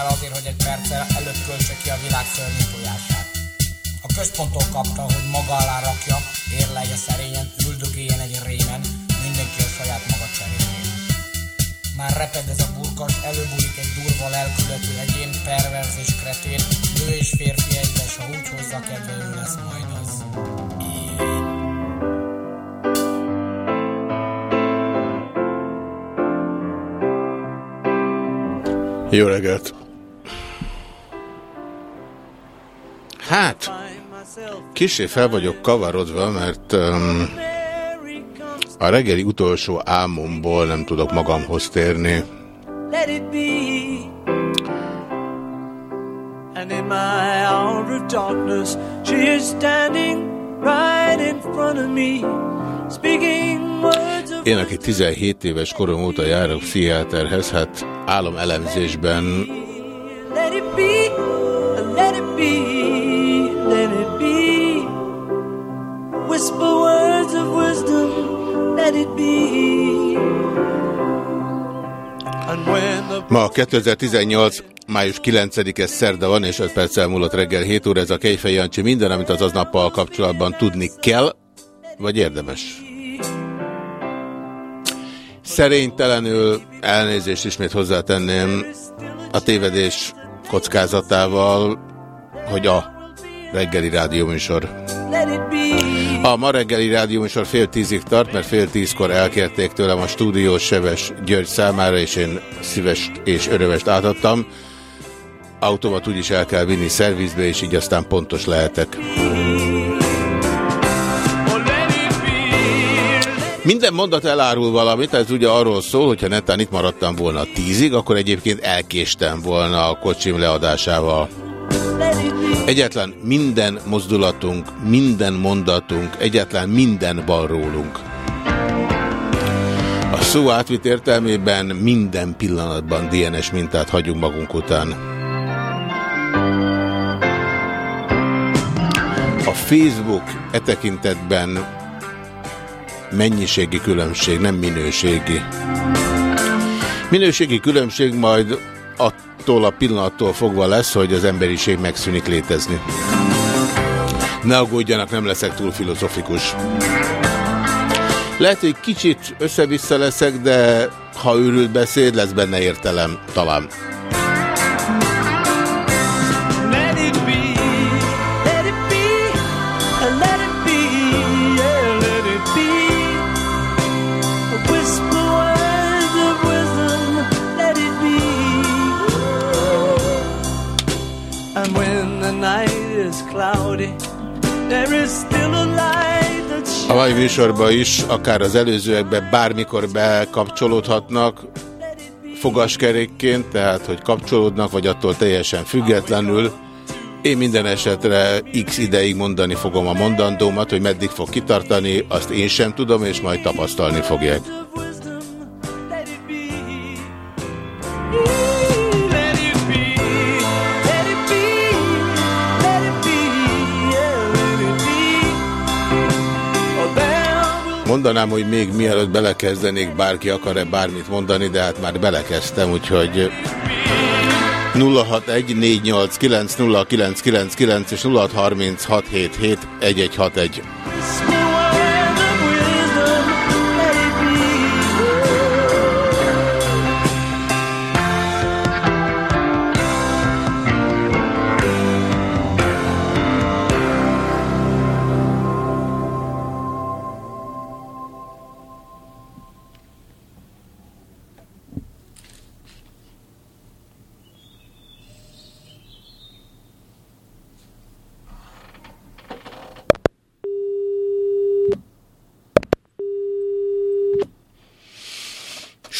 Termel azért, hogy egy perccel előtt költse ki a világ szörnyű tojását. A központtól kapta, hogy maga alá rakja, érlelje szerényen, üldögéljen egy rémen, mindenki a saját maga cseréljen. Már reped ez a burkas, előbújik egy durva lelkületű egyén, perverz és kretén, nő és férfi egyben, s ha úgy hozza kedve, ő lesz majd az. Jó reggelt! Hát, kicsi fel vagyok kavarodva, mert um, a reggeli utolsó álmomból nem tudok magamhoz térni. let it be. And in my hour of darkness, she is standing right in front of me, speaking words of Én, aki 17 éves korom óta járok pszichiáterhez, hát álomelemzésben let it be, Ma 2018. május 9-e szerda van, és 5 perccel múlott reggel 7 óra. Ez a Kejfej Jancsi minden, amit az aznappal kapcsolatban tudni kell, vagy érdemes. Szerénytelenül elnézést ismét hozzátenném a tévedés kockázatával, hogy a reggeli rádióműsor. let it be. A ma reggeli rádióműsor fél tízig tart, mert fél tízkor elkérték tőlem a stúdiós Seves György számára, és én szívest és örömest átadtam. Autómat úgyis el kell vinni szervizbe, és így aztán pontos lehetek. Minden mondat elárul valamit, ez ugye arról szól, hogyha netán itt maradtam volna tízig, akkor egyébként elkéstem volna a kocsim leadásával. Egyetlen minden mozdulatunk, minden mondatunk, egyetlen minden van rólunk. A szó átvitt értelmében minden pillanatban DNS mintát hagyunk magunk után. A Facebook e tekintetben mennyiségi különbség, nem minőségi. Minőségi különbség majd attól attól a pillanattól fogva lesz, hogy az emberiség megszűnik létezni. Ne aggódjanak, nem leszek túl filozofikus. Lehet, hogy kicsit össze-vissza leszek, de ha őrült beszéd, lesz benne értelem, talán. A mai műsorban is, akár az előzőekben bármikor bekapcsolódhatnak, fogaskerékként, tehát hogy kapcsolódnak, vagy attól teljesen függetlenül. Én minden esetre x ideig mondani fogom a mondandómat, hogy meddig fog kitartani, azt én sem tudom, és majd tapasztalni fogják. Mondanám, hogy még mielőtt belekezdenék, bárki akar-e bármit mondani, de hát már belekezdtem, úgyhogy 0614890999 és 0636771161.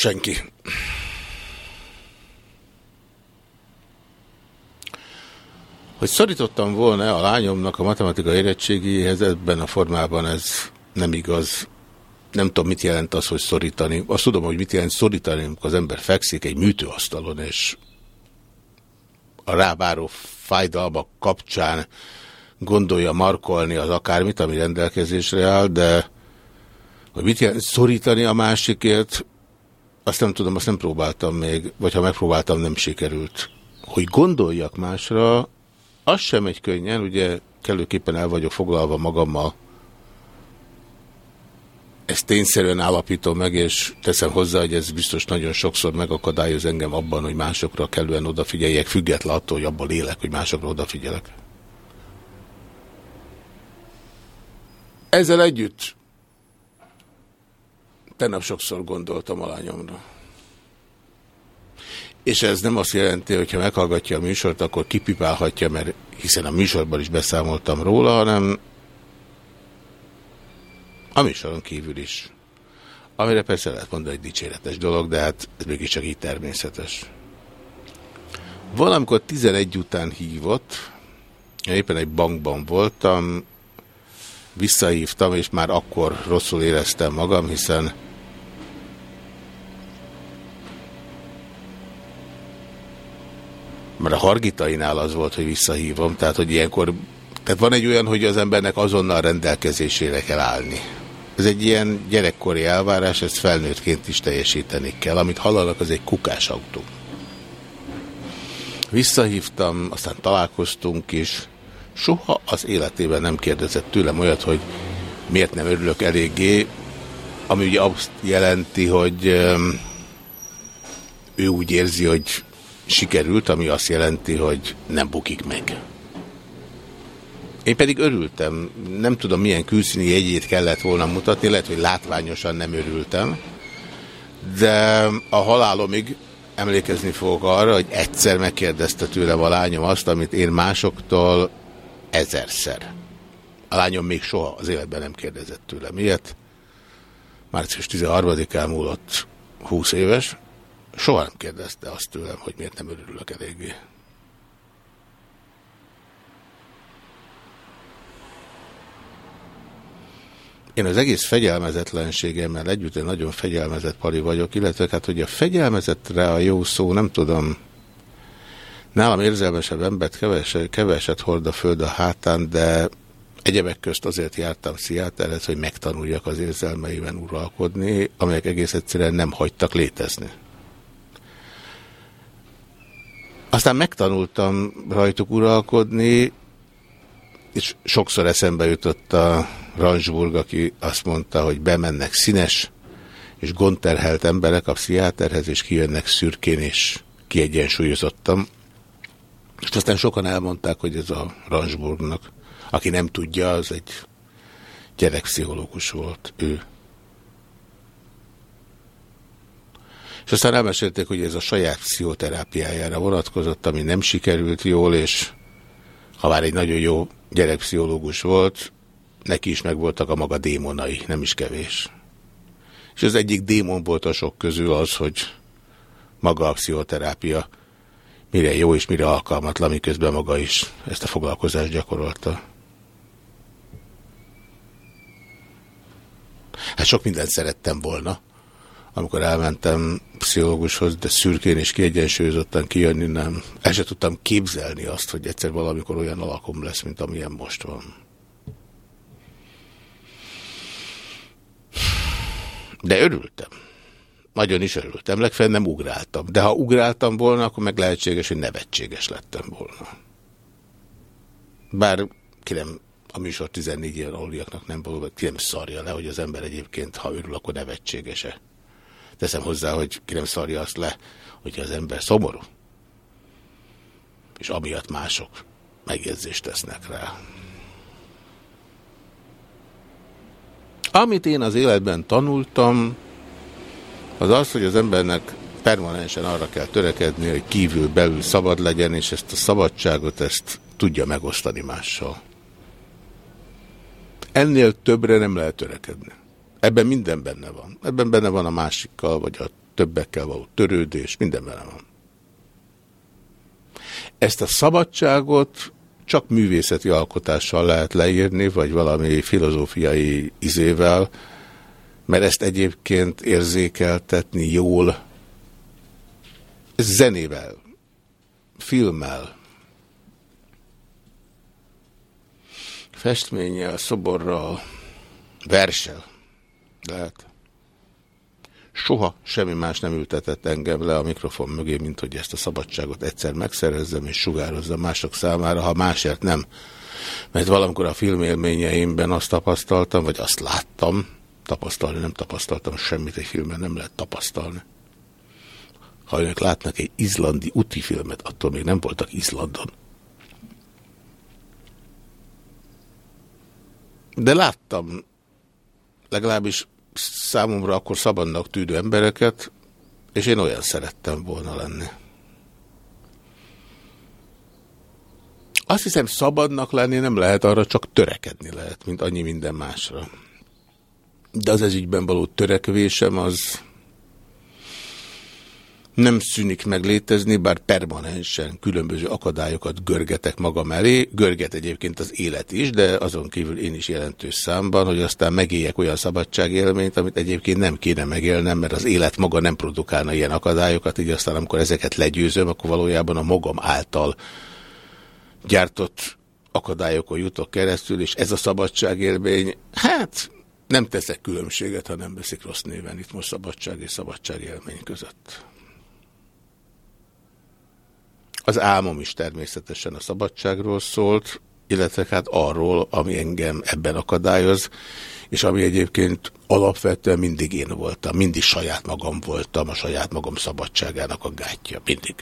Senki. Hogy szorítottam volna a lányomnak a matematika érettségéhez, ebben a formában ez nem igaz. Nem tudom, mit jelent az, hogy szorítani. Azt tudom, hogy mit jelent szorítani, amikor az ember fekszik egy műtőasztalon, és a rábáró fájdalmak kapcsán gondolja markolni az akármit, ami rendelkezésre áll, de hogy mit jelent szorítani a másikért, azt nem tudom, azt nem próbáltam még, vagy ha megpróbáltam, nem sikerült. Hogy gondoljak másra, az sem egy könnyen, ugye kellőképpen el vagyok foglalva magammal. Ezt tényszerűen állapítom meg, és teszem hozzá, hogy ez biztos nagyon sokszor megakadályoz engem abban, hogy másokra kellően odafigyeljek, független attól, hogy abban élek, hogy másokra odafigyelek. Ezzel együtt tegnap sokszor gondoltam a lányomra. És ez nem azt jelenti, hogy ha meghallgatja a műsort, akkor kipipálhatja, mert hiszen a műsorban is beszámoltam róla, hanem a műsoron kívül is. Amire persze lehet mondani, hogy dicséretes dolog, de hát ez mégiscsak így természetes. Valamikor 11 után hívott, én éppen egy bankban voltam, visszahívtam, és már akkor rosszul éreztem magam, hiszen mert a Hargitainál az volt, hogy visszahívom, tehát hogy ilyenkor, tehát van egy olyan, hogy az embernek azonnal rendelkezésére kell állni. Ez egy ilyen gyerekkori elvárás, ezt felnőttként is teljesíteni kell. Amit hallanak, az egy kukás autó. Visszahívtam, aztán találkoztunk is. Soha az életében nem kérdezett tőlem olyat, hogy miért nem örülök eléggé, ami ugye azt jelenti, hogy ő úgy érzi, hogy sikerült, ami azt jelenti, hogy nem bukik meg. Én pedig örültem, nem tudom milyen külszíni jegyét kellett volna mutatni, lehet, hogy látványosan nem örültem, de a halálomig emlékezni fogok arra, hogy egyszer megkérdezte tőlem a lányom azt, amit én másoktól ezerszer. A lányom még soha az életben nem kérdezett tőlem ilyet. Március 13-án múlott 20 éves, Soha nem kérdezte azt tőlem, hogy miért nem örülök eléggé. Én az egész fegyelmezetlenségemmel együtt egy nagyon fegyelmezett pali vagyok, illetve hát, hogy a fegyelmezetre a jó szó, nem tudom, nálam érzelmesebb embert keveset, keveset hord a föld a hátán, de egyebek közt azért jártam pszichiáterhez, hogy megtanuljak az érzelmeiben uralkodni, amelyek egész egyszerűen nem hagytak létezni. Aztán megtanultam rajtuk uralkodni, és sokszor eszembe jutott a Ransburg, aki azt mondta, hogy bemennek színes és gondterhelt emberek a pszichiáterhez, és kijönnek szürkén, és kiegyensúlyozottam. És aztán sokan elmondták, hogy ez a Ransburgnak, aki nem tudja, az egy gyerekpszichológus volt ő. És aztán elmesélték, hogy ez a saját pszichoterápiájára vonatkozott, ami nem sikerült jól, és ha már egy nagyon jó gyerekpszichológus volt, neki is megvoltak a maga démonai, nem is kevés. És az egyik démon volt a sok közül az, hogy maga a pszichoterápia mire jó és mire alkalmatlan, miközben maga is ezt a foglalkozást gyakorolta. Hát sok mindent szerettem volna, amikor elmentem pszichológushoz, de szürkén és kiegyensúlyozottan kijönni nem. El sem tudtam képzelni azt, hogy egyszer valamikor olyan alakom lesz, mint amilyen most van. De örültem. Nagyon is örültem. Legfeljebb nem ugráltam. De ha ugráltam volna, akkor meg lehetséges, hogy nevetséges lettem volna. Bár ki nem, a műsor 14 ilyen aluljaknak nem volt, ki nem szarja le, hogy az ember egyébként, ha örül, akkor nevetséges-e. Teszem hozzá, hogy ki nem szarja azt le, hogyha az ember szomorú, és amiatt mások megjegyzést tesznek rá. Amit én az életben tanultam, az az, hogy az embernek permanensen arra kell törekedni, hogy kívül-belül szabad legyen, és ezt a szabadságot ezt tudja megosztani mással. Ennél többre nem lehet törekedni. Ebben minden benne van. Ebben benne van a másikkal, vagy a többekkel való törődés, minden vele van. Ezt a szabadságot csak művészeti alkotással lehet leírni, vagy valami filozófiai izével, mert ezt egyébként érzékeltetni jól zenével, filmmel, festménnyel, szoborral, versel lehet. Soha semmi más nem ültetett engem le a mikrofon mögé, mint hogy ezt a szabadságot egyszer megszerezzem és sugározzam mások számára, ha másért nem. Mert valamikor a filmélményeimben azt tapasztaltam, vagy azt láttam, tapasztalni nem tapasztaltam semmit egy filmben, nem lehet tapasztalni. Ha önök látnak egy izlandi úti filmet, attól még nem voltak Izlandon. De láttam legalábbis számomra akkor szabadnak tűnő embereket, és én olyan szerettem volna lenni. Azt hiszem, szabadnak lenni nem lehet, arra csak törekedni lehet, mint annyi minden másra. De az ez ügyben való törekvésem az nem szűnik meg létezni, bár permanensen különböző akadályokat görgetek magam elé. Görget egyébként az élet is, de azon kívül én is jelentős számban, hogy aztán megéljek olyan szabadságélményt, amit egyébként nem kéne megélnem, mert az élet maga nem produkálna ilyen akadályokat, így aztán amikor ezeket legyőzöm, akkor valójában a magam által gyártott akadályokon jutok keresztül, és ez a szabadságélmény, hát nem teszek különbséget, ha nem veszik rossz néven itt most szabadság és szabadságélmény között. Az álmom is természetesen a szabadságról szólt, illetve hát arról, ami engem ebben akadályoz, és ami egyébként alapvetően mindig én voltam, mindig saját magam voltam, a saját magam szabadságának a gátja, mindig.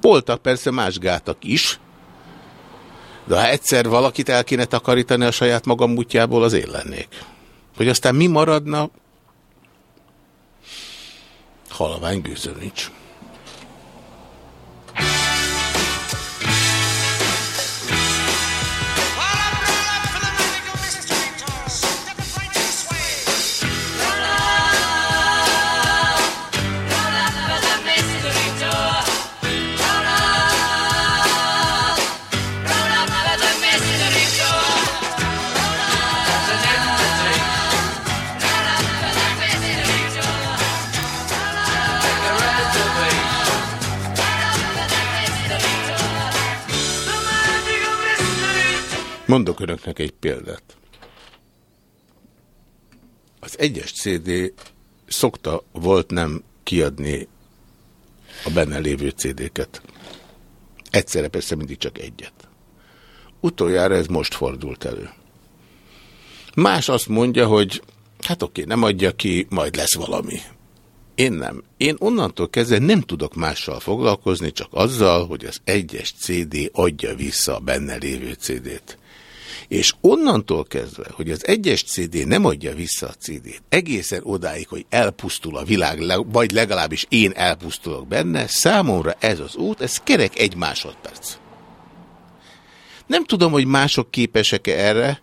Voltak persze más gátak is, de ha egyszer valakit el kéne takarítani a saját magam útjából, az én lennék. Hogy aztán mi maradna, halvány gőzön nincs. Mondok önöknek egy példát. Az egyes CD szokta volt nem kiadni a benne lévő CD-ket. Egyszerre persze mindig csak egyet. Utoljára ez most fordult elő. Más azt mondja, hogy hát oké, nem adja ki, majd lesz valami. Én nem. Én onnantól kezdve nem tudok mással foglalkozni, csak azzal, hogy az egyes CD adja vissza a benne lévő CD-t. És onnantól kezdve, hogy az egyes CD nem adja vissza a CD-t, egészen odáig, hogy elpusztul a világ, vagy legalábbis én elpusztulok benne, számomra ez az út, ez kerek egy másodperc. Nem tudom, hogy mások képesek-e erre.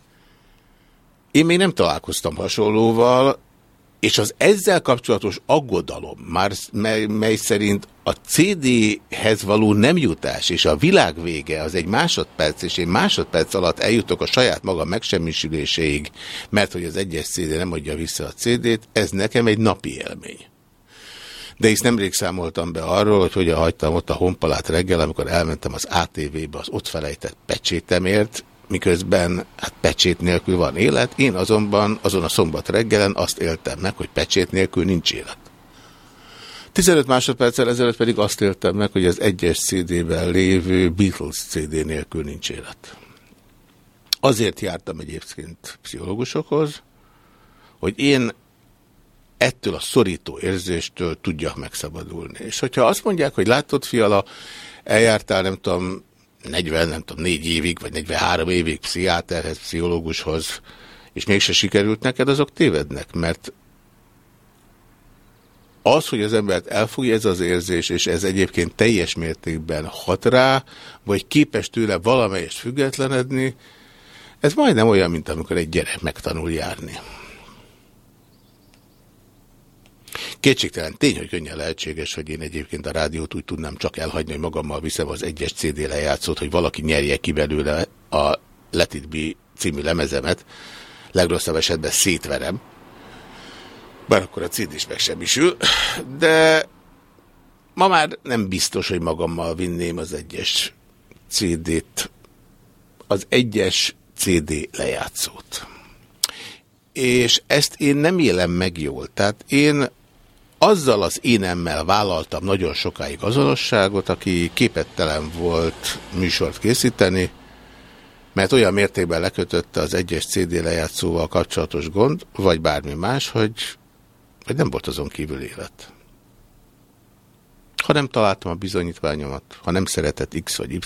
Én még nem találkoztam hasonlóval, és az ezzel kapcsolatos aggodalom, már, mely, mely szerint a CD-hez való nem jutás és a világ vége az egy másodperc, és én másodperc alatt eljutok a saját maga megsemmisüléséig, mert hogy az egyes CD nem adja vissza a CD-t, ez nekem egy napi élmény. De is nemrég számoltam be arról, hogy hogyan hagytam ott a honpalát reggel, amikor elmentem az ATV-be az ott felejtett pecsétemért, miközben hát pecsét nélkül van élet, én azonban azon a szombat reggelen azt éltem meg, hogy pecsét nélkül nincs élet. 15 másodperccel ezelőtt pedig azt éltem meg, hogy az egyes CD-ben lévő Beatles CD nélkül nincs élet. Azért jártam egyébként pszichológusokhoz, hogy én ettől a szorító érzéstől tudjak megszabadulni. És hogyha azt mondják, hogy látod, fiala, eljártál, nem tudom, 40, nem tudom, 4 évig, vagy 43 évig pszichiáterhez, pszichológushoz, és mégse sikerült neked, azok tévednek, mert az, hogy az embert elfogja ez az érzés, és ez egyébként teljes mértékben hat rá, vagy képes tőle valamelyest függetlenedni, ez majdnem olyan, mint amikor egy gyerek megtanul járni. Kétségtelen tény, hogy könnyen lehetséges, hogy én egyébként a rádiót úgy tudnám csak elhagyni, hogy magammal viszem az egyes CD lejátszót, hogy valaki nyerje ki belőle a Let It Be című lemezemet. Legrosszabb esetben szétverem. Bár akkor a CD is megsemmisül. De ma már nem biztos, hogy magammal vinném az egyes CD-t, az egyes CD lejátszót. És ezt én nem élem meg jól. Tehát én azzal az énemmel vállaltam nagyon sokáig azonosságot, aki képettelen volt műsort készíteni, mert olyan mértékben lekötötte az egyes CD lejátszóval kapcsolatos gond, vagy bármi más, hogy, hogy nem volt azon kívül élet. Ha nem találtam a bizonyítványomat, ha nem szeretett X vagy Y,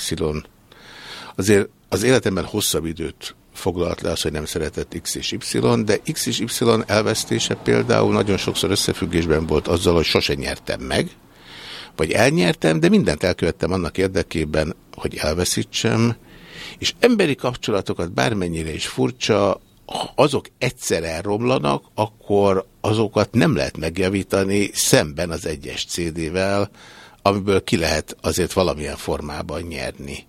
azért az életemben hosszabb időt foglalt le az, hogy nem szeretett X és Y, de X és Y elvesztése például nagyon sokszor összefüggésben volt azzal, hogy sose nyertem meg, vagy elnyertem, de mindent elkövettem annak érdekében, hogy elveszítsem, és emberi kapcsolatokat bármennyire is furcsa, ha azok egyszer elromlanak, akkor azokat nem lehet megjavítani szemben az egyes CD-vel, amiből ki lehet azért valamilyen formában nyerni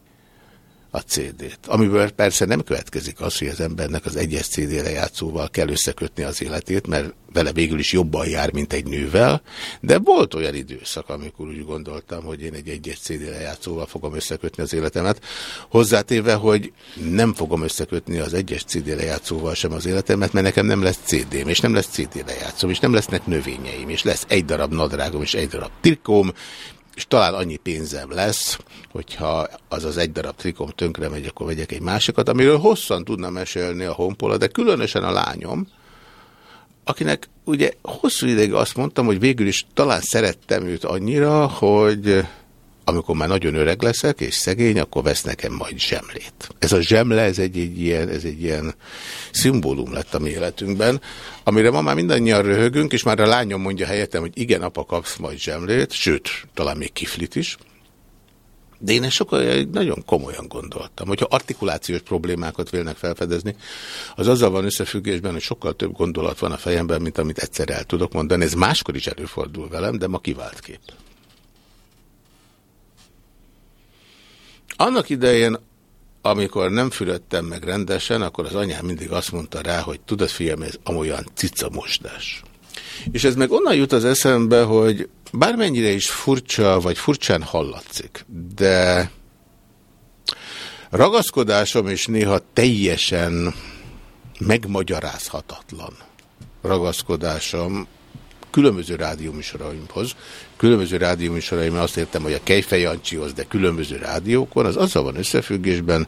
a CD-t. Amiből persze nem következik az, hogy az embernek az egyes CD lejátszóval kell összekötni az életét, mert vele végül is jobban jár, mint egy nővel, de volt olyan időszak, amikor úgy gondoltam, hogy én egy egyes CD lejátszóval fogom összekötni az életemet, hozzátéve, hogy nem fogom összekötni az egyes CD lejátszóval sem az életemet, mert nekem nem lesz CD-m, és nem lesz CD lejátszóm, és nem lesznek növényeim, és lesz egy darab nadrágom, és egy darab trikóm, és talán annyi pénzem lesz, hogyha az az egy darab trikom tönkre megy, akkor vegyek egy másikat, amiről hosszan tudna mesélni a honpola, de különösen a lányom, akinek ugye hosszú ideig azt mondtam, hogy végül is talán szerettem őt annyira, hogy amikor már nagyon öreg leszek, és szegény, akkor vesz nekem majd zsemlét. Ez a zsemle, ez egy, egy, ilyen, ez egy ilyen szimbólum lett a mi életünkben, amire ma már mindannyian röhögünk, és már a lányom mondja helyettem, hogy igen, apa, kapsz majd zsemlét, sőt, talán még kiflit is. De én ezt sokkal nagyon komolyan gondoltam. Hogyha artikulációs problémákat vélnek felfedezni, az azzal van összefüggésben, hogy sokkal több gondolat van a fejemben, mint amit egyszer el tudok mondani. Ez máskor is előfordul velem, de ma kivált kép. Annak idején, amikor nem fürödtem meg rendesen, akkor az anyám mindig azt mondta rá, hogy tudod, fiam, ez amolyan cicamosdás. És ez meg onnan jut az eszembe, hogy bármennyire is furcsa, vagy furcsán hallatszik, de ragaszkodásom és néha teljesen megmagyarázhatatlan ragaszkodásom különböző rádióműsoraimhoz, különböző rádióműsoraimban azt értem, hogy a Kejfej Jancsihoz, de különböző rádiókon, az azzal van összefüggésben,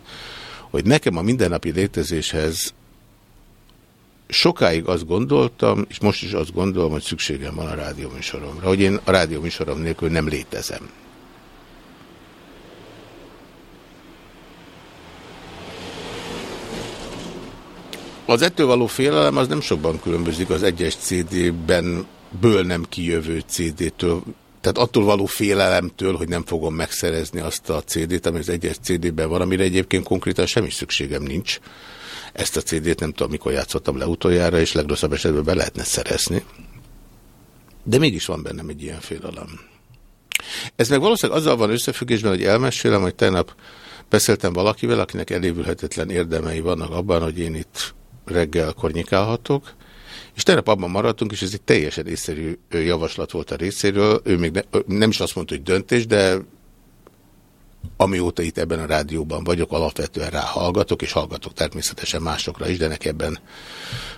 hogy nekem a mindennapi létezéshez sokáig azt gondoltam, és most is azt gondolom, hogy szükségem van a rádióműsoromra, hogy én a rádióműsorom nélkül nem létezem. Az ettől való félelem az nem sokban különbözik az egyes CD-ben ből nem kijövő CD-től, tehát attól való félelemtől, hogy nem fogom megszerezni azt a CD-t, ami az egyes CD-ben van, amire egyébként konkrétan semmi szükségem nincs. Ezt a CD-t nem tudom, mikor játszottam le utoljára, és legrosszabb esetben be lehetne szerezni. De mégis van bennem egy ilyen félelem. Ez meg valószínűleg azzal van összefüggésben, hogy elmesélem, hogy tegnap beszéltem valakivel, akinek elévülhetetlen érdemei vannak abban, hogy én itt reggel kornyikálhatok, és tegnap abban maradtunk, és ez egy teljesen észszerű javaslat volt a részéről. Ő még ne, nem is azt mondta, hogy döntés, de amióta itt ebben a rádióban vagyok, alapvetően rá hallgatok, és hallgatok természetesen másokra is, de nekem ebben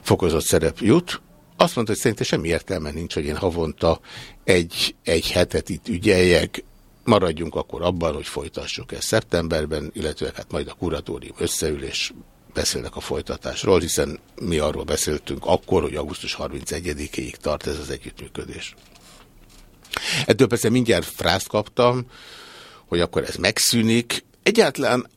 fokozott szerep jut. Azt mondta, hogy szerintem semmi értelme nincs, hogy én havonta egy, egy hetet itt ügyeljek, maradjunk akkor abban, hogy folytassuk ezt szeptemberben, illetve hát majd a kuratórium összeülés beszélnek a folytatásról, hiszen mi arról beszéltünk akkor, hogy augusztus 31-ig tart ez az együttműködés. Ettől persze mindjárt frászt kaptam, hogy akkor ez megszűnik. Egyáltalán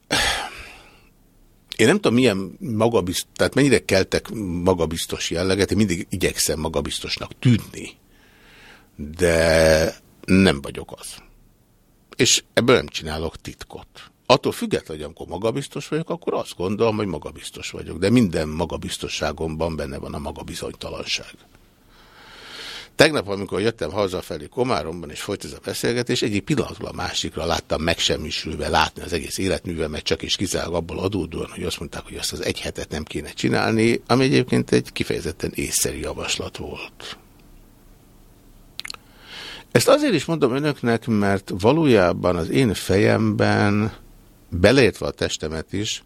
én nem tudom, milyen magabiztos, tehát mennyire keltek magabiztos jelleget, én mindig igyekszem magabiztosnak tűnni, de nem vagyok az. És ebből nem csinálok titkot. Attól függetlenül, hogy amikor magabiztos vagyok, akkor azt gondolom, hogy magabiztos vagyok. De minden magabiztosságomban benne van a magabizonytalanság. Tegnap, amikor jöttem hazafelé Komáromban, és folyt ez a beszélgetés, egyik pillanatról a másikra láttam megsemmisülve látni az egész életművemet, csak is kizárólag abból adódóan, hogy azt mondták, hogy azt az egy hetet nem kéne csinálni, ami egyébként egy kifejezetten észszerű javaslat volt. Ezt azért is mondom önöknek, mert valójában az én fejemben, beleértve a testemet is,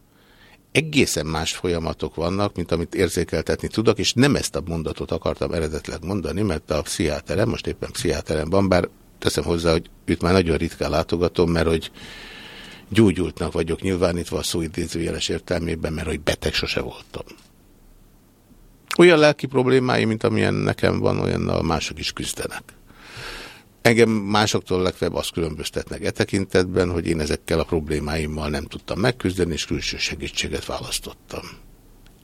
egészen más folyamatok vannak, mint amit érzékeltetni tudok, és nem ezt a mondatot akartam eredetleg mondani, mert a pszichiáterem, most éppen pszichiáterem van, bár teszem hozzá, hogy őt már nagyon ritkán látogatom, mert hogy gyógyultnak vagyok nyilvánítva a szó idézőjeles értelmében, mert hogy beteg sose voltam. Olyan lelki problémái, mint amilyen nekem van, olyannal mások is küzdenek. Engem másoktól legfeljebb azt különböztetnek e tekintetben, hogy én ezekkel a problémáimmal nem tudtam megküzdeni, és külső segítséget választottam.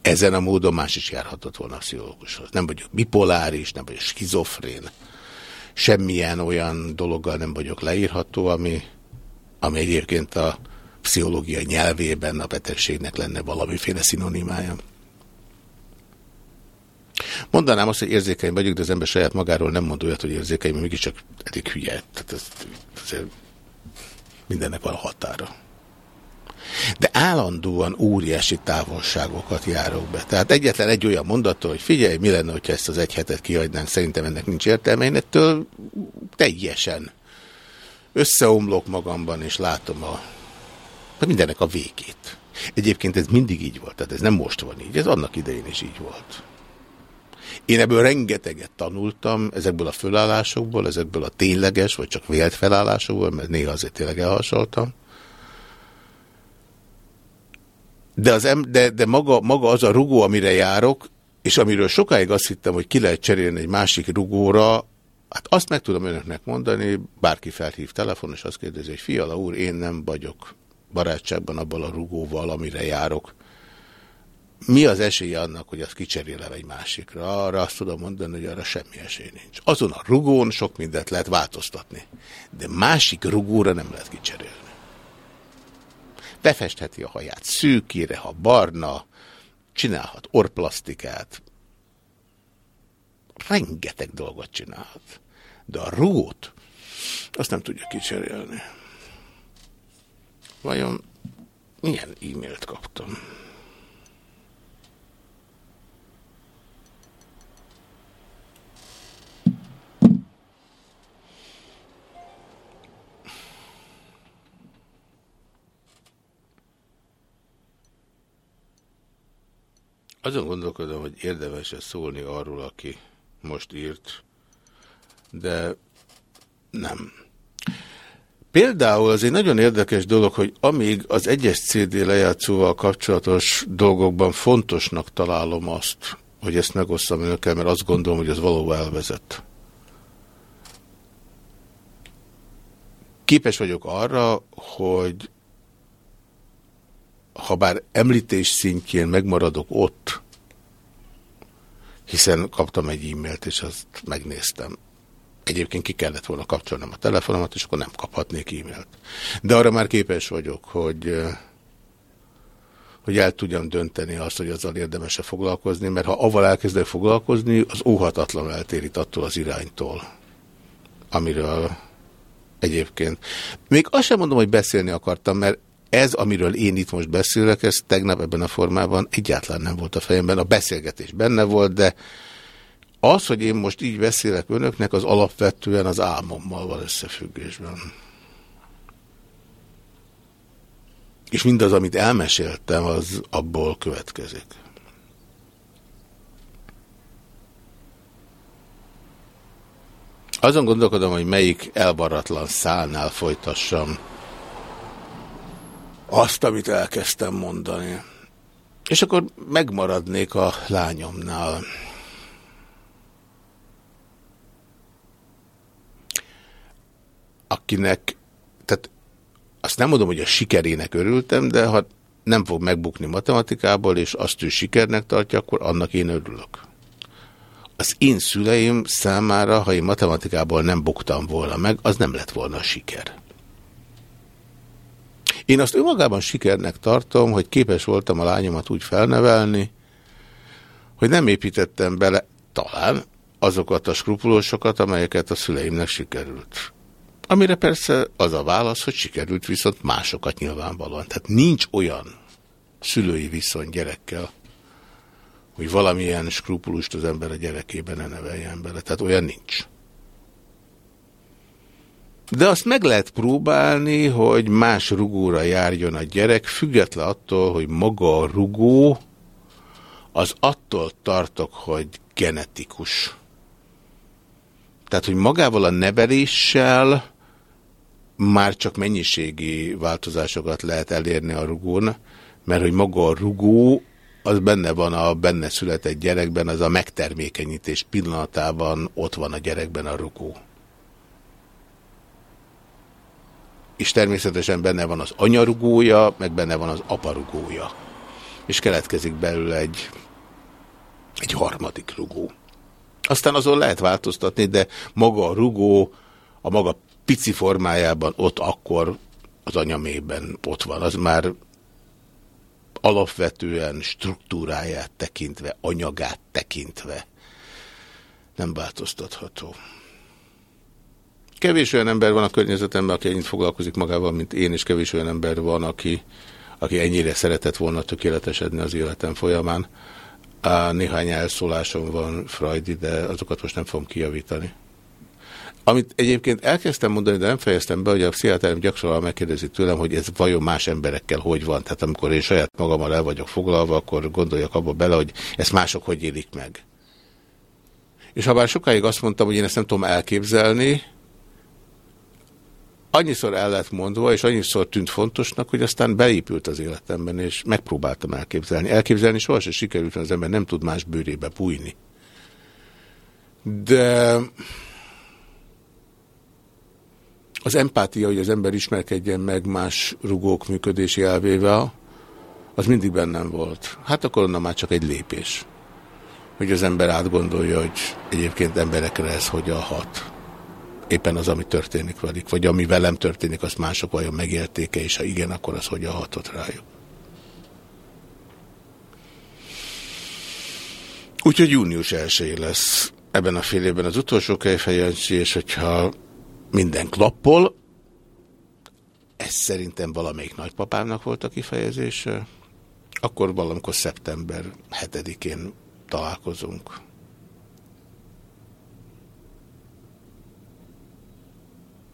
Ezen a módon más is járhatott volna a pszichológushoz. Nem vagyok bipoláris, nem vagyok skizofrén. Semmilyen olyan dologgal nem vagyok leírható, ami, ami egyébként a pszichológia nyelvében a betegségnek lenne valamiféle szinonimája. Mondanám azt, hogy érzékeny vagyok, de az ember saját magáról nem mond olyat, hogy érzékeny, mert mégiscsak eddig hülye. Tehát ez, azért mindennek van határa. De állandóan óriási távolságokat járok be. Tehát egyetlen egy olyan mondattól, hogy figyelj, mi lenne, hogyha ezt az egy hetet kihagynánk, szerintem ennek nincs értelme. Én ettől teljesen összeomlok magamban, és látom a, a mindennek a végét. Egyébként ez mindig így volt, tehát ez nem most van így, ez annak idején is így volt. Én ebből rengeteget tanultam, ezekből a fölállásokból, ezekből a tényleges, vagy csak vélt felállásokból, mert néha azért tényleg elhasaltam. De, az em, de, de maga, maga az a rugó, amire járok, és amiről sokáig azt hittem, hogy ki lehet cserélni egy másik rugóra, hát azt meg tudom önöknek mondani, bárki felhív telefon, és azt kérdezi, hogy fiala úr, én nem vagyok barátságban abban a rugóval, amire járok mi az esélye annak, hogy azt kicserélem egy másikra? Arra azt tudom mondani, hogy arra semmi esély nincs. Azon a rugón sok mindent lehet változtatni, de másik rugóra nem lehet kicserélni. Befestheti a haját szűkére, ha barna, csinálhat orplasztikát, rengeteg dolgot csinálhat. De a rugót, azt nem tudja kicserélni. Vajon milyen e-mailt kaptam? Azon gondolkodom, hogy érdemes-e szólni arról, aki most írt, de nem. Például az egy nagyon érdekes dolog, hogy amíg az egyes CD lejátszóval kapcsolatos dolgokban fontosnak találom azt, hogy ezt megosztam önökkel, mert azt gondolom, hogy ez valóban elvezet. Képes vagyok arra, hogy ha bár említés szintjén megmaradok ott, hiszen kaptam egy e-mailt, és azt megnéztem. Egyébként ki kellett volna kapcsolnom a telefonomat, és akkor nem kaphatnék e-mailt. De arra már képes vagyok, hogy, hogy el tudjam dönteni azt, hogy azzal érdemes-e foglalkozni, mert ha avval elkezdek foglalkozni, az óhatatlan eltérít attól az iránytól, amiről egyébként. Még azt sem mondom, hogy beszélni akartam, mert ez, amiről én itt most beszélek, ez tegnap ebben a formában egyáltalán nem volt a fejemben. A beszélgetés benne volt, de az, hogy én most így beszélek önöknek, az alapvetően az álmommal van összefüggésben. És mindaz, amit elmeséltem, az abból következik. Azon gondolkodom, hogy melyik elbaratlan szálnál folytassam azt, amit elkezdtem mondani. És akkor megmaradnék a lányomnál. Akinek, tehát azt nem mondom, hogy a sikerének örültem, de ha nem fog megbukni matematikából, és azt ő sikernek tartja, akkor annak én örülök. Az én szüleim számára, ha én matematikából nem buktam volna meg, az nem lett volna a siker. Én azt önmagában sikernek tartom, hogy képes voltam a lányomat úgy felnevelni, hogy nem építettem bele talán azokat a skrupulósokat, amelyeket a szüleimnek sikerült. Amire persze az a válasz, hogy sikerült viszont másokat nyilvánvalóan. Tehát nincs olyan szülői viszony gyerekkel, hogy valamilyen skrupulust az ember a gyerekében ne neveljen bele. Tehát olyan nincs. De azt meg lehet próbálni, hogy más rugóra járjon a gyerek, független attól, hogy maga a rugó, az attól tartok, hogy genetikus. Tehát, hogy magával a neveléssel már csak mennyiségi változásokat lehet elérni a rugón, mert hogy maga a rugó, az benne van a benne született gyerekben, az a megtermékenyítés pillanatában ott van a gyerekben a rugó. És természetesen benne van az anyarugója, meg benne van az aparugója. És keletkezik belőle egy, egy harmadik rugó. Aztán azon lehet változtatni, de maga a rugó, a maga pici formájában ott akkor az anyamében ott van. Az már alapvetően struktúráját tekintve, anyagát tekintve nem változtatható. Kevés olyan ember van a környezetemben, aki ennyit foglalkozik magával, mint én, és kevés olyan ember van, aki, aki ennyire szeretett volna tökéletesedni az életem folyamán. Néhány elszólásom van Freudi, de azokat most nem fogom kijavítani. Amit egyébként elkezdtem mondani, de nem fejeztem be, hogy a pszichiáterem gyakran megkérdezi tőlem, hogy ez vajon más emberekkel hogy van. Tehát amikor én saját magammal el vagyok foglalva, akkor gondoljak abba bele, hogy ezt mások hogy élik meg. És ha bár sokáig azt mondtam, hogy én ezt nem tudom elképzelni, annyiszor el lett mondva, és annyiszor tűnt fontosnak, hogy aztán beépült az életemben, és megpróbáltam elképzelni. Elképzelni sohasem sikerült, mert az ember nem tud más bőrébe bújni. De az empátia, hogy az ember ismerkedjen meg más rugók működési elvével, az mindig bennem volt. Hát akkor onnan már csak egy lépés. Hogy az ember átgondolja, hogy egyébként emberekre ez hogyan hat. Éppen az, ami történik velük, vagy ami velem történik, azt mások vajon megértéke, és ha igen, akkor az hogyan hatott rájuk. Úgyhogy június 1 lesz ebben a fél évben az utolsó kejfejancsi, és hogyha minden klappol. Ez szerintem valamelyik nagypapámnak volt a kifejezése. Akkor valamikor szeptember 7-én találkozunk.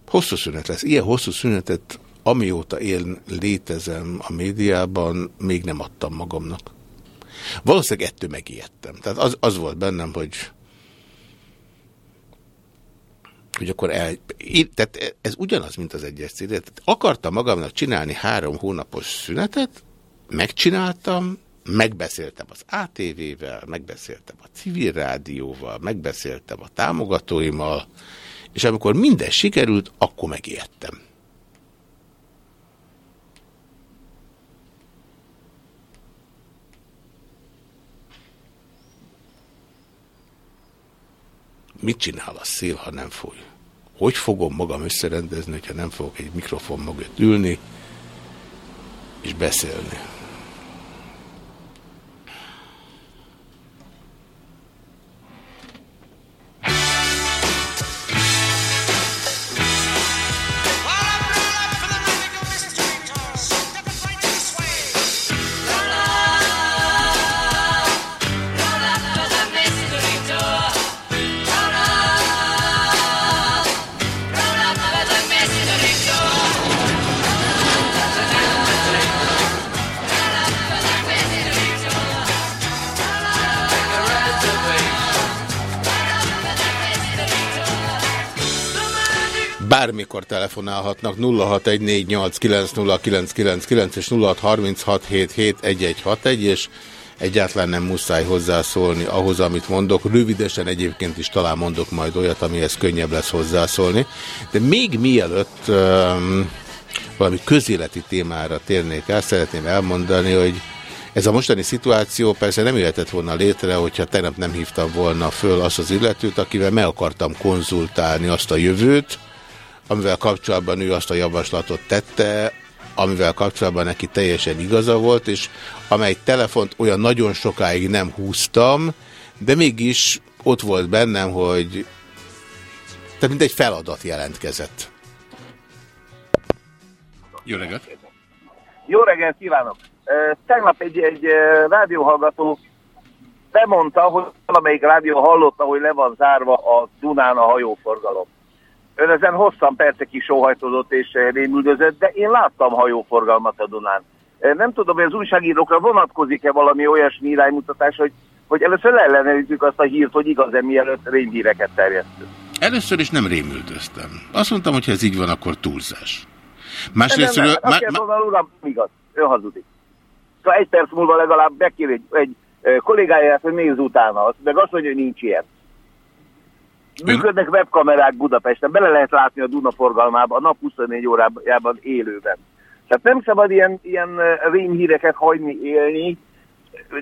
Hosszú szünet lesz. Ilyen hosszú szünetet, amióta én létezem a médiában, még nem adtam magamnak. Valószínűleg ettől megijedtem. Tehát az, az volt bennem, hogy hogy akkor el... Én, tehát ez ugyanaz, mint az egyes cél. Akartam magamnak csinálni három hónapos szünetet, megcsináltam, megbeszéltem az ATV-vel, megbeszéltem a civil rádióval, megbeszéltem a támogatóimmal, és amikor minden sikerült, akkor megijedtem. Mit csinál a szél, ha nem fúj? Hogy fogom magam összerendezni, hogyha nem fogok egy mikrofon mögött ülni és beszélni? Bármikor telefonálhatnak 0614890999 és 0636771161 és egyáltalán nem muszáj hozzászólni ahhoz, amit mondok. Rövidesen egyébként is talán mondok majd olyat, amihez könnyebb lesz hozzászólni. De még mielőtt um, valami közéleti témára térnék el, szeretném elmondani, hogy ez a mostani szituáció persze nem jöhetett volna létre, hogyha tegnap nem hívtam volna föl azt az illetőt, akivel meg akartam konzultálni azt a jövőt, amivel kapcsolatban ő azt a javaslatot tette, amivel kapcsolatban neki teljesen igaza volt, és amely telefont olyan nagyon sokáig nem húztam, de mégis ott volt bennem, hogy tehát mint egy feladat jelentkezett. Jó reggelt! Jó reggelt kívánok! Tegnap egy, egy rádióhallgató bemondta, hogy valamelyik rádió hallotta, hogy le van zárva a Dunán a hajóforgalom. Ön ezen hosszan percekig sóhajtozott és ö, rémüldözött, de én láttam hajóforgalmat a Dunán. Ö, Nem tudom, hogy az újságírókra vonatkozik-e valami olyasmi iránymutatás, hogy, hogy először leellenőrizzük azt a hírt, hogy igaz-e mielőtt rémhíreket terjesztünk. Először is nem rémüldöztem. Azt mondtam, hogy ha ez így van, akkor túlzás. Nem, Másrészt, nem, nem, azt má, kell má, mondani, uram, igaz, ő hazudik. Szóval egy perc múlva legalább bekér egy, egy ö, kollégáját, hogy nézz utána, azt, meg azt mondja, hogy nincs ilyen. Működnek webkamerák Budapesten, bele lehet látni a Duna forgalmába a nap 24 órában élőben. Tehát nem szabad ilyen, ilyen ö, rémhíreket hagyni élni.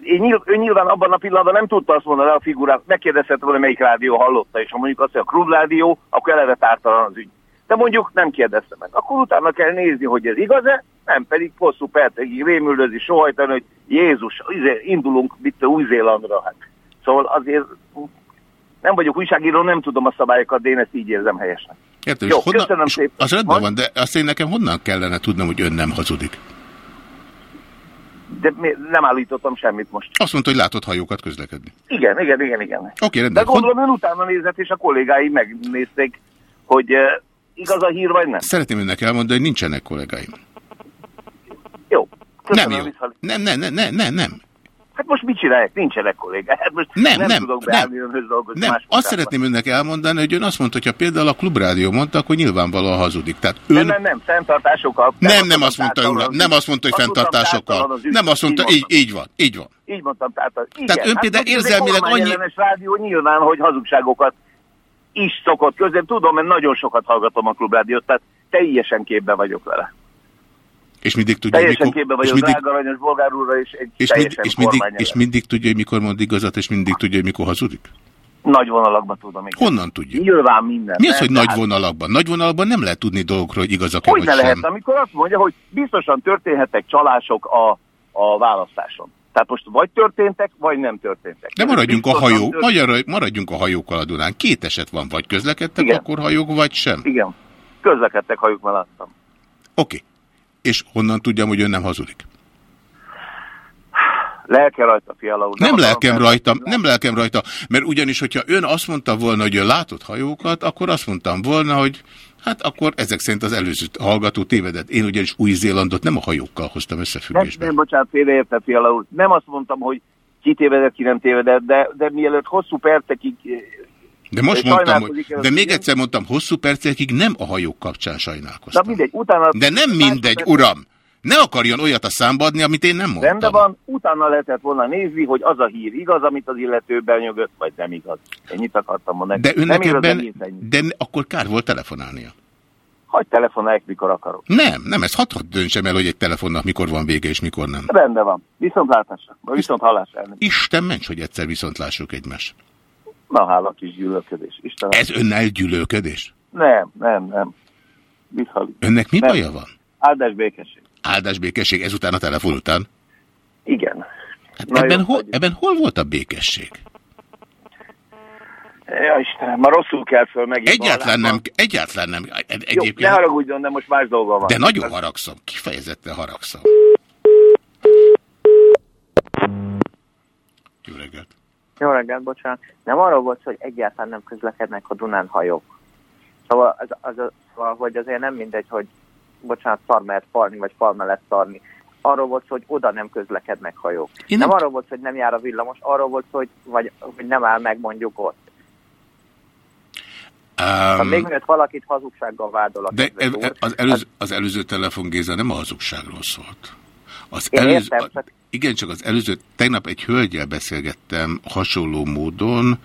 Én nyilv, ő nyilván abban a pillanatban nem tudta azt mondani a figurát, megkérdezhette volna, melyik rádió hallotta, és ha mondjuk azt, hogy a Krug rádió, akkor eleve tártalan az ügy. De mondjuk nem kérdezte meg. Akkor utána kell nézni, hogy ez igaz-e, nem pedig hosszú percekig rémüldözni, sohajtani, hogy Jézus, izé, indulunk itt Új-Zélandra. Hát. Szóval azért nem vagyok újságíró, nem tudom a szabályokat, de én ezt így érzem helyesen. értem, Jó, és honnan, köszönöm és szépen. az rendben van, de azt én nekem honnan kellene tudnom, hogy ön nem hazudik? De mi- nem állítottam semmit most. Azt mondta, hogy látott hajókat közlekedni. Igen, igen, igen, igen. Oké, De rendben. gondolom ön utána nézett, és a kollégái megnézték, hogy uh, igaz a hír, vagy nem. Szeretném önnek elmondani, hogy nincsenek kollégáim. Jó. Köszönöm, nem jó. viszont- nem, nem, nem, nem, nem. Hát most mit csinálják? Nincsenek kollégák. Hát most Nem, nem, nem, tudok nem. beállni önhöz dolgozni. Nem, azt szeretném önnek elmondani, hogy ön azt mondta, hogy ha például a klubrádió mondta, akkor nyilvánvalóan hazudik. Tehát ön... Nem, nem, nem, fenntartásokkal. Nem, nem azt mondta, uram, nem azt mondta, hogy fenntartásokkal. Nem azt mondta, így, így van, így van. Így mondtam, tehát, igen, Tehát ön például most ez egy érzelmileg annyi- kormányellenes rádió nyilván, hogy hazugságokat is szokott közben. Tudom, mert nagyon sokat hallgatom a klubrádiót, tehát teljesen képbe vagyok vele. És mindig tudja, Teljesen mikor, képbe és vagyok mindig, drága aranyos bolgár úrra, és egy és, mindig, teljesen és, mindig, és mindig tudja, hogy mikor mond igazat, és mindig tudja, hogy mikor hazudik? Nagy vonalakban tudom. Igen. Honnan tudja? Nyilván minden. Mi az, hogy nagy Tehát- vonalakban? Nagy vonalakban nem lehet tudni dolgokról, hogy igazak-e Hogy vagy ne lehet, sem. amikor azt mondja, hogy biztosan történhettek csalások a, a választáson. Tehát most vagy történtek, vagy nem történtek. De maradjunk a hajó, magyar, maradjunk a hajókkal a Dunán. Két eset van, vagy közlekedtek Igen. akkor hajók, vagy sem. Oké. Igen. Közlekedtek hajók láttam. És honnan tudjam, hogy ön nem hazudik? Lelke rajta, fiala úr. Nem akarom lelkem fel- rajta, nem lelkem rajta, mert ugyanis, hogyha ön azt mondta volna, hogy ön látott hajókat, akkor azt mondtam volna, hogy hát akkor ezek szerint az előző hallgató tévedett. Én ugyanis Új-Zélandot nem a hajókkal hoztam Nem, összefüggésbe. nem, bocsánat, félreértett, fiala úr. Nem azt mondtam, hogy ki tévedett, ki nem tévedett, de, de mielőtt hosszú percekig... De most mondtam, hogy, de még egyszer mondtam, hosszú percekig nem a hajók kapcsán sajnálkoztam. mindegy, utána... De nem mindegy, uram! Ne akarjon olyat a számba adni, amit én nem mondtam. Rendben van, utána lehetett volna nézni, hogy az a hír igaz, amit az illető benyögött, vagy nem igaz. Ennyit akartam mondani. De önnek nem ebben, de akkor kár volt telefonálnia. Hagy telefonálják, mikor akarok. Nem, nem, ez hadd hadd döntsem el, hogy egy telefonnak mikor van vége és mikor nem. Rendben van. Viszont látásra. Viszont hallásra. Isten ments, hogy egyszer viszont lássuk egymást. Na hála kis gyűlölködés. Isten. Ez önnel gyűlölködés? Nem, nem, nem. Vissza. Önnek mi Nem. baja van? Áldás békesség. Áldás békesség ezután a telefon után? Igen. Hát Na ebben, jó, hol, ebben hol volt a békesség? Ja, Istenem, ma rosszul kell föl megint. Egyáltalán nem, egyáltalán nem. Egy- Jó, ne Egyébként, haragudjon, de most más dolga van. de nagyon haragszom, kifejezetten haragszom. Jó reggelt. Jó reggelt, bocsánat. Nem arról volt, hogy egyáltalán nem közlekednek a Dunán hajók. Szóval, az, az, az, szóval hogy azért nem mindegy, hogy bocsánat, far mellett farni, vagy far mellett szarni. Arról volt hogy oda nem közlekednek hajók. Én nem... nem- arról volt hogy nem jár a villamos, arról volt hogy, vagy, hogy nem áll meg mondjuk ott. Um, Um, még mielőtt valakit hazugsággal vádol a de e- e- az előző, az előző telefon Géza nem a hazugságról szólt. Az Én előző, értem, csak- igen, csak az előző, tegnap egy hölgyel beszélgettem hasonló módon,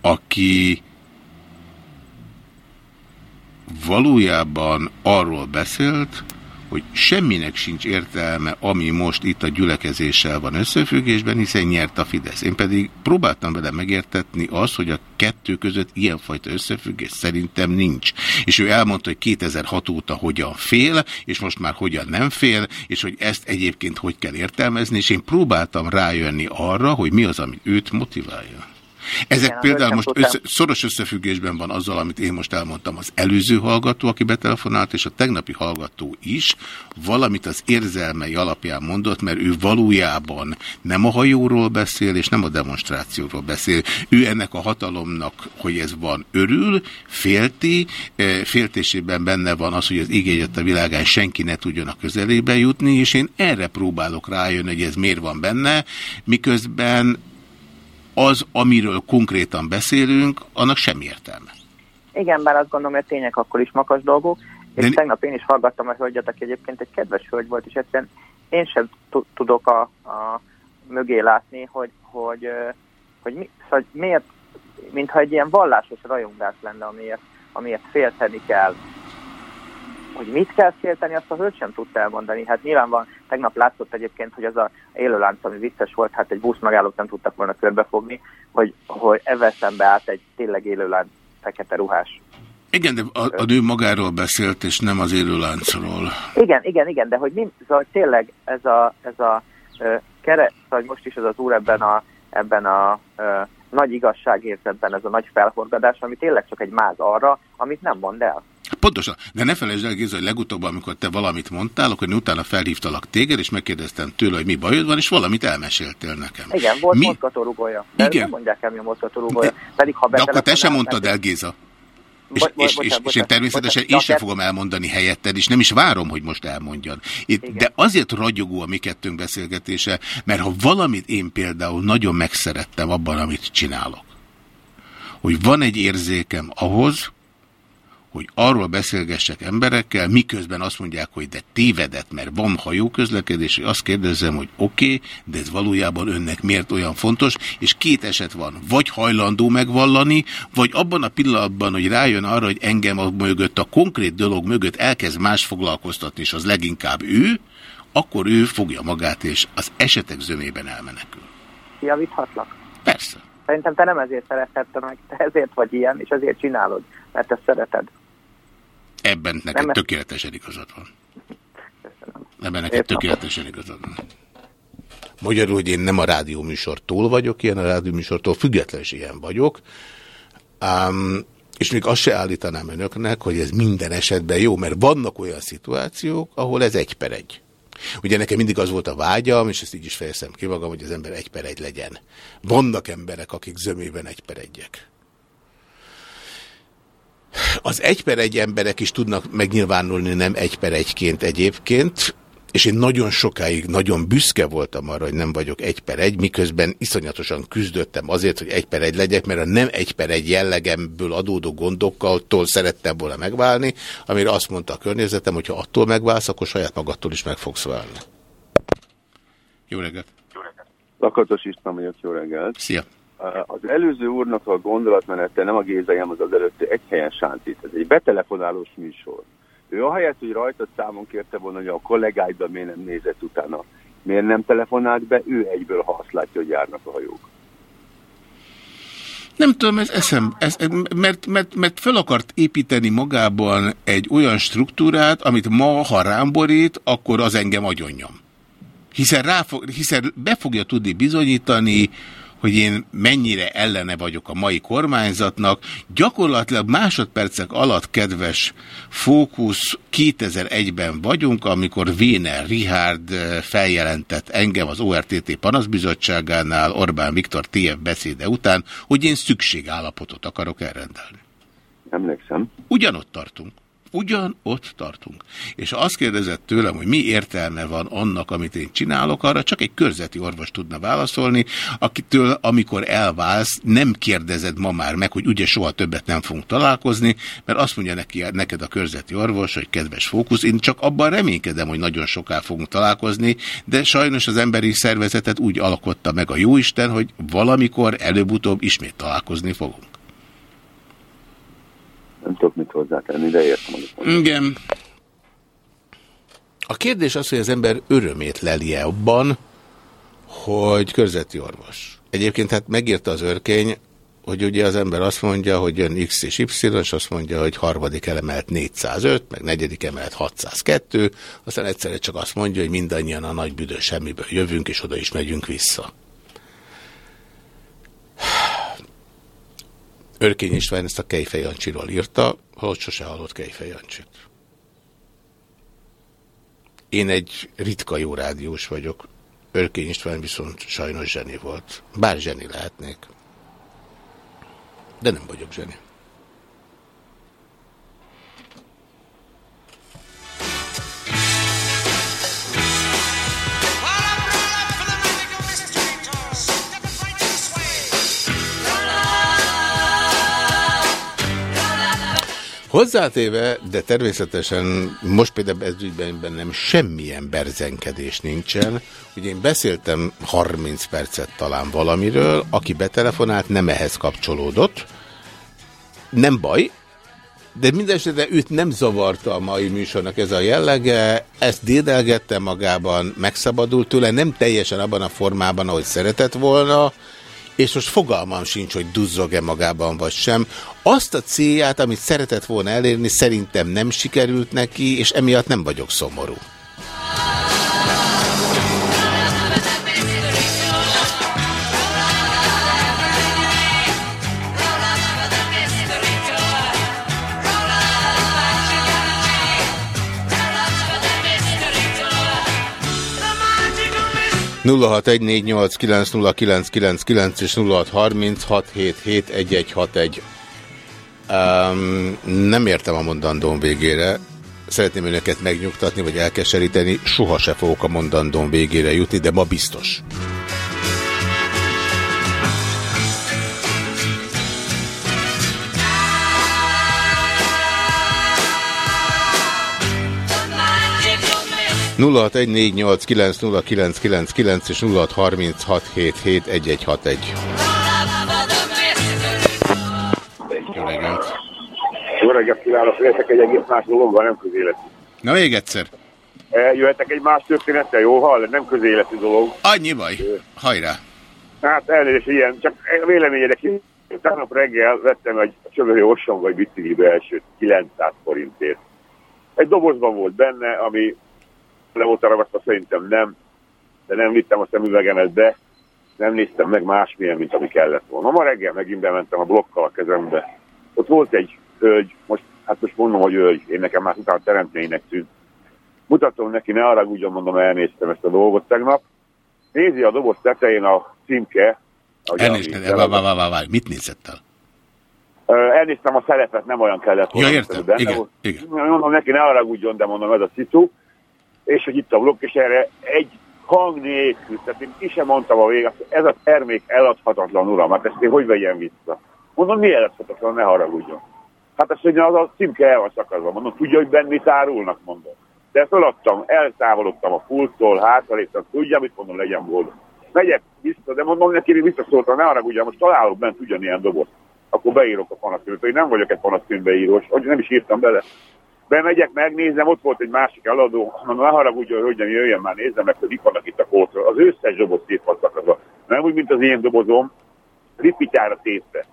aki valójában arról beszélt, hogy semminek sincs értelme, ami most itt a gyülekezéssel van összefüggésben, hiszen nyert a Fidesz. Én pedig próbáltam vele megértetni azt, hogy a kettő között ilyenfajta összefüggés szerintem nincs. És ő elmondta, hogy 2006 óta hogyan fél, és most már hogyan nem fél, és hogy ezt egyébként hogy kell értelmezni, és én próbáltam rájönni arra, hogy mi az, ami őt motiválja. Ezek Igen, például most össze, szoros összefüggésben van azzal, amit én most elmondtam. Az előző hallgató, aki betelefonált, és a tegnapi hallgató is valamit az érzelmei alapján mondott, mert ő valójában nem a hajóról beszél, és nem a demonstrációról beszél. Ő ennek a hatalomnak, hogy ez van, örül, félti, eh, féltésében benne van az, hogy az igényet a világán senki ne tudjon a közelébe jutni, és én erre próbálok rájönni, hogy ez miért van benne, miközben az, amiről konkrétan beszélünk, annak semmi értelme. Igen, bár azt gondolom, hogy a tények akkor is makas dolgok, és De- tegnap én is hallgattam a hölgyet, aki egyébként egy kedves hölgy volt, és egyszerűen én sem tu- tudok a, a mögé látni, hogy, hogy, hogy, mi, szóval miért, mintha egy ilyen vallásos rajongás lenne, amiért, amiért félteni kell. Hogy mit kell félteni, azt a hölgy sem tudta elmondani. Hát nyilván van, tegnap látszott egyébként, hogy az a élőlánc, ami vicces volt, hát egy busz megállót nem tudtak volna körbefogni, hogy, hogy ezzel szembe állt egy tényleg élőlánc fekete ruhás Igen, de a, a nő magáról beszélt, és nem az élőláncról. Igen, igen, igen, de hogy mi, szóval tényleg ez a, ez a ö, keret, szóval hogy most is ez az úr ebben a, ebben a ö, nagy igazságérzetben, ez a nagy felhorgadás, ami tényleg csak egy máz arra, amit nem mond el. Pontosan. De ne felejtsd el, Géza, hogy legutóbb, amikor te valamit mondtál, akkor én utána felhívtalak téged, és megkérdeztem tőle, hogy mi bajod van, és valamit elmeséltél nekem. Igen, volt Mi? mozgatórugója. De Igen. nem mondják el, mi a mozgatórugója. Pedig ha De akkor te sem mondtad el, Géza. És, Bo- bo- és, és, és én természetesen bocsánat, én sem fogom elmondani helyetted, és nem is várom, hogy most elmondjad. Itt, de azért ragyogó a mi kettőnk beszélgetése, mert ha valamit én például nagyon megszerettem abban, amit csinálok, hogy van egy érzékem ahhoz, hogy arról beszélgessek emberekkel, miközben azt mondják, hogy de tévedett, mert van hajóközlekedés, és azt kérdezem, hogy oké, okay, de ez valójában önnek miért olyan fontos, és két eset van, vagy hajlandó megvallani, vagy abban a pillanatban, hogy rájön arra, hogy engem a mögött, a konkrét dolog mögött elkezd más foglalkoztatni, és az leginkább ő, akkor ő fogja magát, és az esetek zömében elmenekül. Javíthatlak? Persze. Szerintem te nem ezért szeretted meg, te ezért vagy ilyen, és ezért csinálod, mert te szereted. Ebben neked Nem- tökéletesen igazad van. Ebben neked Értem. tökéletesen igazad van. Magyarul, hogy én nem a rádióműsortól vagyok ilyen, a is ilyen vagyok. Um, és még azt se állítanám önöknek, hogy ez minden esetben jó, mert vannak olyan szituációk, ahol ez egy per egy. Ugye nekem mindig az volt a vágyam, és ezt így is fejeztem ki magam, hogy az ember egy per egy legyen. Vannak emberek, akik zömében egy per egyek. Az egy per egy emberek is tudnak megnyilvánulni nem egy per egyként egyébként, és én nagyon sokáig nagyon büszke voltam arra, hogy nem vagyok egy per egy, miközben iszonyatosan küzdöttem azért, hogy egy per egy legyek, mert a nem egy per egy jellegemből adódó gondokkal szerettem volna megválni, amire azt mondta a környezetem, hogy ha attól megválsz, akkor saját magadtól is meg fogsz válni. Jó reggelt! Lakatos István vagyok, jó reggelt. Szia! Az előző úrnak a gondolatmenete, nem a Gézajem, az az előtti egy helyen sántít. Ez egy betelefonálós műsor. Ő ahelyett, hogy rajtad számon kérte volna, hogy a kollégáidban miért nem nézett utána, miért nem telefonált be, ő egyből, ha azt látja, hogy járnak a hajók. Nem tudom, ez eszem, ez, mert, mert, mert fel akart építeni magában egy olyan struktúrát, amit ma, ha rám akkor az engem agyonnyom. Hiszen, rá fog, hiszen be fogja tudni bizonyítani, hogy én mennyire ellene vagyok a mai kormányzatnak. Gyakorlatilag másodpercek alatt, kedves fókusz, 2001-ben vagyunk, amikor Véner Richard feljelentett engem az ORTT panaszbizottságánál Orbán Viktor TF beszéde után, hogy én szükségállapotot akarok elrendelni. Emlékszem. Ugyanott tartunk. Ugyan ott tartunk. És azt kérdezett tőlem, hogy mi értelme van annak, amit én csinálok, arra csak egy körzeti orvos tudna válaszolni, akitől, amikor elválsz, nem kérdezed ma már meg, hogy ugye soha többet nem fogunk találkozni, mert azt mondja neki, neked a körzeti orvos, hogy kedves fókusz, én csak abban reménykedem, hogy nagyon soká fogunk találkozni, de sajnos az emberi szervezetet úgy alkotta meg a jóisten, hogy valamikor előbb-utóbb ismét találkozni fogunk. Nem tudok mit hozzátenni, de értem, amit. Igen. A kérdés az, hogy az ember örömét lelje abban, hogy körzeti orvos. Egyébként hát megírta az örkény, hogy ugye az ember azt mondja, hogy jön X és Y, és azt mondja, hogy harmadik emelet 405, meg negyedik emelet 602, aztán egyszerre csak azt mondja, hogy mindannyian a nagy büdös semmiből jövünk, és oda is megyünk vissza. Örkény István ezt a Kejfej Jancsiról írta, holott sose hallott Kejfej Jancsit. Én egy ritka jó rádiós vagyok. Örkény István viszont sajnos zseni volt. Bár zseni lehetnék. De nem vagyok zseni. Hozzátéve, de természetesen most például ez ügyben bennem semmilyen berzenkedés nincsen. Ugye én beszéltem 30 percet talán valamiről, aki betelefonált, nem ehhez kapcsolódott. Nem baj, de mindesetre őt nem zavarta a mai műsornak ez a jellege, ezt dédelgette magában, megszabadult tőle, nem teljesen abban a formában, ahogy szeretett volna, és most fogalmam sincs, hogy duzzog-e magában vagy sem. Azt a célját, amit szeretett volna elérni, szerintem nem sikerült neki, és emiatt nem vagyok szomorú. 0614890999 és 0636771161. Um, nem értem a mondandón végére. Szeretném önöket megnyugtatni, vagy elkeseríteni. Soha se fogok a mondandón végére jutni, de ma biztos. 0614890999 és 0636771161. Jó reggelt! Jó reggelt kívánok! Jöhetek egy egész más dologgal, nem közéleti. Na még egyszer! E, jöhetek egy más történettel, jó hall? Nem közéleti dolog. Annyi baj! Hajrá! Hát elnézést, ilyen, csak véleményedre ki. Tegnap reggel vettem egy csövörő orson vagy biciklibe elsőt 900 forintért. Egy dobozban volt benne, ami le volt ragasztva, szerintem nem, de nem vittem a szemüvegemet be, nem néztem meg másmilyen, mint ami kellett volna. Ma reggel megint bementem a blokkal a kezembe. Ott volt egy hölgy, most, hát most mondom, hogy hölgy, én nekem már utána teremtménynek tűnt. Mutatom neki, ne arra úgy mondom, elnéztem ezt a dolgot tegnap. Nézi a doboz tetején a címke. ahogy Elnéztem, ami- vá- vá- vá- vá- vá- mit nézett el? Elnéztem a szerepet, nem olyan kellett Ja, volna, értem. benne Igen, igen. Mondom neki, ne haragudjon, de mondom, ez a szitu. És hogy itt a blokk, és erre egy hang nélkül, tehát én ki sem mondtam a véget, ez a termék eladhatatlan, uram, hát ezt én hogy vegyem vissza? Mondom, mi eladhatatlan, ne haragudjon. Hát azt mondja, az a címke el van szakadva. Mondom, tudja, hogy bennit árulnak, mondom. De feladtam, eltávolodtam a pulttól, hátraléptem, tudja, mit mondom, legyen boldog. Megyek vissza, de mondom neki, hogy visszaszóltam, ne haragudjon, most találok bent ugyanilyen dobozt. Akkor beírok a panaszkönyvbe, én nem vagyok egy panaszkönyvbeírós, hogy nem is írtam bele. Bemegyek, megnézem, ott volt egy másik eladó, mondom, ne haragudjon, hogy jöjjön már, nézzem meg, hogy mit vannak itt a kótról. Az összes doboz szét van szakadva. Nem úgy, mint az én dobozom, ripityára tétve.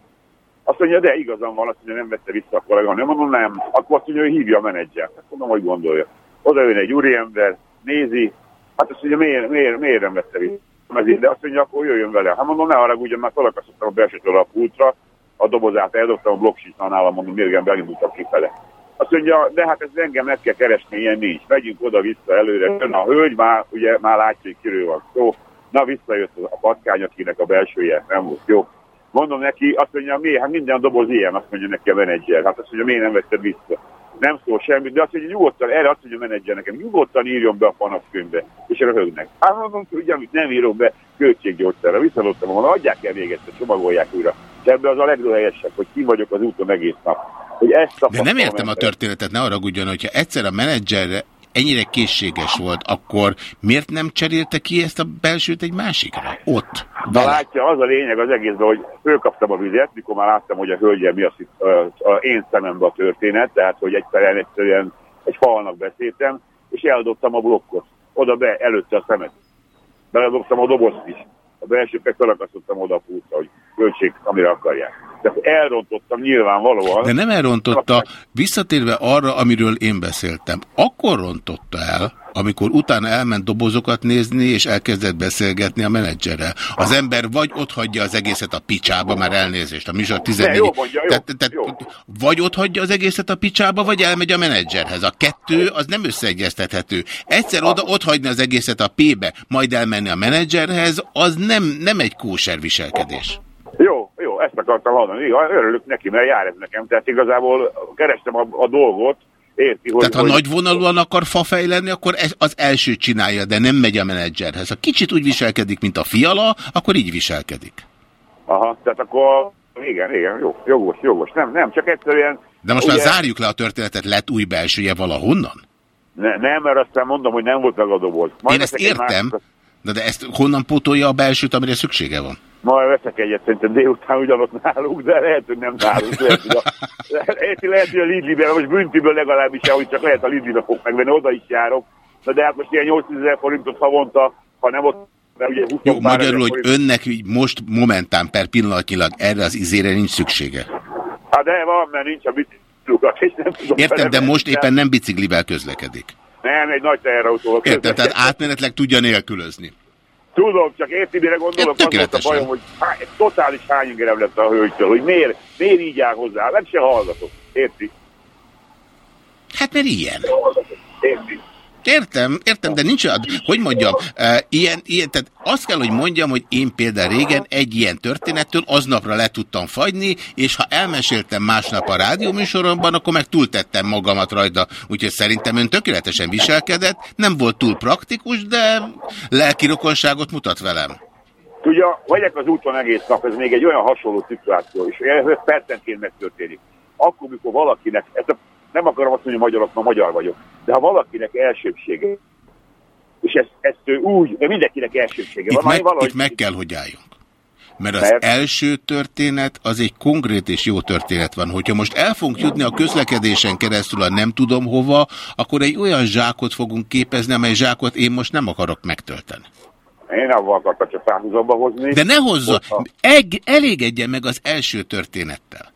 Azt mondja, de igazam van, azt mondja, nem vette vissza a kollega. Nem mondom, nem. Akkor azt mondja, hogy hívja a menedzsert. Azt mondom, hogy gondolja. Oda jön egy úriember, nézi, hát azt mondja, miért, miért, miért nem vette vissza? Ezért, De azt mondja, akkor jöjjön vele. Hát mondom, ne haragudjon, már felakasztottam a belsőtől a pultra, a dobozát eldobtam, a blokksit nálam, mondom, mérgen elindultam kifele. Azt mondja, de hát ez engem meg kell keresni, ilyen nincs. Megyünk oda-vissza előre. Jön a hölgy már, ugye már látja, hogy kiről van szó. Na, visszajött a patkány, akinek a belsője nem volt jó. Mondom neki, azt mondja, mi, hát minden doboz ilyen, azt mondja neki a menedzser. Hát azt mondja, miért nem vetted vissza? Nem szól semmit, de azt mondja, nyugodtan, erre azt mondja a menedzser nekem, nyugodtan írjon be a panaszkönyvbe, és röhögnek. Hát mondom, hogy amit nem írok be, költséggyógyszerre. Visszadottam, mondom, adják el még egyszer, csomagolják újra. És ebben az a legrőhelyesebb, hogy ki vagyok az úton egész nap. Hogy ezt De nem értem a történetet, ne arra gudjon, hogyha egyszer a menedzser ennyire készséges volt, akkor miért nem cserélte ki ezt a belsőt egy másikra? Ott. Na látja, az a lényeg az egészben, hogy fölkaptam a vizet, mikor már láttam, hogy a hölgyel mi az, itt, a, a én szemembe a történet, tehát hogy egyszerűen, egyszerűen egy falnak beszéltem, és eldobtam a blokkot. Oda be, előtte a szemet. Beledobtam a dobozt is. A belsőkkel felakasztottam oda a pultra, hogy költség, amire akarják. De elrontottam nyilvánvalóan. De nem elrontotta, visszatérve arra, amiről én beszéltem, akkor rontotta el, amikor utána elment dobozokat nézni, és elkezdett beszélgetni a menedzserrel. Az ember vagy ott hagyja az egészet a picsába, már elnézést, a műsor 14... jó mondja, jó, tehát, tehát, vagy ott hagyja az egészet a picsába, vagy elmegy a menedzserhez. A kettő az nem összeegyeztethető. Egyszer oda, ott hagyni az egészet a P-be, majd elmenni a menedzserhez, az nem, nem egy kóser viselkedés. Jó, jó, ezt akartam hallani. Örülök neki, mert jár ez nekem. Tehát igazából kerestem a, a dolgot, érti, hogy... Tehát ha hogy... nagyvonalúan akar fafej lenni, akkor ez az első csinálja, de nem megy a menedzserhez. Ha kicsit úgy viselkedik, mint a fiala, akkor így viselkedik. Aha, tehát akkor igen, igen, jó, jogos, jogos. Nem, nem, csak egyszerűen... De most már zárjuk le a történetet, lett új belsője valahonnan? Ne, nem, mert aztán mondom, hogy nem volt meg a doboz. Én ezt értem, másikat. de, de ezt honnan pótolja a belsőt, amire szüksége van? Majd veszek egyet szerintem délután ugyanott náluk, de lehet, hogy nem náluk. Lehet, hogy a, lehet, lehet, hogy a Lidliben, most büntiből legalábbis, hogy csak lehet a Lidlibe fog megvenni, oda is járok. Na de hát most ilyen 8 ezer forintot havonta, ha nem ott, mert ugye 20 Jó, magyarul, hogy forint- önnek így most momentán per pillanatnyilag erre az izére nincs szüksége. Hát de van, mert nincs a biciklukat, és nem tudom Értem, de most éppen nem biciklivel közlekedik. Nem, egy nagy teherautóval. Értem, tehát átmenetleg tudja nélkülözni. Tudom, csak érti, mire gondolok, az volt a bajom, hogy há, totális hányingerem lett a hölgytől, hogy miért, miért így áll hozzá, nem se hallgatok, érti? Hát mert ilyen. Érti. Értem, értem, de nincs olyan, hogy mondjam, e, ilyen, ilyen, tehát azt kell, hogy mondjam, hogy én például régen egy ilyen történettől aznapra le tudtam fagyni, és ha elmeséltem másnap a rádióműsoromban, akkor meg túltettem magamat rajta, úgyhogy szerintem ön tökéletesen viselkedett, nem volt túl praktikus, de lelki rokonságot mutat velem. Tudja, vagyok az úton egész nap, ez még egy olyan hasonló szituáció, és ez percenként megtörténik. Akkor, mikor valakinek, ezt a, nem akarom azt mondani, hogy magyarok, ma magyar vagyok, de ha valakinek elsőbsége, és ezt, ezt úgy, de mindenkinek elsőbsége Itt van, meg, valahogy itt meg kell, hogy álljunk. Mert az Mert- első történet az egy konkrét és jó történet van. Hogyha most el fogunk jutni a közlekedésen keresztül a nem tudom hova, akkor egy olyan zsákot fogunk képezni, amely zsákot én most nem akarok megtölteni. én avval akartam csak párhuzamba hozni. De ne hozza, eg, elégedjen meg az első történettel.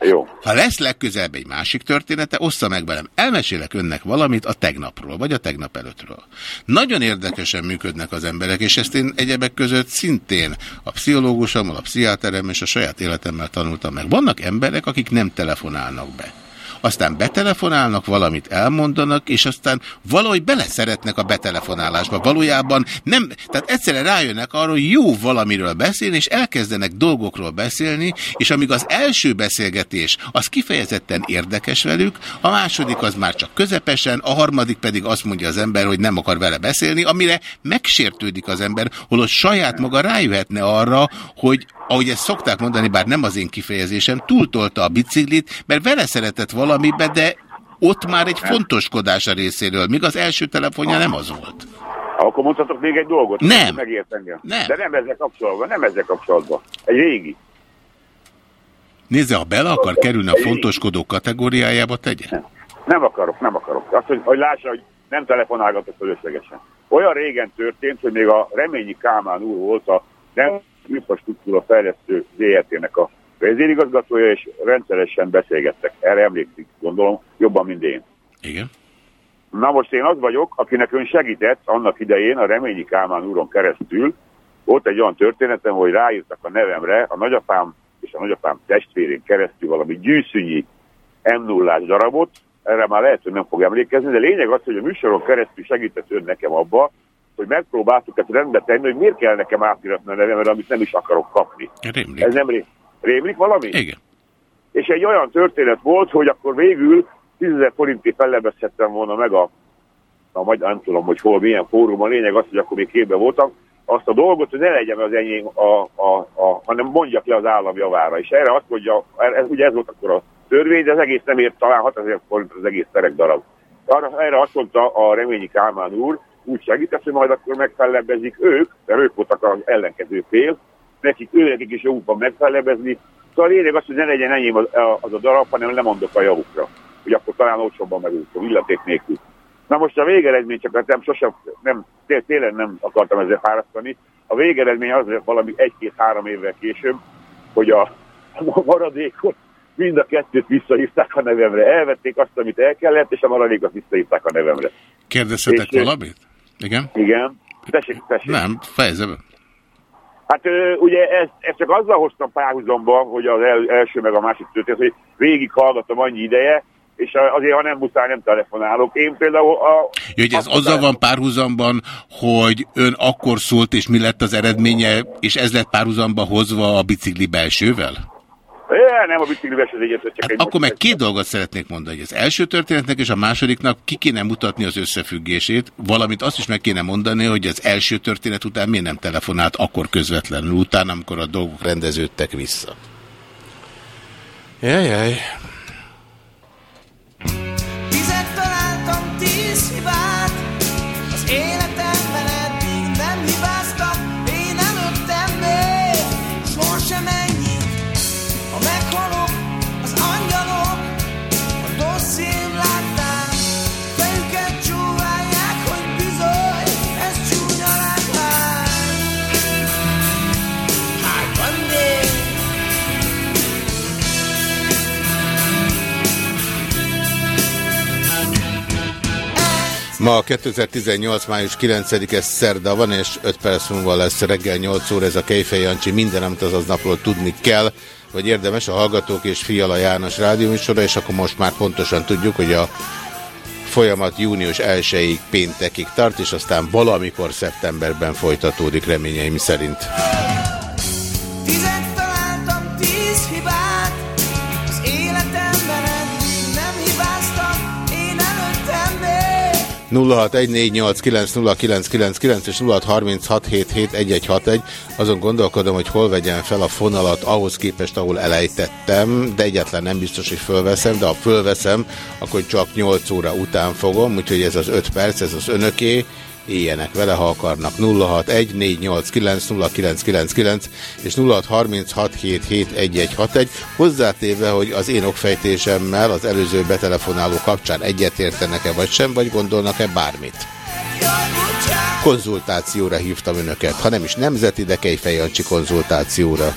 Jó. Ha lesz legközelebb egy másik története, ossza meg velem. Elmesélek önnek valamit a tegnapról, vagy a tegnap előttről. Nagyon érdekesen működnek az emberek, és ezt én egyebek között szintén a pszichológusommal, a pszichiáterem és a saját életemmel tanultam meg. Vannak emberek, akik nem telefonálnak be. Aztán betelefonálnak, valamit elmondanak, és aztán valahogy beleszeretnek a betelefonálásba. Valójában nem, tehát egyszerre rájönnek arra, jó valamiről beszélni, és elkezdenek dolgokról beszélni, és amíg az első beszélgetés az kifejezetten érdekes velük, a második az már csak közepesen, a harmadik pedig azt mondja az ember, hogy nem akar vele beszélni, amire megsértődik az ember, holott saját maga rájöhetne arra, hogy ahogy ezt szokták mondani, bár nem az én kifejezésem, túltolta a biciklit, mert vele szeretett valamibe, de ott már egy fontoskodás a részéről, míg az első telefonja nem az volt. Akkor mondhatok még egy dolgot? Nem. Megért engem. Nem. De nem ezzel kapcsolatban, nem ezzel kapcsolatban. Egy régi. Nézze, ha bele akar kerülni a fontoskodó kategóriájába, tegye. Nem akarok, nem akarok. Azt, hogy, hogy lássa, hogy nem telefonálgatok fölöslegesen. Olyan régen történt, hogy még a Reményi Kálmán úr volt a nem infrastruktúra fejlesztő ZRT-nek a vezérigazgatója, és rendszeresen beszélgettek. Erre emlékszik, gondolom, jobban, mint én. Igen. Na most én az vagyok, akinek ön segített annak idején a Reményi Kálmán úron keresztül. Volt egy olyan történetem, hogy ráírtak a nevemre a nagyapám és a nagyapám testvérén keresztül valami gyűszűnyi m 0 darabot, erre már lehet, hogy nem fog emlékezni, de lényeg az, hogy a műsoron keresztül segített ön nekem abba, hogy megpróbáltuk ezt rendbe tenni, hogy miért kell nekem átiratni a nevemet, amit nem is akarok kapni. Rémlik. Ez nem ré... rémlik valami? Igen. És egy olyan történet volt, hogy akkor végül 10 000 forintig fellebezhettem volna meg a, a magyar, nem tudom, hogy hol, milyen fórumon, a lényeg az, hogy akkor még képben voltam, azt a dolgot, hogy ne legyen az enyém, a, a, a, hanem mondjak le az állam javára. És erre azt mondja, ez, ugye ez volt akkor a törvény, de az egész nem ért talán 6000 forint az egész terek darab. Arra, erre azt mondta a Reményi Kálmán úr, úgy segített, hogy majd akkor megfellebbezik ők, mert ők voltak az ellenkező fél, nekik, őnek is joguk van megfellebezni. Szóval lényeg az, hogy ne legyen enyém az, az a darab, hanem lemondok a javukra. Hogy akkor talán olcsóbban megúszom, illaték nélkül. Na most a végeredmény, csak hát nem sosem, nem, té- tényleg nem akartam ezzel fárasztani. A végeredmény az valami egy-két-három évvel később, hogy a, a maradékot mind a kettőt visszahívták a nevemre. Elvették azt, amit el kellett, és a maradékot visszahívták a nevemre. Kérdezhetek És, valamit? Igen? Igen. Tessék, tessék. Nem, fejezze be. Hát ugye ezt, ezt csak azzal hoztam párhuzamba, hogy az el, első meg a másik történet, hogy végig hallgattam annyi ideje, és azért, ha nem muszáj, nem telefonálok. Én például a... Jó, hogy ez azzal van párhuzamban, hogy ön akkor szólt, és mi lett az eredménye, és ez lett párhuzamba hozva a bicikli belsővel? É, nem a biciklivel ez egyet, csak Hát egy... akkor meg két dolgot szeretnék mondani, hogy az első történetnek és a másodiknak ki kéne mutatni az összefüggését, valamint azt is meg kéne mondani, hogy az első történet után miért nem telefonált akkor közvetlenül utána, amikor a dolgok rendeződtek vissza. Jajjaj. Ma 2018. május 9-e szerda van, és 5 perc múlva lesz reggel 8 óra ez a Kejfej Jancsi. Minden, amit az napról tudni kell, vagy érdemes a Hallgatók és Fiala János rádióműsora, és akkor most már pontosan tudjuk, hogy a folyamat június 1-ig péntekig tart, és aztán valamikor szeptemberben folytatódik reményeim szerint. 0614890999 és 0636771161. Azon gondolkodom, hogy hol vegyem fel a fonalat ahhoz képest, ahol elejtettem, de egyáltalán nem biztos, hogy fölveszem, de ha fölveszem, akkor csak 8 óra után fogom, úgyhogy ez az 5 perc, ez az önöké, éljenek vele, ha akarnak. 0614890999 és 0636771161. Hozzátéve, hogy az én okfejtésemmel az előző betelefonáló kapcsán egyetértenek-e vagy sem, vagy gondolnak-e bármit. Konzultációra hívtam önöket, ha nem is nemzeti, de Kejfej Jancsi konzultációra.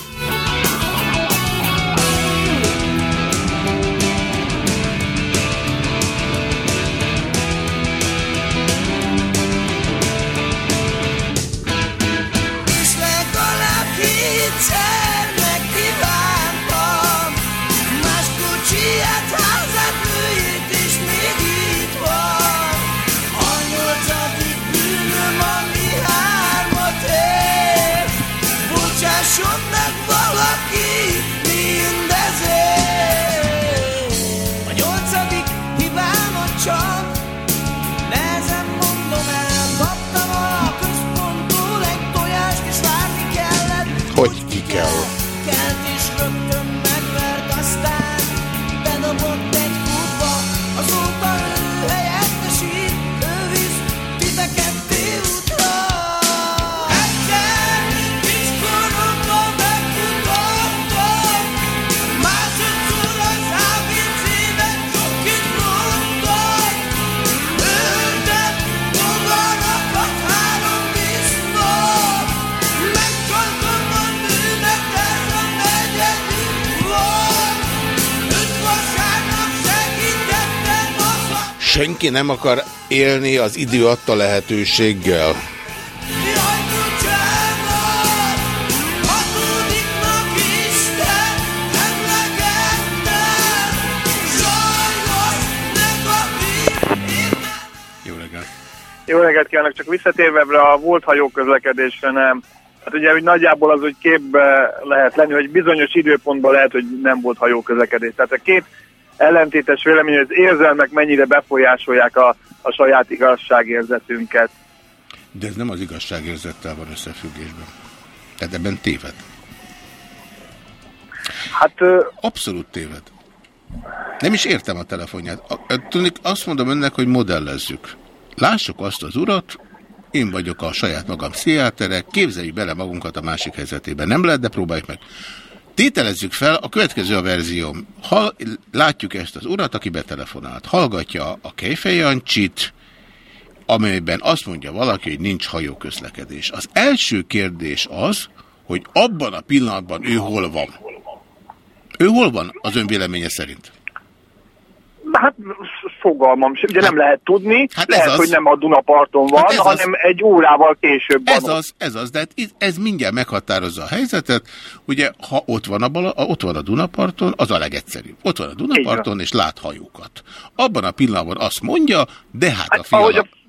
nem akar élni az idő adta lehetőséggel. Jó reggelt! Jó reggelt kívánok, csak visszatérve a volt hajó közlekedésre nem. Hát ugye, hogy nagyjából az úgy képbe lehet lenni, hogy bizonyos időpontban lehet, hogy nem volt hajó közlekedés. Tehát a két ellentétes vélemény, hogy az érzelmek mennyire befolyásolják a, a saját igazságérzetünket. De ez nem az igazságérzettel van összefüggésben. Tehát ebben téved. Hát... Abszolút téved. Nem is értem a telefonját. Tudni, azt mondom önnek, hogy modellezzük. Lássuk azt az urat, én vagyok a saját magam pszichiátere, képzeljük bele magunkat a másik helyzetében. Nem lehet, de próbáljuk meg. Tételezzük fel, a következő a verzióm. Ha látjuk ezt az urat, aki betelefonált, hallgatja a Kejfej Jancsit, amelyben azt mondja valaki, hogy nincs hajóközlekedés. Az első kérdés az, hogy abban a pillanatban ő hol van. Ő hol van az ön véleménye szerint? Hát fogalmam sem, ugye nem lehet tudni, Hát lehet, az. hogy nem a Dunaparton van, Hát ez az. hanem egy órával később van. Ez az, ez az, de hát ez mindjárt meghatározza a helyzetet. Ugye, ha ott van a, bala, a- ott van a Dunaparton, az a legegyszerűbb. Ott van a Dunaparton, és lát hajókat. Abban a pillanatban azt mondja, de hát a Ahogy fiala... a,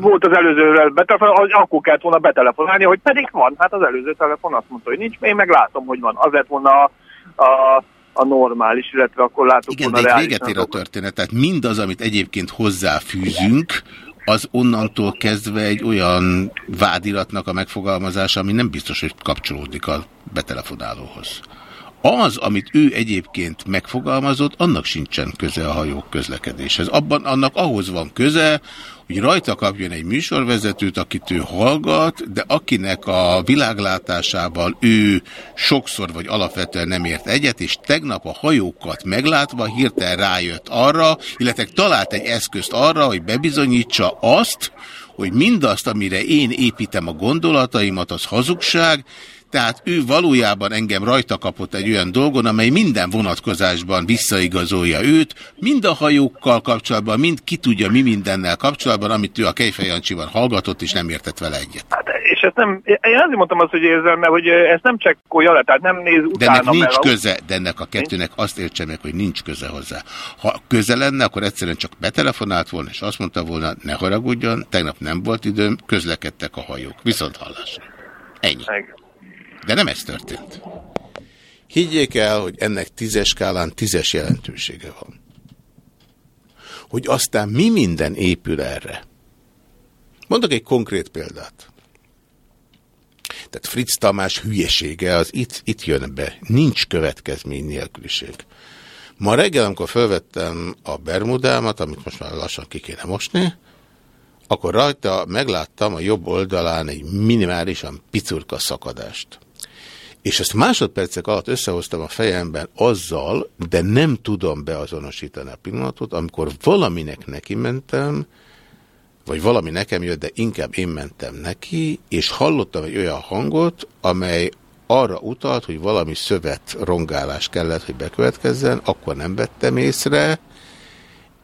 volt az előzővel betelefonálni, akkor kellett volna betelefonálni, hogy pedig van. Hát az előző telefon azt mondta, hogy nincs, én meg látom, hogy van. Az lett volna a, a, a normális, illetve akkor látok Igen, de itt véget ér a történet. Tehát mindaz, amit egyébként hozzáfűzünk, az onnantól kezdve egy olyan vádiratnak a megfogalmazása, ami nem biztos, hogy kapcsolódik a betelefonálóhoz. Az, amit ő egyébként megfogalmazott, annak sincsen köze a hajók közlekedéshez. Abban annak ahhoz van köze, hogy rajta kapjon egy műsorvezetőt, akit ő hallgat, de akinek a világlátásával ő sokszor vagy alapvetően nem ért egyet, és tegnap a hajókat meglátva hirtelen rájött arra, illetve talált egy eszközt arra, hogy bebizonyítsa azt, hogy mindazt, amire én építem a gondolataimat, az hazugság, tehát ő valójában engem rajta kapott egy olyan dolgon, amely minden vonatkozásban visszaigazolja őt, mind a hajókkal kapcsolatban, mind ki tudja mi mindennel kapcsolatban, amit ő a Kejfej Jancsiban hallgatott, és nem értett vele egyet. Hát, és ezt nem, én azért mondtam azt, hogy érzem, mert hogy ezt nem csekkolja le, tehát nem néz De utána. ennek nincs köze, de ennek a kettőnek azt értse meg, hogy nincs köze hozzá. Ha köze lenne, akkor egyszerűen csak betelefonált volna, és azt mondta volna, ne haragudjon, tegnap nem volt időm, közlekedtek a hajók. Viszont hallás. Ennyi. De nem ez történt. Higgyék el, hogy ennek tízes skálán tízes jelentősége van. Hogy aztán mi minden épül erre. Mondok egy konkrét példát. Tehát Fritz Tamás hülyesége az itt, itt jön be. Nincs következmény nélküliség. Ma reggel, amikor felvettem a bermudámat, amit most már lassan ki kéne mosni, akkor rajta megláttam a jobb oldalán egy minimálisan picurka szakadást. És ezt másodpercek alatt összehoztam a fejemben azzal, de nem tudom beazonosítani a pillanatot, amikor valaminek neki mentem, vagy valami nekem jött, de inkább én mentem neki, és hallottam egy olyan hangot, amely arra utalt, hogy valami szövet rongálás kellett, hogy bekövetkezzen, akkor nem vettem észre,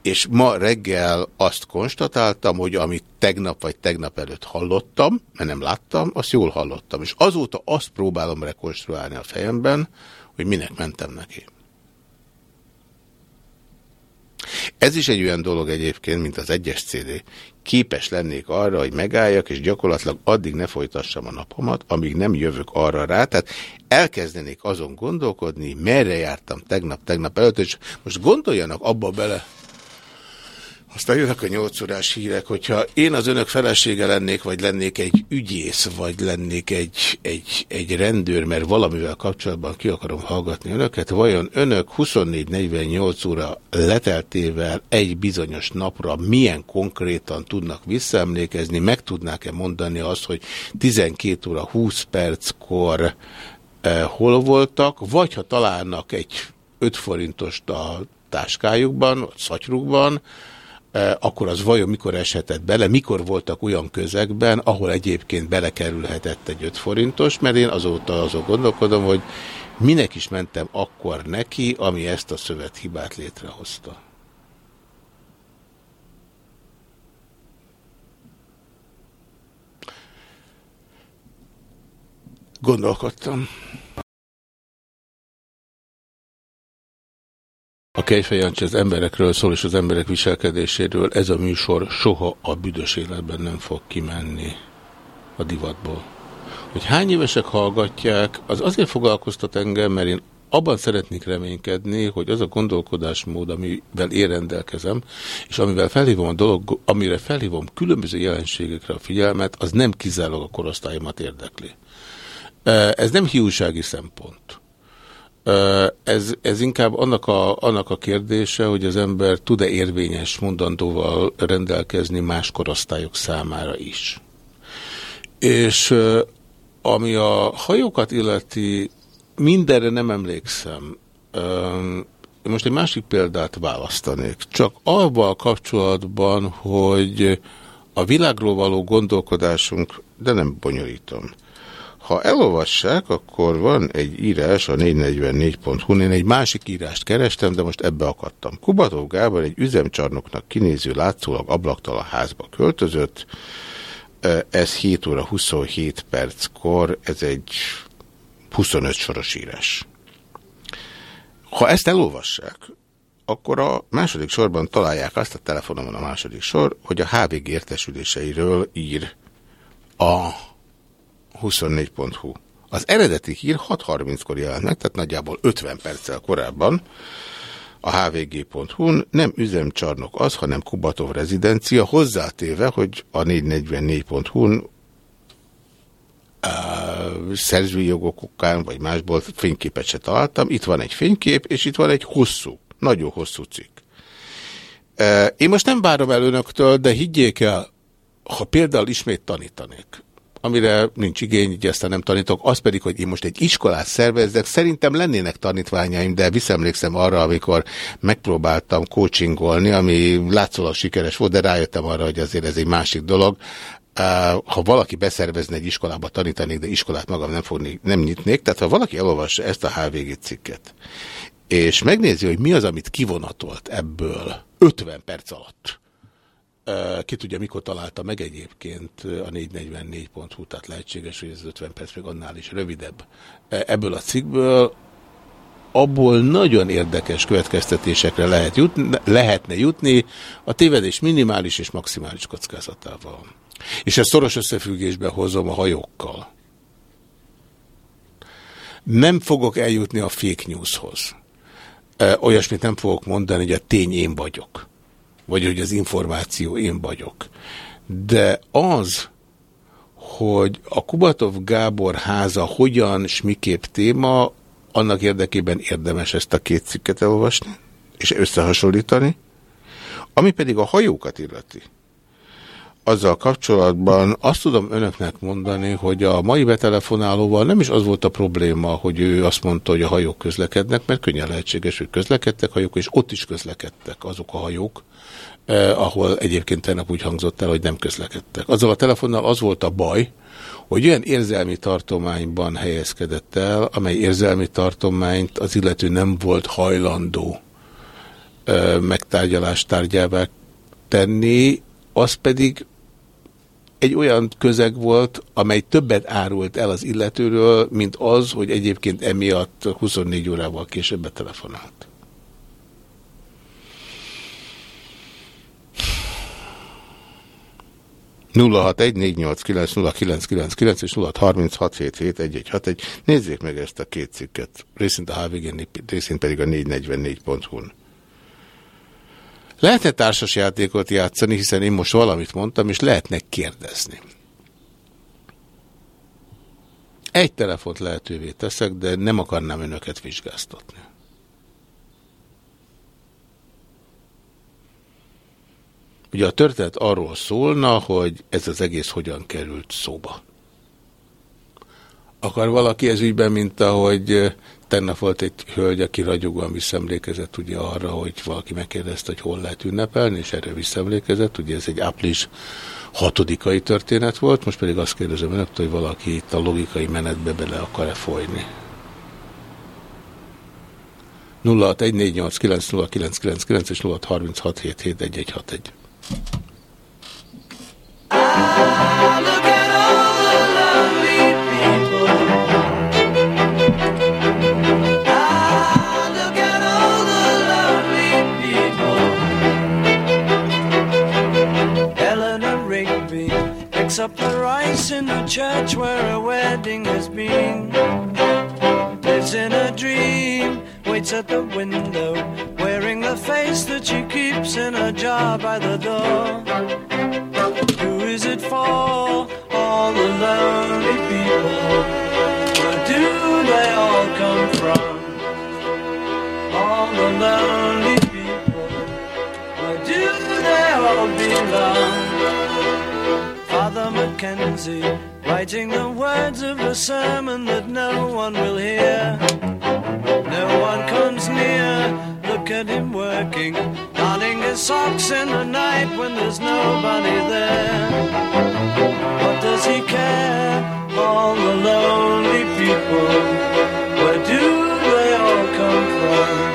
és ma reggel azt konstatáltam, hogy amit tegnap vagy tegnap előtt hallottam, mert nem láttam, azt jól hallottam. És azóta azt próbálom rekonstruálni a fejemben, hogy minek mentem neki. Ez is egy olyan dolog egyébként, mint az egyes CD. Képes lennék arra, hogy megálljak, és gyakorlatilag addig ne folytassam a napomat, amíg nem jövök arra rá. Tehát elkezdenék azon gondolkodni, merre jártam tegnap, tegnap előtt, és most gondoljanak abba bele, aztán jönnek a nyolc órás hírek, hogyha én az önök felesége lennék, vagy lennék egy ügyész, vagy lennék egy, egy, egy rendőr, mert valamivel kapcsolatban ki akarom hallgatni önöket, vajon önök 24-48 óra leteltével egy bizonyos napra milyen konkrétan tudnak visszaemlékezni, meg tudnák-e mondani azt, hogy 12 óra 20 perckor eh, hol voltak, vagy ha találnak egy 5 forintost a táskájukban, vagy szatyrukban, akkor az vajon mikor eshetett bele, mikor voltak olyan közegben, ahol egyébként belekerülhetett egy 5 forintos, mert én azóta azon gondolkodom, hogy minek is mentem akkor neki, ami ezt a szövethibát létrehozta. Gondolkodtam. A Kejfej Jancsi az emberekről szól, és az emberek viselkedéséről. Ez a műsor soha a büdös életben nem fog kimenni a divatból. Hogy hány évesek hallgatják, az azért foglalkoztat engem, mert én abban szeretnék reménykedni, hogy az a gondolkodásmód, amivel én rendelkezem, és amivel felhívom a dolog, amire felhívom különböző jelenségekre a figyelmet, az nem kizárólag a korosztályomat érdekli. Ez nem hiúsági szempont. Ez, ez inkább annak a, annak a kérdése, hogy az ember tud-e érvényes mondandóval rendelkezni más korosztályok számára is. És ami a hajókat illeti, mindenre nem emlékszem. Most egy másik példát választanék. Csak avval kapcsolatban, hogy a világról való gondolkodásunk, de nem bonyolítom. Ha elolvassák, akkor van egy írás a 444.hu-n, én egy másik írást kerestem, de most ebbe akadtam. Kubatov Gábor egy üzemcsarnoknak kinéző látszólag ablaktalan házba költözött, ez 7 óra 27 perckor, ez egy 25 soros írás. Ha ezt elolvassák, akkor a második sorban találják azt a telefonomon a második sor, hogy a HVG értesüléseiről ír a 24.hu. Az eredeti hír 6.30-kor jelent meg, tehát nagyjából 50 perccel korábban a hvg.hu-n nem üzemcsarnok az, hanem Kubatov rezidencia, hozzátéve, hogy a 444.hu-n szerzői jogok okán, vagy másból fényképet se találtam. Itt van egy fénykép, és itt van egy hosszú, nagyon hosszú cikk. Én most nem várom el önöktől, de higgyék el, ha például ismét tanítanék, amire nincs igény, így aztán nem tanítok, az pedig, hogy én most egy iskolát szervezzek, szerintem lennének tanítványaim, de visszaemlékszem arra, amikor megpróbáltam coachingolni, ami látszólag sikeres volt, de rájöttem arra, hogy azért ez egy másik dolog. Ha valaki beszervezne egy iskolába, tanítanék, de iskolát magam nem, fognék, nem nyitnék. Tehát ha valaki elolvassa ezt a HVG cikket, és megnézi, hogy mi az, amit kivonatolt ebből 50 perc alatt, Ki tudja, mikor találta meg egyébként a 444.hu, tehát lehetséges, hogy ez 50 perc még annál is rövidebb. Ebből a cikkből abból nagyon érdekes következtetésekre lehet jutni, lehetne jutni a tévedés minimális és maximális kockázatával. És ezt szoros összefüggésbe hozom a hajókkal. Nem fogok eljutni a fake newshoz. Olyasmit nem fogok mondani, hogy a tény én vagyok vagy hogy az információ én vagyok. De az, hogy a Kubatov Gábor háza hogyan s miképp téma, annak érdekében érdemes ezt a két cikket elolvasni, és összehasonlítani. Ami pedig a hajókat illeti. Azzal kapcsolatban azt tudom önöknek mondani, hogy a mai betelefonálóval nem is az volt a probléma, hogy ő azt mondta, hogy a hajók közlekednek, mert könnyen lehetséges, hogy közlekedtek hajók, és ott is közlekedtek azok a hajók, eh, ahol egyébként tegnap úgy hangzott el, hogy nem közlekedtek. Azzal a telefonnal az volt a baj, hogy olyan érzelmi tartományban helyezkedett el, amely érzelmi tartományt az illető nem volt hajlandó eh, megtárgyalást tárgyává tenni, az pedig egy olyan közeg volt, amely többet árult el az illetőről, mint az, hogy egyébként emiatt 24 órával később betelefonált. És 0636771161. Nézzék meg ezt a két cikket, részint a hvg részint pedig a 444.hu-n. Lehetne társasjátékot játszani, hiszen én most valamit mondtam, és lehetne kérdezni. Egy telefont lehetővé teszek, de nem akarnám önöket vizsgáztatni. Ugye a történet arról szólna, hogy ez az egész hogyan került szóba. Akar valaki ez ügyben, mint ahogy Tegnap volt egy hölgy, aki ragyogóan visszaemlékezett ugye arra, hogy valaki megkérdezte, hogy hol lehet ünnepelni, és erre visszaemlékezett. Ugye ez egy április hatodikai történet volt, most pedig azt kérdezem önöktől, hogy valaki itt a logikai menetbe bele akar-e folyni. 0614890999 és 0636771161. Up the rice in the church where a wedding has been. Lives in a dream, waits at the window, wearing the face that she keeps in a jar by the door. Who is it for? All the lonely people. Where do they all come from? All the lonely people. Where do they all belong? Mackenzie, writing the words of a sermon that no one will hear. No one comes near, look at him working, darning his socks in the night when there's nobody there. What does he care? All the lonely people, where do they all come from?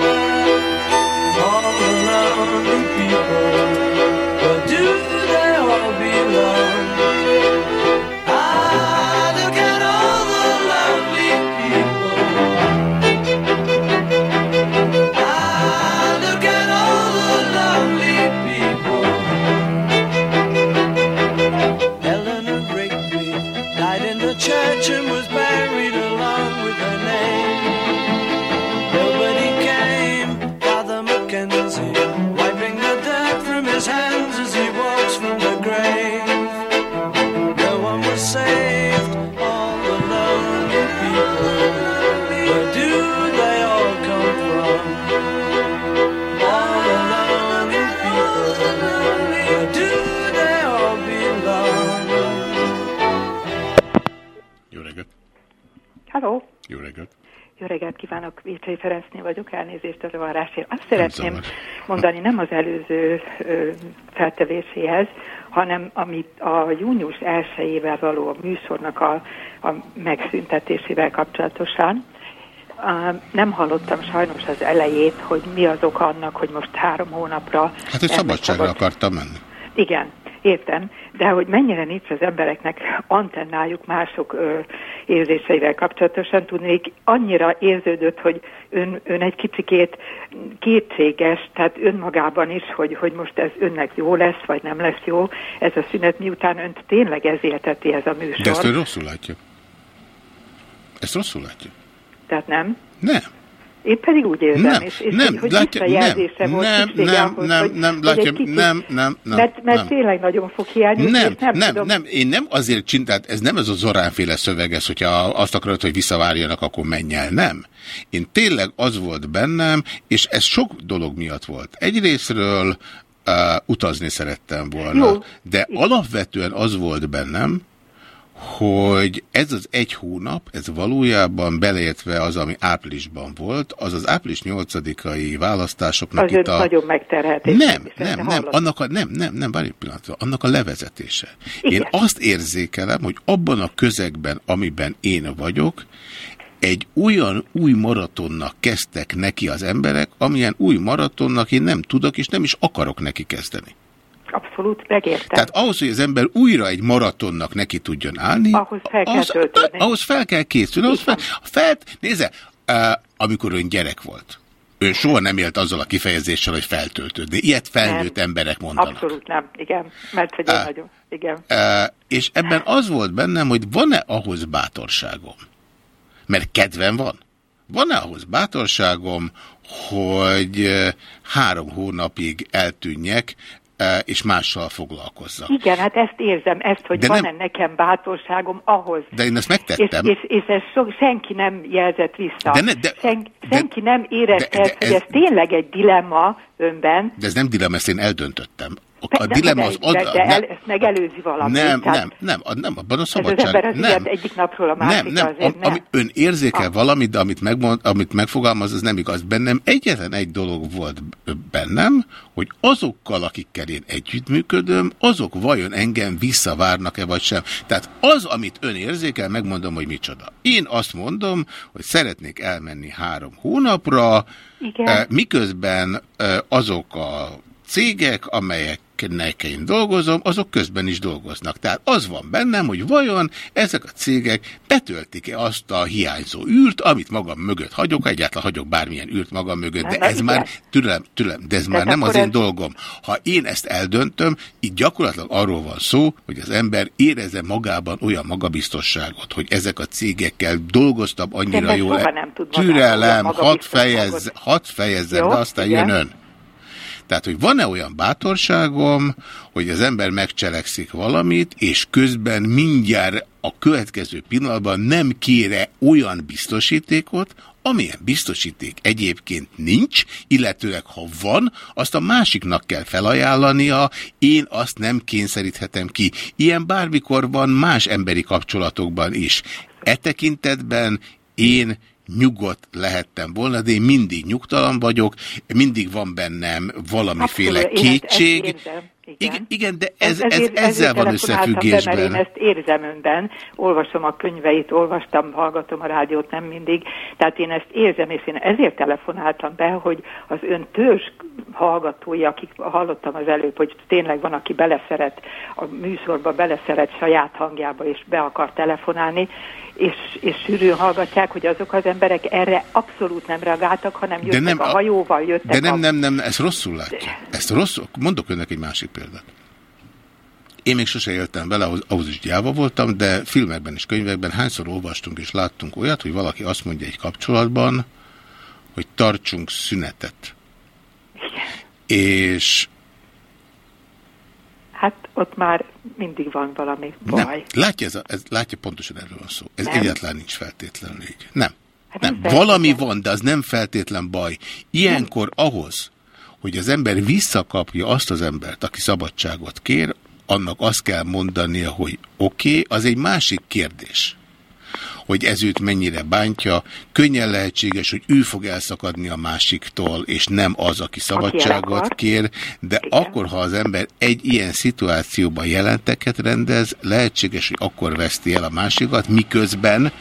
Elnézést a zavarásért. Azt szeretném mondani nem az előző ö, feltevéséhez, hanem amit a június 1-ével való műsornak a, a megszüntetésével kapcsolatosan. Nem hallottam sajnos az elejét, hogy mi az oka annak, hogy most három hónapra... Hát, hogy szabadságra akartam menni. Igen, értem, de hogy mennyire nincs az embereknek antennájuk mások ö, érzéseivel kapcsolatosan, tudnék, annyira érződött, hogy ön, ön egy kicsikét kétséges, tehát önmagában is, hogy, hogy most ez önnek jó lesz, vagy nem lesz jó, ez a szünet, miután önt tényleg ez élteti ez a műsor. De ezt rosszul látja. Ezt rosszul látja. Tehát nem? Nem. Én pedig úgy érzem, Nem, és, és nem, hogy, hogy látja, visszajelzésre nem, volt nem, nem, ahhoz, nem, hogy, nem, hogy látja, egy kicsit, nem, nem, nem, mert, mert nem. tényleg nagyon fog hiányozni, Nem, nem, nem, tudom, nem, én nem azért csináltam, ez nem ez a Zoránféle szöveg, ez, hogyha azt akarod, hogy visszavárjanak, akkor menj el, nem. Én tényleg az volt bennem, és ez sok dolog miatt volt. Egyrésztről uh, utazni szerettem volna, Jó. de alapvetően az volt bennem, hogy ez az egy hónap, ez valójában beleértve az, ami áprilisban volt, az az április 8-ai választásoknak az itt a... nagyon megterheltés. Nem, nem, nem, annak a, nem, nem, nem, várj egy pillanatra, annak a levezetése. Igen. Én azt érzékelem, hogy abban a közegben, amiben én vagyok, egy olyan új maratonnak kezdtek neki az emberek, amilyen új maratonnak én nem tudok, és nem is akarok neki kezdeni. Abszolút megértem. Tehát ahhoz, hogy az ember újra egy maratonnak neki tudjon állni, Ahhoz fel kell ahhoz, töltődni. ahhoz fel kell készülni. Ahhoz fel, fel, nézze, uh, amikor ön gyerek volt, ön soha nem élt azzal a kifejezéssel, hogy feltöltődni. Ilyet felnőtt Nem. emberek mondanak. Abszolút nem, igen. Mert hogy én Á. nagyon, igen. Uh, és ebben az volt bennem, hogy van-e ahhoz bátorságom? Mert kedvem van. Van-e ahhoz bátorságom, hogy eh, három hónapig eltűnjek, eh, és mással foglalkozzak? Igen, hát ezt érzem, ezt, hogy De van-e nem- nekem bátorságom ahhoz. De én ezt És, megtettem. és, és ezt so, senki nem jelzett vissza. De ne- de- Sen, senki nem érezte de- ezt, de hogy ez- ez tényleg egy dilemma önben. De ez nem dilemma, ezt én eldöntöttem. A, De- de- dilemma de- az... de, de nem, el, ezt megelőzi valami. nem, tehát nem, nem, a- nem, abban a Ez szabadság. az ember az nem. egyik napról a másikra Nem, nem, azért am, nem. ami ön érzékel valamit, de amit, megmond, amit megfogalmaz, az nem igaz. Bennem egyetlen egy dolog volt bennem, hogy azokkal, akikkel én együttműködöm, azok vajon engem visszavárnak-e vagy sem. Tehát az, amit ön érzékel, megmondom, hogy micsoda. Én azt mondom, hogy szeretnék elmenni három hónapra, Igen. eh, miközben eh, azok a cégek, amelyeknek én dolgozom, azok közben is dolgoznak. Tehát az van bennem, hogy vajon ezek a cégek betöltik-e azt a hiányzó űrt, amit magam mögött hagyok, ha egyáltalán hagyok bármilyen űrt magam mögött, de Na, ez igen. már, türelem, türelem, de ez már nem az én ez- dolgom. Ha én ezt eldöntöm, itt gyakorlatilag arról van szó, hogy az ember érezze magában olyan magabiztosságot, hogy ezek a cégekkel dolgoztam annyira ember jól. nem tud magában Türelem, hadd magabiztosságot. fejezz, hadd fejezzem, Jó, de aztán igen. jön ön. Tehát, hogy van-e olyan bátorságom, hogy az ember megcselekszik valamit, és közben mindjárt a következő pillanatban nem kére olyan biztosítékot, amilyen biztosíték egyébként nincs, illetőleg ha van, azt a másiknak kell felajánlania, én azt nem kényszeríthetem ki. Ilyen bármikor van más emberi kapcsolatokban is. E tekintetben én nyugodt lehettem volna, de én mindig nyugtalan vagyok, mindig van bennem valamiféle Abszolút, ezt- kétség. ezt érzem. Igen. Igen, igen, de ez, ez, ezért- ezzel ezért van Be, mert összefüggésben. én ezt érzem önben, olvasom a könyveit, olvastam, hallgatom a rádiót, nem mindig, tehát én ezt érzem, és én ezért telefonáltam be, hogy az ön törzs hallgatói, akik hallottam az előbb, hogy tényleg van, aki beleszeret a műsorba, beleszeret saját hangjába, és be akar telefonálni, és, és sűrűn hallgatják, hogy azok az emberek erre abszolút nem reagáltak, hanem jöttek nem a hajóval, jöttek De nem, a... nem, nem, ezt rosszul látja. Ezt rosszul, mondok önnek egy másik példát. Én még sose éltem vele, ahhoz, ahhoz is gyáva voltam, de filmekben és könyvekben hányszor olvastunk és láttunk olyat, hogy valaki azt mondja egy kapcsolatban, hogy tartsunk szünetet. És Hát ott már mindig van valami nem, baj. látja, ez, a, ez, látja, pontosan erről van szó. Ez Nem. egyáltalán nincs feltétlenül így. Nem. Hát nem. nem. Valami van, de az nem feltétlen baj. Ilyenkor ahhoz, hogy az ember visszakapja azt az embert, aki szabadságot kér, annak azt kell mondania, hogy oké, okay, az egy másik kérdés hogy ez őt mennyire bántja. Könnyen lehetséges, hogy ő fog elszakadni a másiktól, és nem az, aki szabadságot kér, de Igen. akkor, ha az ember egy ilyen szituációban jelenteket rendez, lehetséges, hogy akkor veszti el a másikat, miközben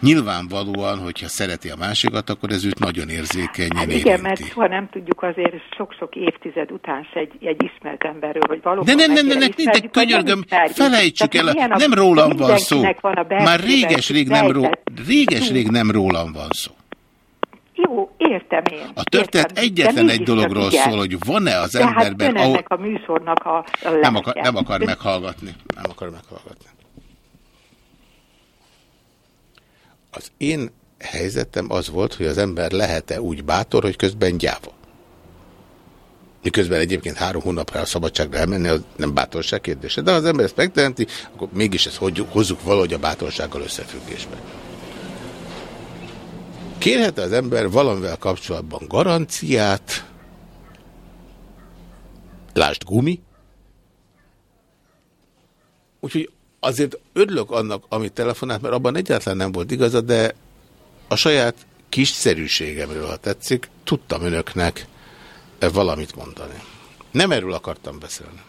nyilvánvalóan, hogyha szereti a másikat, akkor ez őt nagyon érzékenyen Hát érinti. igen, mert soha nem tudjuk azért sok-sok évtized után se egy, egy ismert emberről, hogy valóban De nem, nem, nem, nem könyörgöm, felejtsük el, a- nem rólam van szó. Van a Már réges-rég nem, ró, rejtett réges-rég nem rólam van szó. Jó, értem én. A történet értem, egyetlen egy dologról igen. szól, hogy van-e az De hát emberben... ön ennek a műsornak a, a nem, akar, nem akar meghallgatni. Nem akar meghallgatni. Az én helyzetem az volt, hogy az ember lehet-e úgy bátor, hogy közben gyáva. Miközben egyébként három hónapra a szabadságra elmenni, az nem bátorság kérdése. De ha az ember ezt megteremti, akkor mégis ezt hozzuk, valahogy a bátorsággal összefüggésbe. Kérhet az ember valamivel kapcsolatban garanciát, lásd gumi, úgyhogy azért örülök annak, amit telefonált, mert abban egyáltalán nem volt igaza, de a saját kisszerűségemről, ha tetszik, tudtam önöknek valamit mondani. Nem erről akartam beszélni.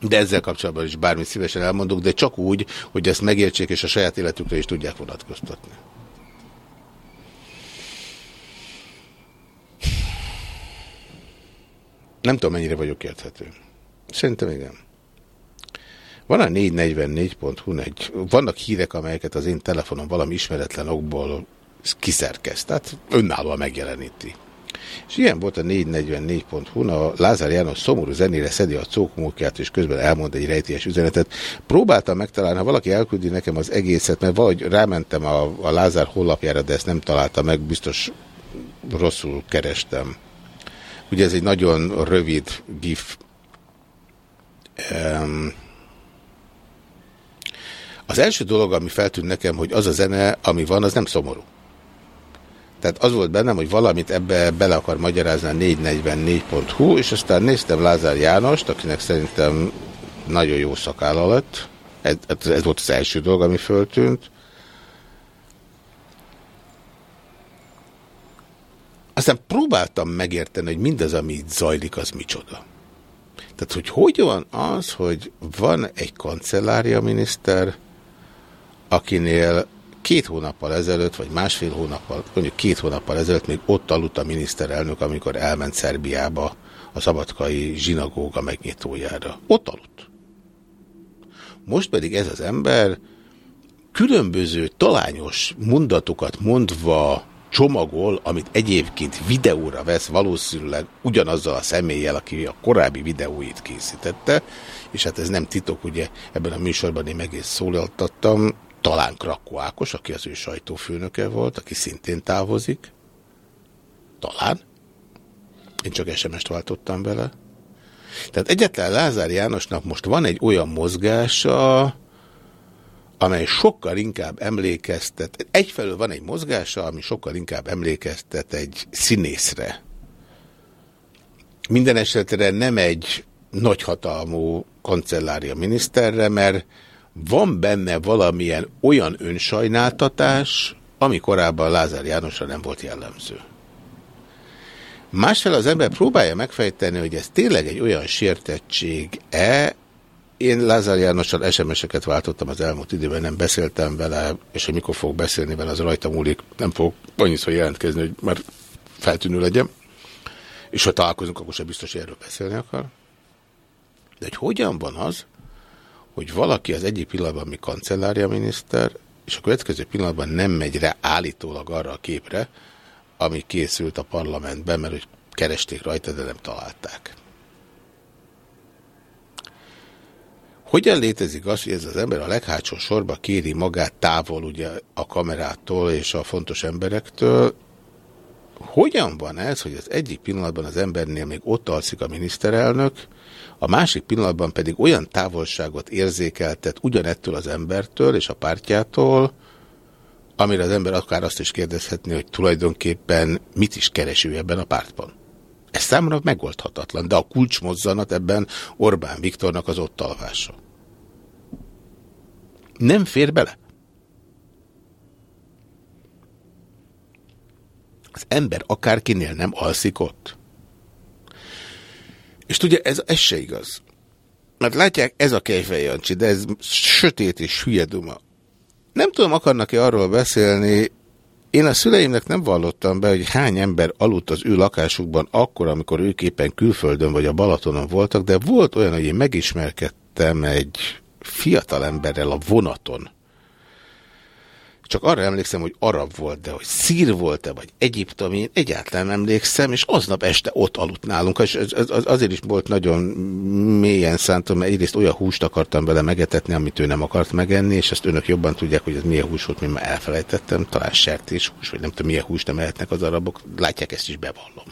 De ezzel kapcsolatban is bármit szívesen elmondok, de csak úgy, hogy ezt megértsék, és a saját életükre is tudják vonatkoztatni. Nem tudom, mennyire vagyok érthető. Szerintem igen. Van a 444.hu egy, vannak hírek, amelyeket az én telefonom valami ismeretlen okból kiszerkeszt, tehát önállóan megjeleníti. És ilyen volt a 444.hu, a Lázár János szomorú zenére szedi a cókmókját, és közben elmond egy rejtélyes üzenetet. Próbáltam megtalálni, ha valaki elküldi nekem az egészet, mert valahogy rámentem a, a Lázár honlapjára, de ezt nem találtam meg, biztos rosszul kerestem. Ugye ez egy nagyon rövid gif. Um, az első dolog, ami feltűnt nekem, hogy az a zene, ami van, az nem szomorú. Tehát az volt bennem, hogy valamit ebbe bele akar magyarázni a 444.hu, és aztán néztem Lázár Jánost, akinek szerintem nagyon jó szakálla lett. Ez, ez volt az első dolog, ami föltűnt. Aztán próbáltam megérteni, hogy mindez, ami itt zajlik, az micsoda. Tehát, hogy hogy van az, hogy van egy kancellária miniszter, akinél két hónappal ezelőtt, vagy másfél hónappal, mondjuk két hónappal ezelőtt még ott aludt a miniszterelnök, amikor elment Szerbiába a szabadkai zsinagóga megnyitójára. Ott aludt. Most pedig ez az ember különböző talányos mondatokat mondva csomagol, amit egyébként videóra vesz valószínűleg ugyanazzal a személlyel, aki a korábbi videóit készítette, és hát ez nem titok, ugye ebben a műsorban én egész szólaltattam, talán Krakó Ákos, aki az ő sajtófőnöke volt, aki szintén távozik, talán, Én csak SMS-t váltottam bele. Tehát egyetlen Lázár Jánosnak most van egy olyan mozgása, amely sokkal inkább emlékeztet, egyfelől van egy mozgása, ami sokkal inkább emlékeztet egy színészre. Minden esetre nem egy nagyhatalmú kancellária miniszterre, mert van benne valamilyen olyan önsajnáltatás, ami korábban Lázár Jánosra nem volt jellemző. Másfél az ember próbálja megfejteni, hogy ez tényleg egy olyan sértettség-e, én Lázár Jánossal SMS-eket váltottam az elmúlt időben, nem beszéltem vele, és hogy mikor fog beszélni vele, az rajta múlik, nem fog annyiszor jelentkezni, hogy már feltűnő legyen. És ha találkozunk, akkor sem biztos, hogy erről beszélni akar. De hogy hogyan van az, hogy valaki az egyik pillanatban mi kancellária miniszter, és a következő pillanatban nem megy rá állítólag arra a képre, ami készült a parlamentben, mert hogy keresték rajta, de nem találták. Hogyan létezik az, hogy ez az ember a leghátsó sorba kéri magát távol ugye a kamerától és a fontos emberektől? Hogyan van ez, hogy az egyik pillanatban az embernél még ott alszik a miniszterelnök, a másik pillanatban pedig olyan távolságot érzékeltet ugyanettől az embertől és a pártjától, amire az ember akár azt is kérdezhetné, hogy tulajdonképpen mit is kereső ebben a pártban. Ez számomra megoldhatatlan, de a kulcsmozzanat ebben Orbán Viktornak az ott alvása. Nem fér bele. Az ember akárkinél nem alszik ott. És tudja, ez, ez se igaz. Mert látják, ez a Kejfej Jancsi, de ez sötét és hülye duma. Nem tudom, akarnak-e arról beszélni, én a szüleimnek nem vallottam be, hogy hány ember aludt az ő lakásukban akkor, amikor ők éppen külföldön vagy a Balatonon voltak, de volt olyan, hogy én megismerkedtem egy fiatal emberrel a vonaton, csak arra emlékszem, hogy arab volt, de hogy szír volt-e, vagy egyiptom, én egyáltalán emlékszem, és aznap este ott aludt nálunk, és ez, ez, azért is volt nagyon mélyen szántom, mert egyrészt olyan húst akartam vele megetetni, amit ő nem akart megenni, és ezt önök jobban tudják, hogy ez milyen hús volt, mint már elfelejtettem, talán sertéshús, vagy nem tudom, milyen húst nem ehetnek az arabok, látják, ezt is bevallom.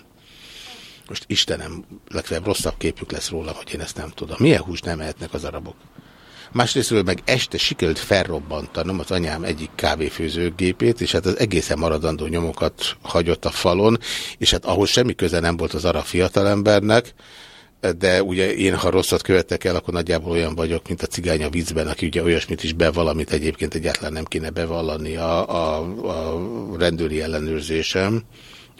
Most Istenem, legfeljebb rosszabb képük lesz róla, hogy én ezt nem tudom. Milyen húst nem ehetnek az arabok? Másrésztről meg este sikerült felrobbantanom az anyám egyik kávéfőzőgépét, és hát az egészen maradandó nyomokat hagyott a falon, és hát ahhoz semmi köze nem volt az arra fiatalembernek, de ugye én, ha rosszat követek el, akkor nagyjából olyan vagyok, mint a cigány a vízben, aki ugye olyasmit is beval, amit egyébként egyáltalán nem kéne bevallani a, a, a rendőri ellenőrzésem,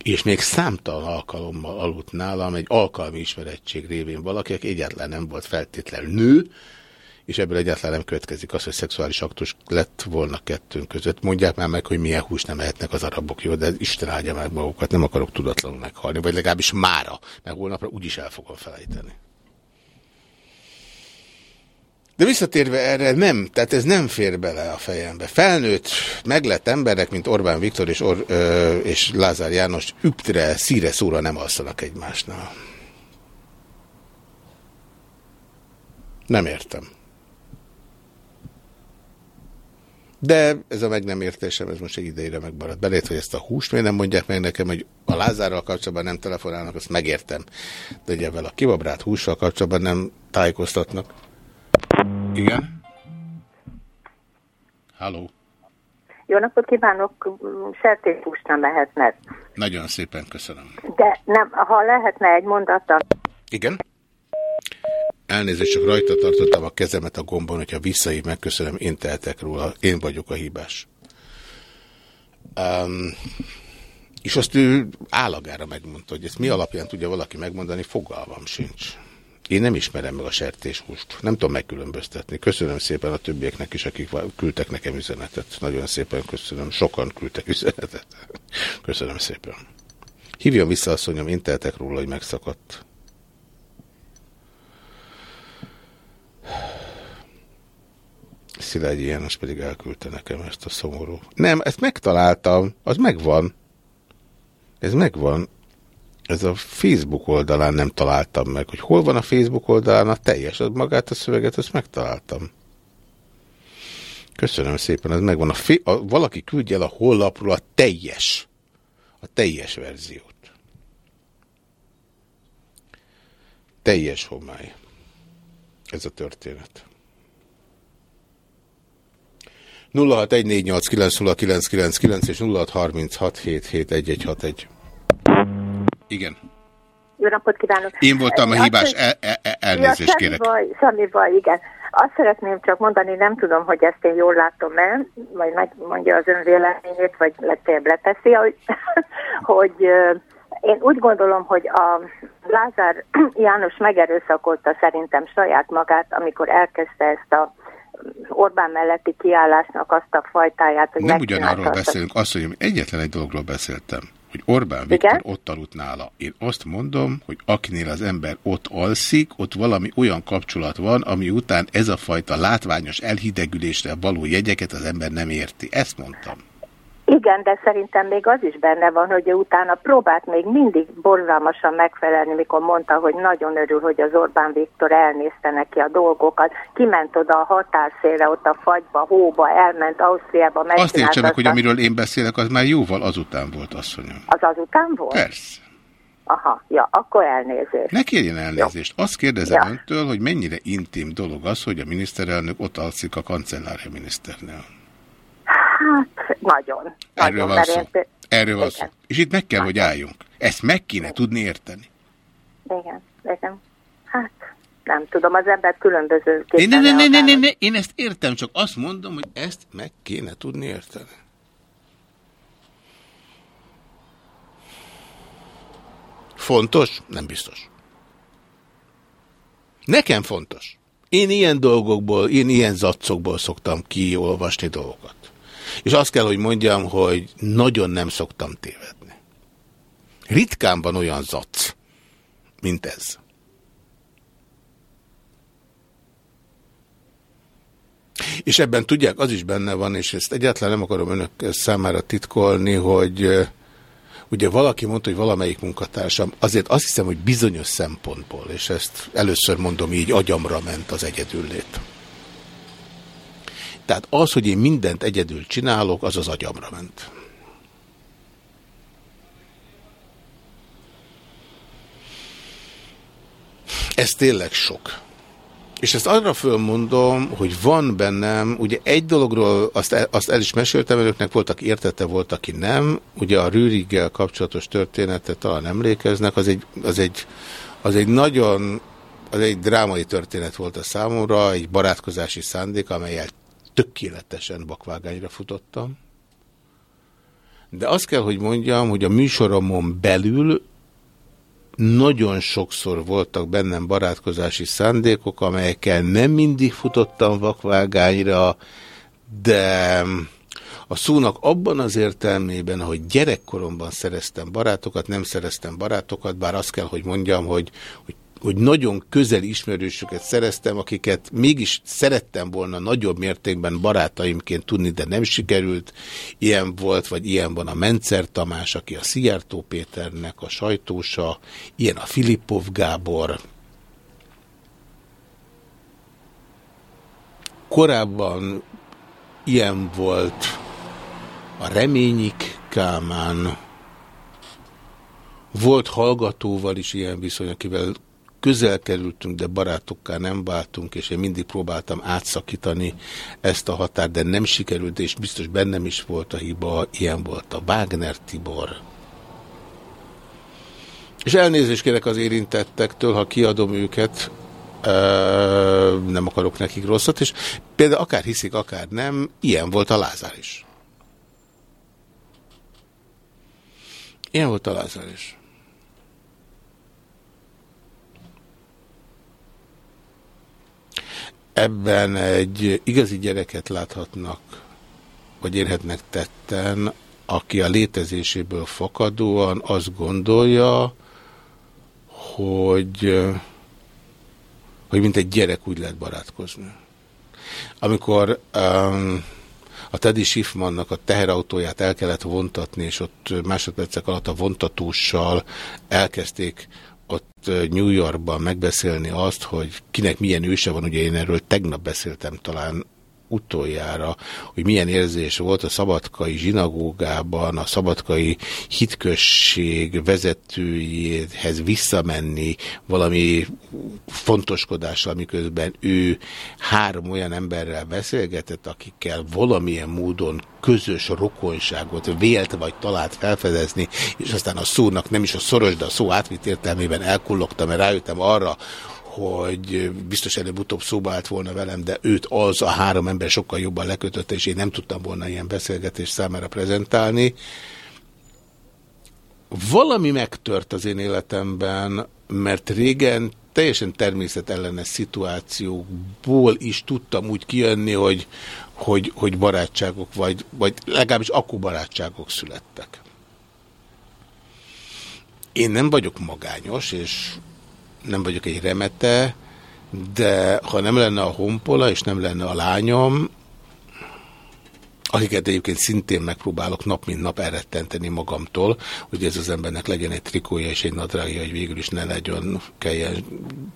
és még számtalan alkalommal aludt nálam egy alkalmi ismerettség révén valaki, aki egyáltalán nem volt feltétlenül nő, és ebből egyáltalán nem következik az, hogy szexuális aktus lett volna kettőnk között. Mondják már meg, hogy milyen hús nem ehetnek az arabok, jó, de Isten áldja meg magukat, nem akarok tudatlanul meghalni, vagy legalábbis mára, mert holnapra úgyis el fogom felejteni. De visszatérve erre nem, tehát ez nem fér bele a fejembe. Felnőtt, meglett emberek, mint Orbán Viktor és, Or, ö, és Lázár János üptre, szíre szóra nem alszanak egymásnál. Nem értem. De ez a meg nem értésem, ez most egy ideire megmaradt. Belét, hogy ezt a húst miért nem mondják meg nekem, hogy a Lázárral kapcsolatban nem telefonálnak, azt megértem. De ugye a kibabrált hússal kapcsolatban nem tájékoztatnak. Igen? Halló? Jó napot kívánok, sertéshúst nem lehetne. Nagyon szépen köszönöm. De nem, ha lehetne egy mondattal. Igen? Elnézést, csak rajta tartottam a kezemet a gombon, hogyha visszaív, megköszönöm, én tehetek róla, én vagyok a hibás. Um, és azt ő állagára megmondta, hogy ezt mi alapján tudja valaki megmondani, fogalmam sincs. Én nem ismerem meg a sertéshúst. Nem tudom megkülönböztetni. Köszönöm szépen a többieknek is, akik küldtek nekem üzenetet. Nagyon szépen köszönöm. Sokan küldtek üzenetet. Köszönöm szépen. Hívjon vissza, asszonyom, én tehetek róla, hogy megszakadt. Szilágyi János pedig elküldte nekem ezt a szomorú. Nem, ezt megtaláltam, az megvan. Ez megvan. Ez a Facebook oldalán nem találtam meg, hogy hol van a Facebook oldalán a teljes, az magát a szöveget, ezt megtaláltam. Köszönöm szépen, ez megvan. A, a valaki küldje el a hollapról a teljes, a teljes verziót. Teljes homály. Ez a történet. 0614890999 és 0636771161. Igen. Jó napot kívánok! Én voltam a hibás, el, el, el, elnézést ja, kérek. Baj, semmi baj, igen. Azt szeretném csak mondani, nem tudom, hogy ezt én jól látom-e, vagy megmondja az ön véleményét, vagy legfeljebb leteszi, hogy, hogy én úgy gondolom, hogy a Lázár János megerőszakolta szerintem saját magát, amikor elkezdte ezt a Orbán melletti kiállásnak azt a fajtáját, hogy Nem ugyanarról azt beszélünk, azt, hogy egyetlen egy dologról beszéltem, hogy Orbán Viktor Igen? ott aludt nála. Én azt mondom, hogy akinél az ember ott alszik, ott valami olyan kapcsolat van, ami után ez a fajta látványos elhidegülésre való jegyeket az ember nem érti. Ezt mondtam. Igen, de szerintem még az is benne van, hogy utána próbált még mindig borzalmasan megfelelni, mikor mondta, hogy nagyon örül, hogy az Orbán Viktor elnézte neki a dolgokat. Kiment oda a határszélre, ott a fagyba, hóba, elment Ausztriába, Azt értse meg, hogy amiről én beszélek, az már jóval azután volt, asszonyom. Az azután volt? Persze. Aha, ja, akkor elnézést. Ne kérjen elnézést. Azt kérdezem Ja. öntől, hogy mennyire intim dolog az, hogy a miniszterelnök ott alszik a kancellária miniszternél. Hát, nagyon. Erről nagyon, van szó. én Erről van Igen. szó. És itt meg kell, hogy álljunk. Ezt meg kéne tudni érteni. Igen, igen. Hát, nem tudom, az ember különböző Ne, ne, ne, ne, ne, ne, ne, én ezt értem, csak azt mondom, hogy ezt meg kéne tudni érteni. Fontos? Nem biztos. Nekem fontos. Én ilyen dolgokból, én ilyen zacokból szoktam kiolvasni dolgokat. És azt kell, hogy mondjam, hogy nagyon nem szoktam tévedni. Ritkán van olyan zac, mint ez. És ebben tudják, az is benne van, és ezt egyáltalán nem akarom önök számára titkolni, hogy ugye valaki mondta, hogy valamelyik munkatársam, azért azt hiszem, hogy bizonyos szempontból, és ezt először mondom így, agyamra ment az egyedüllét. Tehát az, hogy én mindent egyedül csinálok, az az agyamra ment. Ez tényleg sok. És ezt arra fölmondom, hogy van bennem, ugye egy dologról azt el, azt el is meséltem önöknek, voltak értette, volt, aki nem. Ugye a Rüriggel kapcsolatos történetet talán emlékeznek, az egy, az egy, az egy nagyon, az egy drámai történet volt a számomra, egy barátkozási szándék, amelyel tökéletesen bakvágányra futottam. De azt kell, hogy mondjam, hogy a műsoromon belül nagyon sokszor voltak bennem barátkozási szándékok, amelyekkel nem mindig futottam vakvágányra, de a szónak abban az értelmében, hogy gyerekkoromban szereztem barátokat, nem szereztem barátokat, bár azt kell, hogy mondjam, hogy, hogy hogy nagyon közeli ismerősöket szereztem, akiket mégis szerettem volna nagyobb mértékben barátaimként tudni, de nem sikerült. Ilyen volt, vagy ilyen van a Mencer Tamás, aki a Szijjártó Péternek a sajtósa, ilyen a Filippov Gábor. Korábban ilyen volt a Reményik Kálmán, volt hallgatóval is ilyen viszony, akivel közel kerültünk, de barátokká nem váltunk, és én mindig próbáltam átszakítani ezt a határt, de nem sikerült, és biztos bennem is volt a hiba, ilyen volt a Wagner Tibor. És elnézést kérek az érintettektől, ha kiadom őket, ö, nem akarok nekik rosszat, és például akár hiszik, akár nem, ilyen volt a Lázár is. Ilyen volt a Lázár is. Ebben egy igazi gyereket láthatnak, vagy érhetnek tetten, aki a létezéséből fakadóan azt gondolja, hogy, hogy mint egy gyerek úgy lehet barátkozni. Amikor um, a Teddy Schiffmannak a teherautóját el kellett vontatni, és ott másodpercek alatt a vontatóssal elkezdték ott New Yorkban megbeszélni azt, hogy kinek milyen őse van, ugye én erről tegnap beszéltem talán utoljára, hogy milyen érzés volt a szabadkai zsinagógában, a szabadkai hitközség vezetőjéhez visszamenni valami fontoskodással, miközben ő három olyan emberrel beszélgetett, akikkel valamilyen módon közös rokonságot vélt vagy talált felfedezni, és aztán a szónak nem is a szoros, de a szó átvitt értelmében elkullogtam, mert rájöttem arra, hogy biztos előbb-utóbb szóba állt volna velem, de őt az a három ember sokkal jobban lekötötte, és én nem tudtam volna ilyen beszélgetés számára prezentálni. Valami megtört az én életemben, mert régen teljesen természetellenes szituációkból is tudtam úgy kijönni, hogy, hogy, hogy barátságok, vagy, vagy legalábbis akkor barátságok születtek. Én nem vagyok magányos, és nem vagyok egy remete, de ha nem lenne a honpola, és nem lenne a lányom, akiket egyébként szintén megpróbálok nap mint nap elrettenteni magamtól, hogy ez az embernek legyen egy trikója és egy nadrágja, hogy végül is ne legyen, kelljen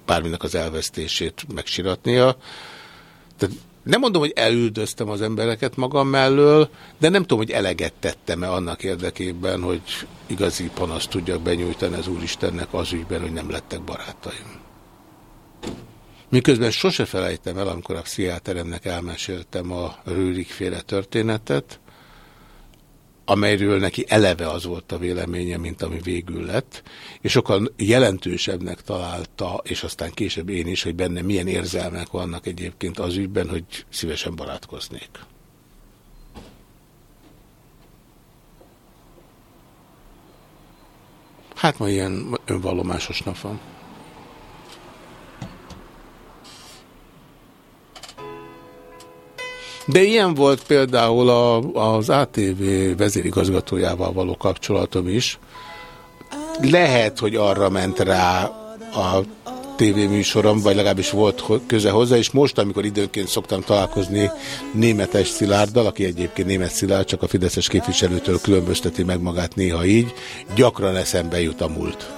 bárminek az elvesztését megsiratnia. Tehát nem mondom, hogy elüldöztem az embereket magam mellől, de nem tudom, hogy eleget tettem-e annak érdekében, hogy igazi panaszt tudjak benyújtani az Úristennek az ügyben, hogy nem lettek barátaim. Miközben sose felejtem el, amikor a pszichiáteremnek elmeséltem a Rőrik féle történetet, amelyről neki eleve az volt a véleménye, mint ami végül lett, és sokkal jelentősebbnek találta, és aztán később én is, hogy benne milyen érzelmek vannak egyébként az ügyben, hogy szívesen barátkoznék. Hát ma ilyen önvallomásos nap van. De ilyen volt például a, az ATV vezérigazgatójával való kapcsolatom is. Lehet, hogy arra ment rá a tévéműsorom, vagy legalábbis volt köze hozzá, és most, amikor időnként szoktam találkozni németes Szilárddal, aki egyébként német Szilárd, csak a Fideszes képviselőtől különbözteti meg magát néha így, gyakran eszembe jut a múlt.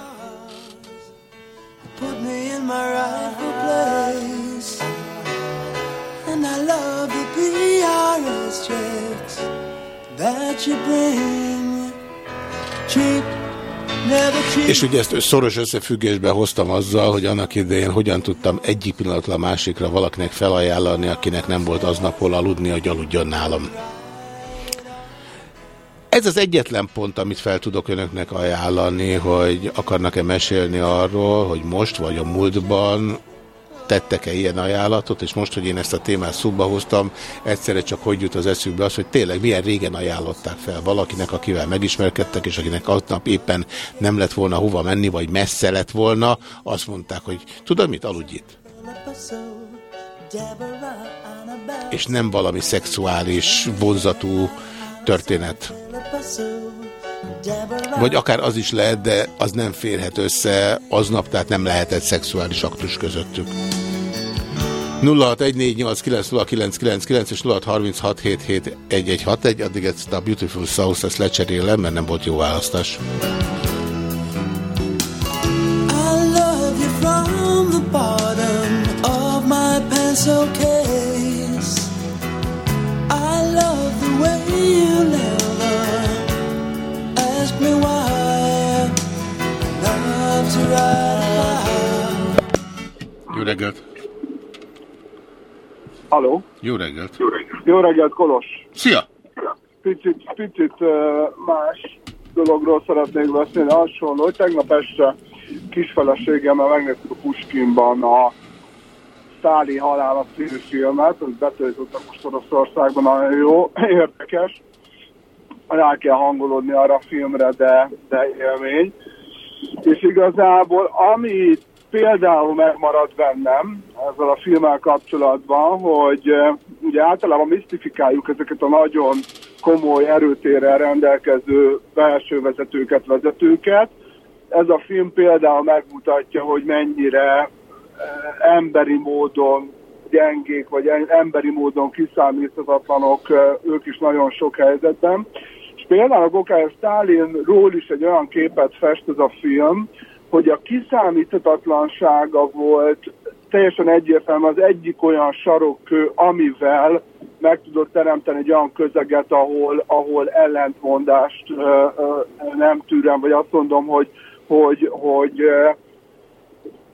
És ugye ezt szoros összefüggésben hoztam azzal, hogy annak idején hogyan tudtam egyik pillanatra a másikra valakinek felajánlani, akinek nem volt aznap hol aludni, hogy aludjon nálam. Ez az egyetlen pont, amit fel tudok önöknek ajánlani, hogy akarnak-e mesélni arról, hogy most vagy a múltban tettek-e ilyen ajánlatot, és most, hogy én ezt a témát szóba hoztam, egyszerre csak hogy jut az eszükbe az, hogy tényleg milyen régen ajánlották fel valakinek, akivel megismerkedtek, és akinek aznap éppen nem lett volna hova menni, vagy messze lett volna, azt mondták, hogy tudod mit, aludj itt. És nem valami szexuális, vonzatú történet. Vagy akár az is lehet, de az nem férhet össze aznap, tehát nem lehetett szexuális aktus közöttük. 0614890999 és 0636771161, addig ezt a Beautiful South ezt lecserélem, mert nem volt jó választás. Pencil case I love the way you Love to ride Jó reggelt! Jó reggelt! Jó reggelt, Kolos! Szia! Picit, picit más dologról szeretnék beszélni. Hasonló, hogy tegnap este kisfeleségemmel megnéztük a Puskinban a Száli halála című filmet, hogy betöltöttek most Oroszországban, nagyon jó, érdekes. Rá kell hangolódni arra a filmre, de, de élmény. És igazából, amit például megmaradt bennem ezzel a filmmel kapcsolatban, hogy ugye általában misztifikáljuk ezeket a nagyon komoly erőtérrel rendelkező belső vezetőket, vezetőket. Ez a film például megmutatja, hogy mennyire emberi módon gyengék, vagy emberi módon kiszámíthatatlanok ők is nagyon sok helyzetben. Például a Gokály Stálinról is egy olyan képet fest ez a film, hogy a kiszámíthatatlansága volt teljesen egyértelmű az egyik olyan sarokkő, amivel meg tudod teremteni egy olyan közeget, ahol, ahol ellentmondást ö, ö, nem tűrem, vagy azt mondom, hogy, hogy, hogy ö,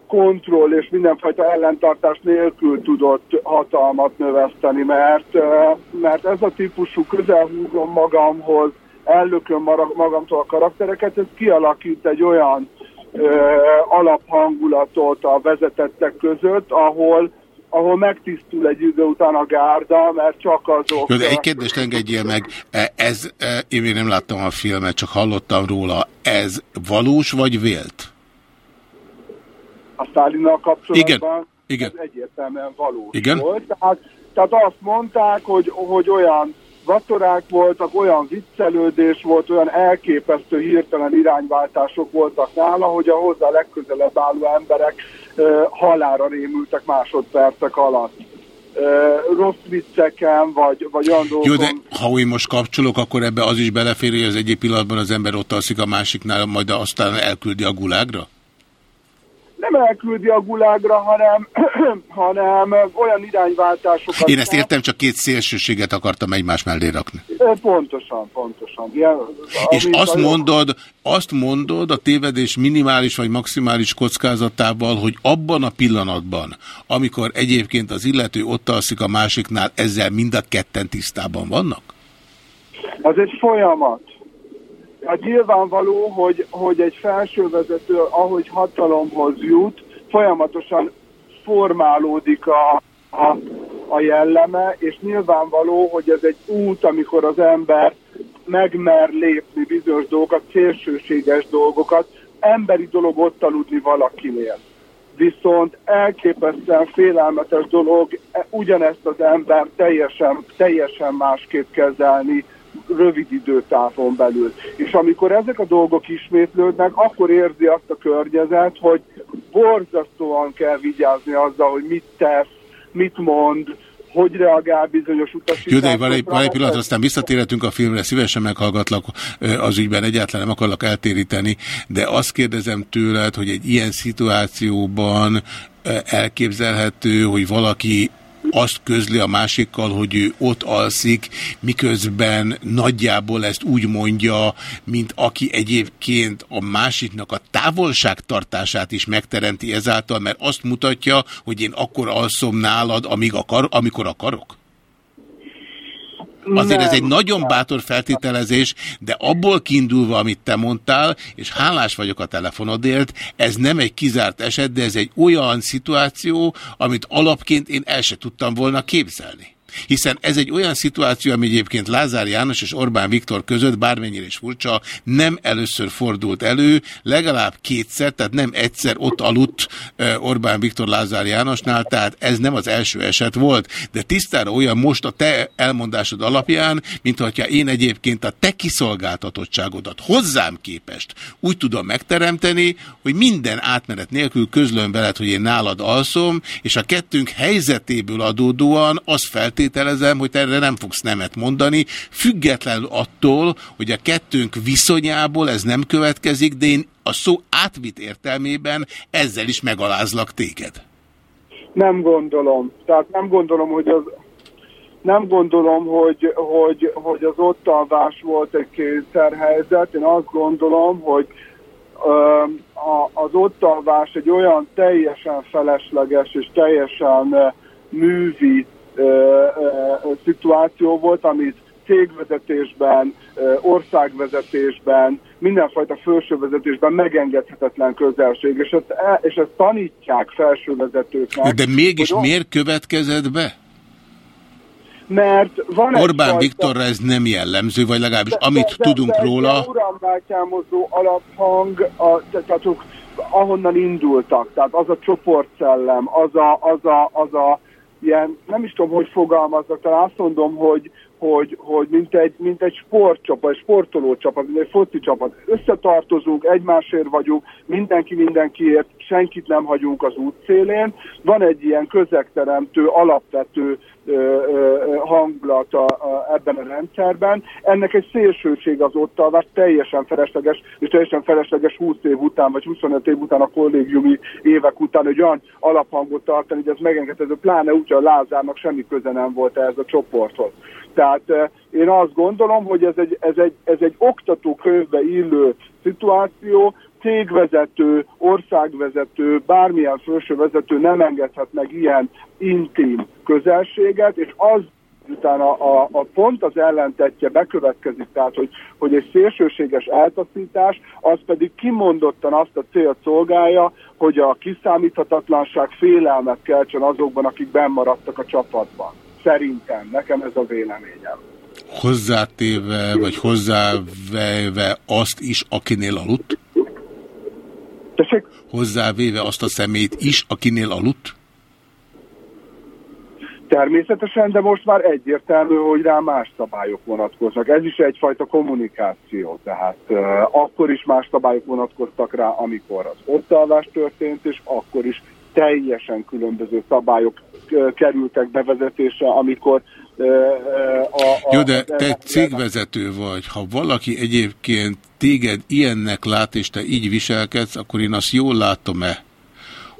kontroll és mindenfajta ellentartás nélkül tudott hatalmat növeszteni, mert, mert ez a típusú közelhúzom magamhoz, ellököm magamtól a karaktereket, ez kialakít egy olyan ö, alaphangulatot a vezetettek között, ahol ahol megtisztul egy idő után a gárda, mert csak azok... Jó, de egy kérdést engedjél meg, E, ez, e, én még nem láttam a filmet, csak hallottam róla, ez valós vagy vélt? a Stálinnal kapcsolatban, Igen, igen. ez egyértelműen valós Igen. volt. Tehát, tehát azt mondták, hogy, hogy olyan vacsorák voltak, olyan viccelődés volt, olyan elképesztő hirtelen irányváltások voltak nála, hogy a hozzá legközelebb álló emberek halára rémültek másodpercek alatt. Rossz vicceken, vagy, vagy olyan dolgokon... Jó, de ha én most kapcsolok, akkor ebbe az is belefér, hogy az egyik pillanatban az ember ott alszik a másiknál, majd aztán elküldi a gulágra? Nem elküldi a gulágra, hanem, hanem olyan irányváltásokat... Én ezt értem, csak két szélsőséget akartam egymás mellé rakni. Pontosan, pontosan. Ilyen, És azt a- mondod, azt mondod a tévedés minimális vagy maximális kockázatával, hogy abban a pillanatban, amikor egyébként az illető ott alszik a másiknál, ezzel mind a ketten tisztában vannak? Az egy folyamat. Hát nyilvánvaló, hogy, hogy egy felsővezető, ahogy hatalomhoz jut, folyamatosan formálódik a, a, a jelleme, és nyilvánvaló, hogy ez egy út, amikor az ember megmer lépni bizonyos dolgokat, szélsőséges dolgokat, emberi dolog ott aludni valakinél. Viszont elképesztően félelmetes dolog e- ugyanezt az ember teljesen, teljesen másképp kezelni rövid időtávon belül. És amikor ezek a dolgok ismétlődnek, akkor érzi azt a környezet, hogy borzasztóan kell vigyázni azzal, hogy mit tesz, mit mond, hogy reagál bizonyos Jó, utasításokra. de van egy, van egy pillanat, aztán visszatérhetünk a filmre, szívesen meghallgatlak az ügyben, egyáltalán nem akarlak eltéríteni, de azt kérdezem tőled, hogy egy ilyen szituációban elképzelhető, hogy valaki azt közli a másikkal, hogy ő ott alszik, miközben nagyjából ezt úgy mondja, mint aki egyébként a másiknak a távolságtartását is megteremti ezáltal, mert azt mutatja, hogy én akkor alszom nálad, amíg akar, amikor akarok? Azért ez Nem. egy nagyon bátor feltételezés, de abból kiindulva, amit te mondtál, és hálás vagyok a telefonodért, ez nem egy kizárt eset, de ez egy olyan szituáció, amit alapként én el se tudtam volna képzelni. Hiszen ez egy olyan szituáció, ami egyébként Lázár János és Orbán Viktor között, bármennyire is furcsa, nem először fordult elő, legalább kétszer, tehát nem egyszer ott aludt Orbán Viktor Lázár Jánosnál, tehát ez nem az első eset volt, de tisztára olyan most a te elmondásod alapján, mint hogyha én egyébként a te kiszolgáltatottságodat hozzám képest úgy tudom megteremteni, hogy minden átmenet nélkül közlöm veled, hogy én nálad alszom, és a kettőnk helyzetéből adódóan azt feltételezem, hogy erre nem fogsz nemet mondani, függetlenül attól, hogy a kettőnk viszonyából ez nem következik, de én a szó átvitt értelmében ezzel is megalázlak téged. Nem gondolom. Tehát nem gondolom, hogy az nem gondolom, hogy, hogy, hogy az ott alvás volt egy kényszerhelyzet. Én azt gondolom, hogy ö, a, az ott alvás egy olyan teljesen felesleges és teljesen művi szituáció volt, amit cégvezetésben, országvezetésben, mindenfajta felsővezetésben megengedhetetlen közelség, és ezt, el- és ezt tanítják felsővezetőknek. De mégis hogy miért következett be? Mert van Orbán egyfajta- Viktorra ez nem jellemző, vagy legalábbis de- amit de- tudunk de, róla... De uramrátyámozó alaphang, a, te- tehát ahonnan indultak, tehát az a csoportszellem, az a, az a, az a ilyen, nem is tudom, hogy fogalmazok, talán azt mondom, hogy, hogy, hogy mint, egy, mint egy sportcsapat, egy sportolócsapat, mint egy foci csapat. Összetartozunk, egymásért vagyunk, mindenki mindenkiért, senkit nem hagyunk az útszélén. Van egy ilyen közegteremtő, alapvető ö, ö, hangulata a, ebben a rendszerben. Ennek egy szélsőség az ott alvás, teljesen felesleges, és teljesen felesleges 20 év után, vagy 25 év után a kollégiumi évek után, hogy olyan alaphangot tartani, hogy ez megengedhető, pláne úgy, hogy a Lázárnak semmi köze nem volt ehhez a csoporthoz. Tehát én azt gondolom, hogy ez egy, ez egy, ez egy oktatókönyvbe illő szituáció, cégvezető, országvezető, bármilyen felsővezető nem engedhet meg ilyen intim közelséget, és az utána a, a pont az ellentetje bekövetkezik, tehát hogy, hogy egy szélsőséges eltaszítás, az pedig kimondottan azt a célt szolgálja, hogy a kiszámíthatatlanság félelmet keltsen azokban, akik bennmaradtak a csapatban. Szerintem, nekem ez a véleményem. Hozzátéve, vagy hozzávéve azt is, akinél aludt? Tessék? Hozzávéve azt a szemét is, akinél aludt? Természetesen, de most már egyértelmű, hogy rá más szabályok vonatkoznak. Ez is egyfajta kommunikáció, tehát uh, akkor is más szabályok vonatkoztak rá, amikor az ottalvás történt, és akkor is teljesen különböző szabályok kerültek bevezetésre, amikor a, a... Jó, de te cégvezető vagy. Ha valaki egyébként téged ilyennek lát, és te így viselkedsz, akkor én azt jól látom-e,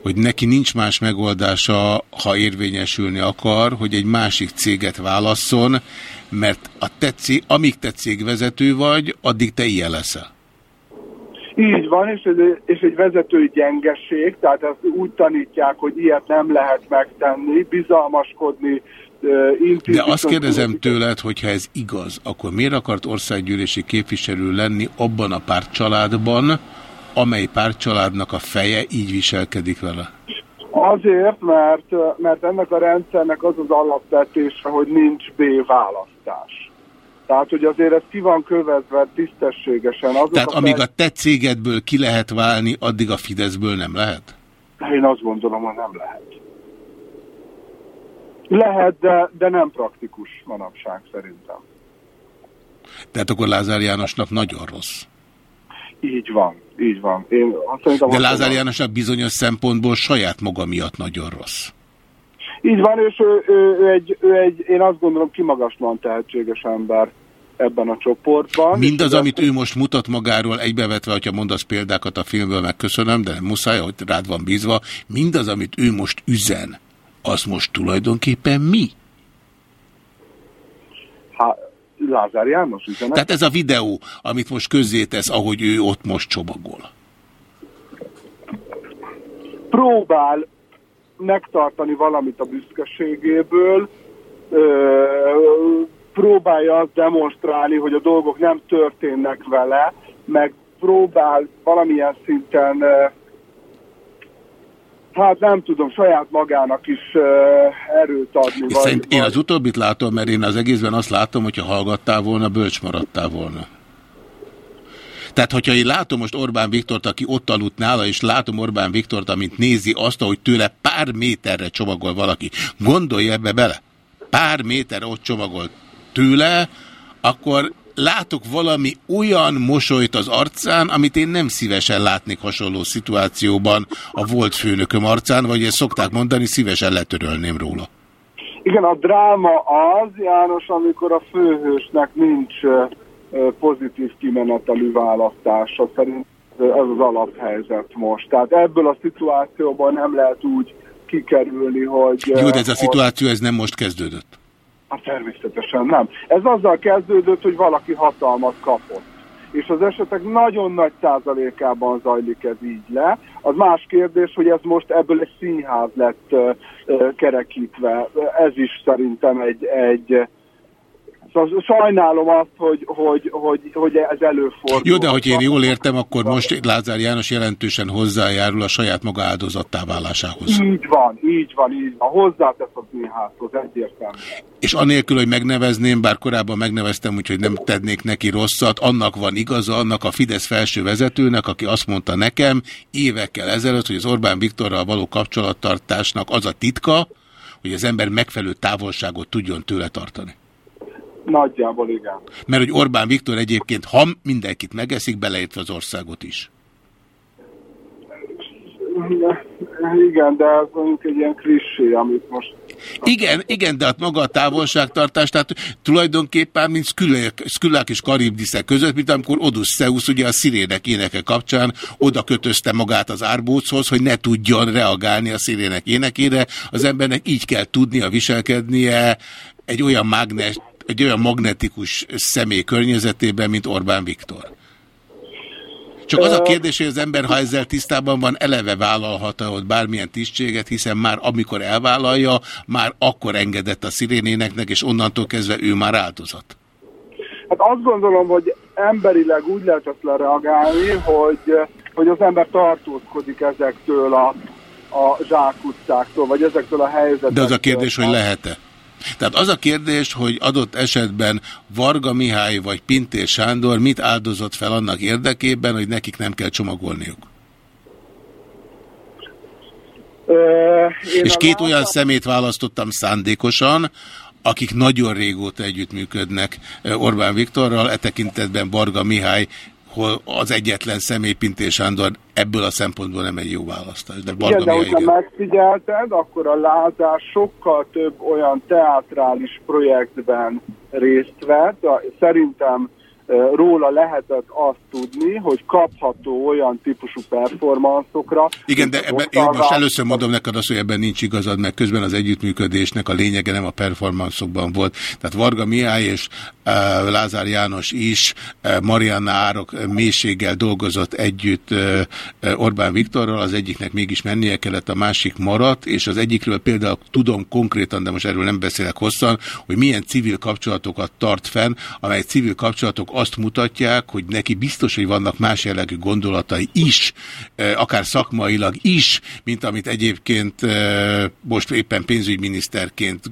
hogy neki nincs más megoldása, ha érvényesülni akar, hogy egy másik céget válasszon, mert a te cég, amíg te cégvezető vagy, addig te ilyen leszel. Így van, és, egy, és egy vezetői gyengesség, tehát ezt úgy tanítják, hogy ilyet nem lehet megtenni, bizalmaskodni, de azt kérdezem tőled, hogyha ez igaz, akkor miért akart országgyűlési képviselő lenni abban a pártcsaládban, amely pártcsaládnak a feje így viselkedik vele? Azért, mert, mert ennek a rendszernek az az alapvetése, hogy nincs B választás. Tehát, hogy azért ez ki van követve tisztességesen. Azok Tehát a amíg a te cégedből ki lehet válni, addig a Fideszből nem lehet? Én azt gondolom, hogy nem lehet. Lehet, de, de nem praktikus manapság szerintem. Tehát akkor Lázár Jánosnak nagyon rossz. Így van, így van. Én azt De Lázár Jánosnak bizonyos szempontból saját maga miatt nagyon rossz. Így van, és ő, ő, ő, egy, ő egy, én azt gondolom, kimagaslan tehetséges ember ebben a csoportban. Mindaz, amit ő most mutat magáról, egybevetve, hogyha mondasz példákat a filmből, megköszönöm, de muszáj, hogy rád van bízva, mindaz, amit ő most üzen, az most tulajdonképpen mi? Hát, Lázár János üzenet. Tehát ez a videó, amit most közzétesz, ahogy ő ott most csomagol. Próbál megtartani valamit a büszkeségéből, próbálja azt demonstrálni, hogy a dolgok nem történnek vele, meg próbál valamilyen szinten Hát nem tudom, saját magának is erőt adni. Vagy, szerint én az utóbbit látom, mert én az egészben azt látom, hogyha hallgattál volna, bölcs maradtál volna. Tehát, hogyha én látom most Orbán Viktort, aki ott aludt nála, és látom Orbán Viktort, amint nézi azt, hogy tőle pár méterre csomagol valaki, gondolj ebbe bele, pár méterre ott csomagol tőle, akkor látok valami olyan mosolyt az arcán, amit én nem szívesen látnék hasonló szituációban a volt főnököm arcán, vagy ezt szokták mondani, szívesen letörölném róla. Igen, a dráma az, János, amikor a főhősnek nincs pozitív kimenetelű választása. Szerint ez az alaphelyzet most. Tehát ebből a szituációban nem lehet úgy kikerülni, hogy... Jó, de ez a szituáció ez nem most kezdődött. Hát természetesen nem. Ez azzal kezdődött, hogy valaki hatalmat kapott. És az esetek nagyon nagy százalékában zajlik ez így le. Az más kérdés, hogy ez most ebből egy színház lett kerekítve. Ez is szerintem egy, egy Szóval sajnálom azt, hogy, hogy, hogy, hogy ez előfordul. Jó, de hogy én jól értem, akkor most Lázár János jelentősen hozzájárul a saját maga áldozattá válásához. Így van, így van, így van. Hozzátesz a színházhoz, egyértelmű. És anélkül, hogy megnevezném, bár korábban megneveztem, úgyhogy nem tennék neki rosszat, annak van igaza, annak a Fidesz felső vezetőnek, aki azt mondta nekem évekkel ezelőtt, hogy az Orbán Viktorral való kapcsolattartásnak az a titka, hogy az ember megfelelő távolságot tudjon tőle tartani. Nagyjából igen. Mert hogy Orbán Viktor egyébként, ha mindenkit megeszik, beleértve az országot is. Igen, de ez mondjuk egy ilyen klissé, amit most... Igen, igen, de hát maga a távolságtartás, tehát tulajdonképpen, mint Skülák és Karibdiszek között, mint amikor Odysseus ugye a szirének éneke kapcsán oda kötözte magát az árbóchoz, hogy ne tudjon reagálni a szirének énekére. Az embernek így kell tudnia viselkednie egy olyan mágnes, egy olyan magnetikus személy környezetében, mint Orbán Viktor. Csak az a kérdés, hogy az ember, ha ezzel tisztában van, eleve vállalhat ott bármilyen tisztséget, hiszen már amikor elvállalja, már akkor engedett a szirénéneknek, és onnantól kezdve ő már áldozat. Hát azt gondolom, hogy emberileg úgy lehetett lereagálni, hogy, hogy az ember tartózkodik ezektől a, a zsákutcáktól, vagy ezektől a helyzetektől. De az a kérdés, hogy lehet-e? Tehát az a kérdés, hogy adott esetben Varga Mihály vagy Pintér Sándor mit áldozott fel annak érdekében, hogy nekik nem kell csomagolniuk? És két olyan szemét választottam szándékosan, akik nagyon régóta együttműködnek Orbán Viktorral, e tekintetben Varga Mihály hol az egyetlen személy Pintér Sándor ebből a szempontból nem egy jó választás. De igen, de hogyha megfigyelted, akkor a Lázár sokkal több olyan teátrális projektben részt vett. Szerintem róla lehetett azt tudni, hogy kapható olyan típusú performanszokra. Igen, de ebben, én most először mondom neked azt, hogy ebben nincs igazad, mert közben az együttműködésnek a lényege nem a performanszokban volt. Tehát Varga Mihály és uh, Lázár János is, uh, Marianna Árok mélységgel dolgozott együtt uh, Orbán Viktorral, az egyiknek mégis mennie kellett, a másik maradt, és az egyikről például tudom konkrétan, de most erről nem beszélek hosszan, hogy milyen civil kapcsolatokat tart fenn, amely civil kapcsolatok azt mutatják, hogy neki biztos, hogy vannak más jellegű gondolatai is, e, akár szakmailag is, mint amit egyébként e, most éppen pénzügyminiszterként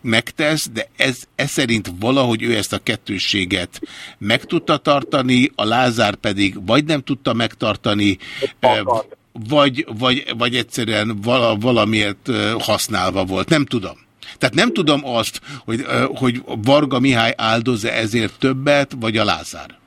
megtesz, de ez, ez szerint valahogy ő ezt a kettősséget meg tudta tartani, a Lázár pedig vagy nem tudta megtartani, e, vagy, vagy, vagy egyszerűen valamiért használva volt. Nem tudom. Tehát nem tudom azt, hogy, hogy Varga Mihály áldoz-e ezért többet, vagy a Lázár.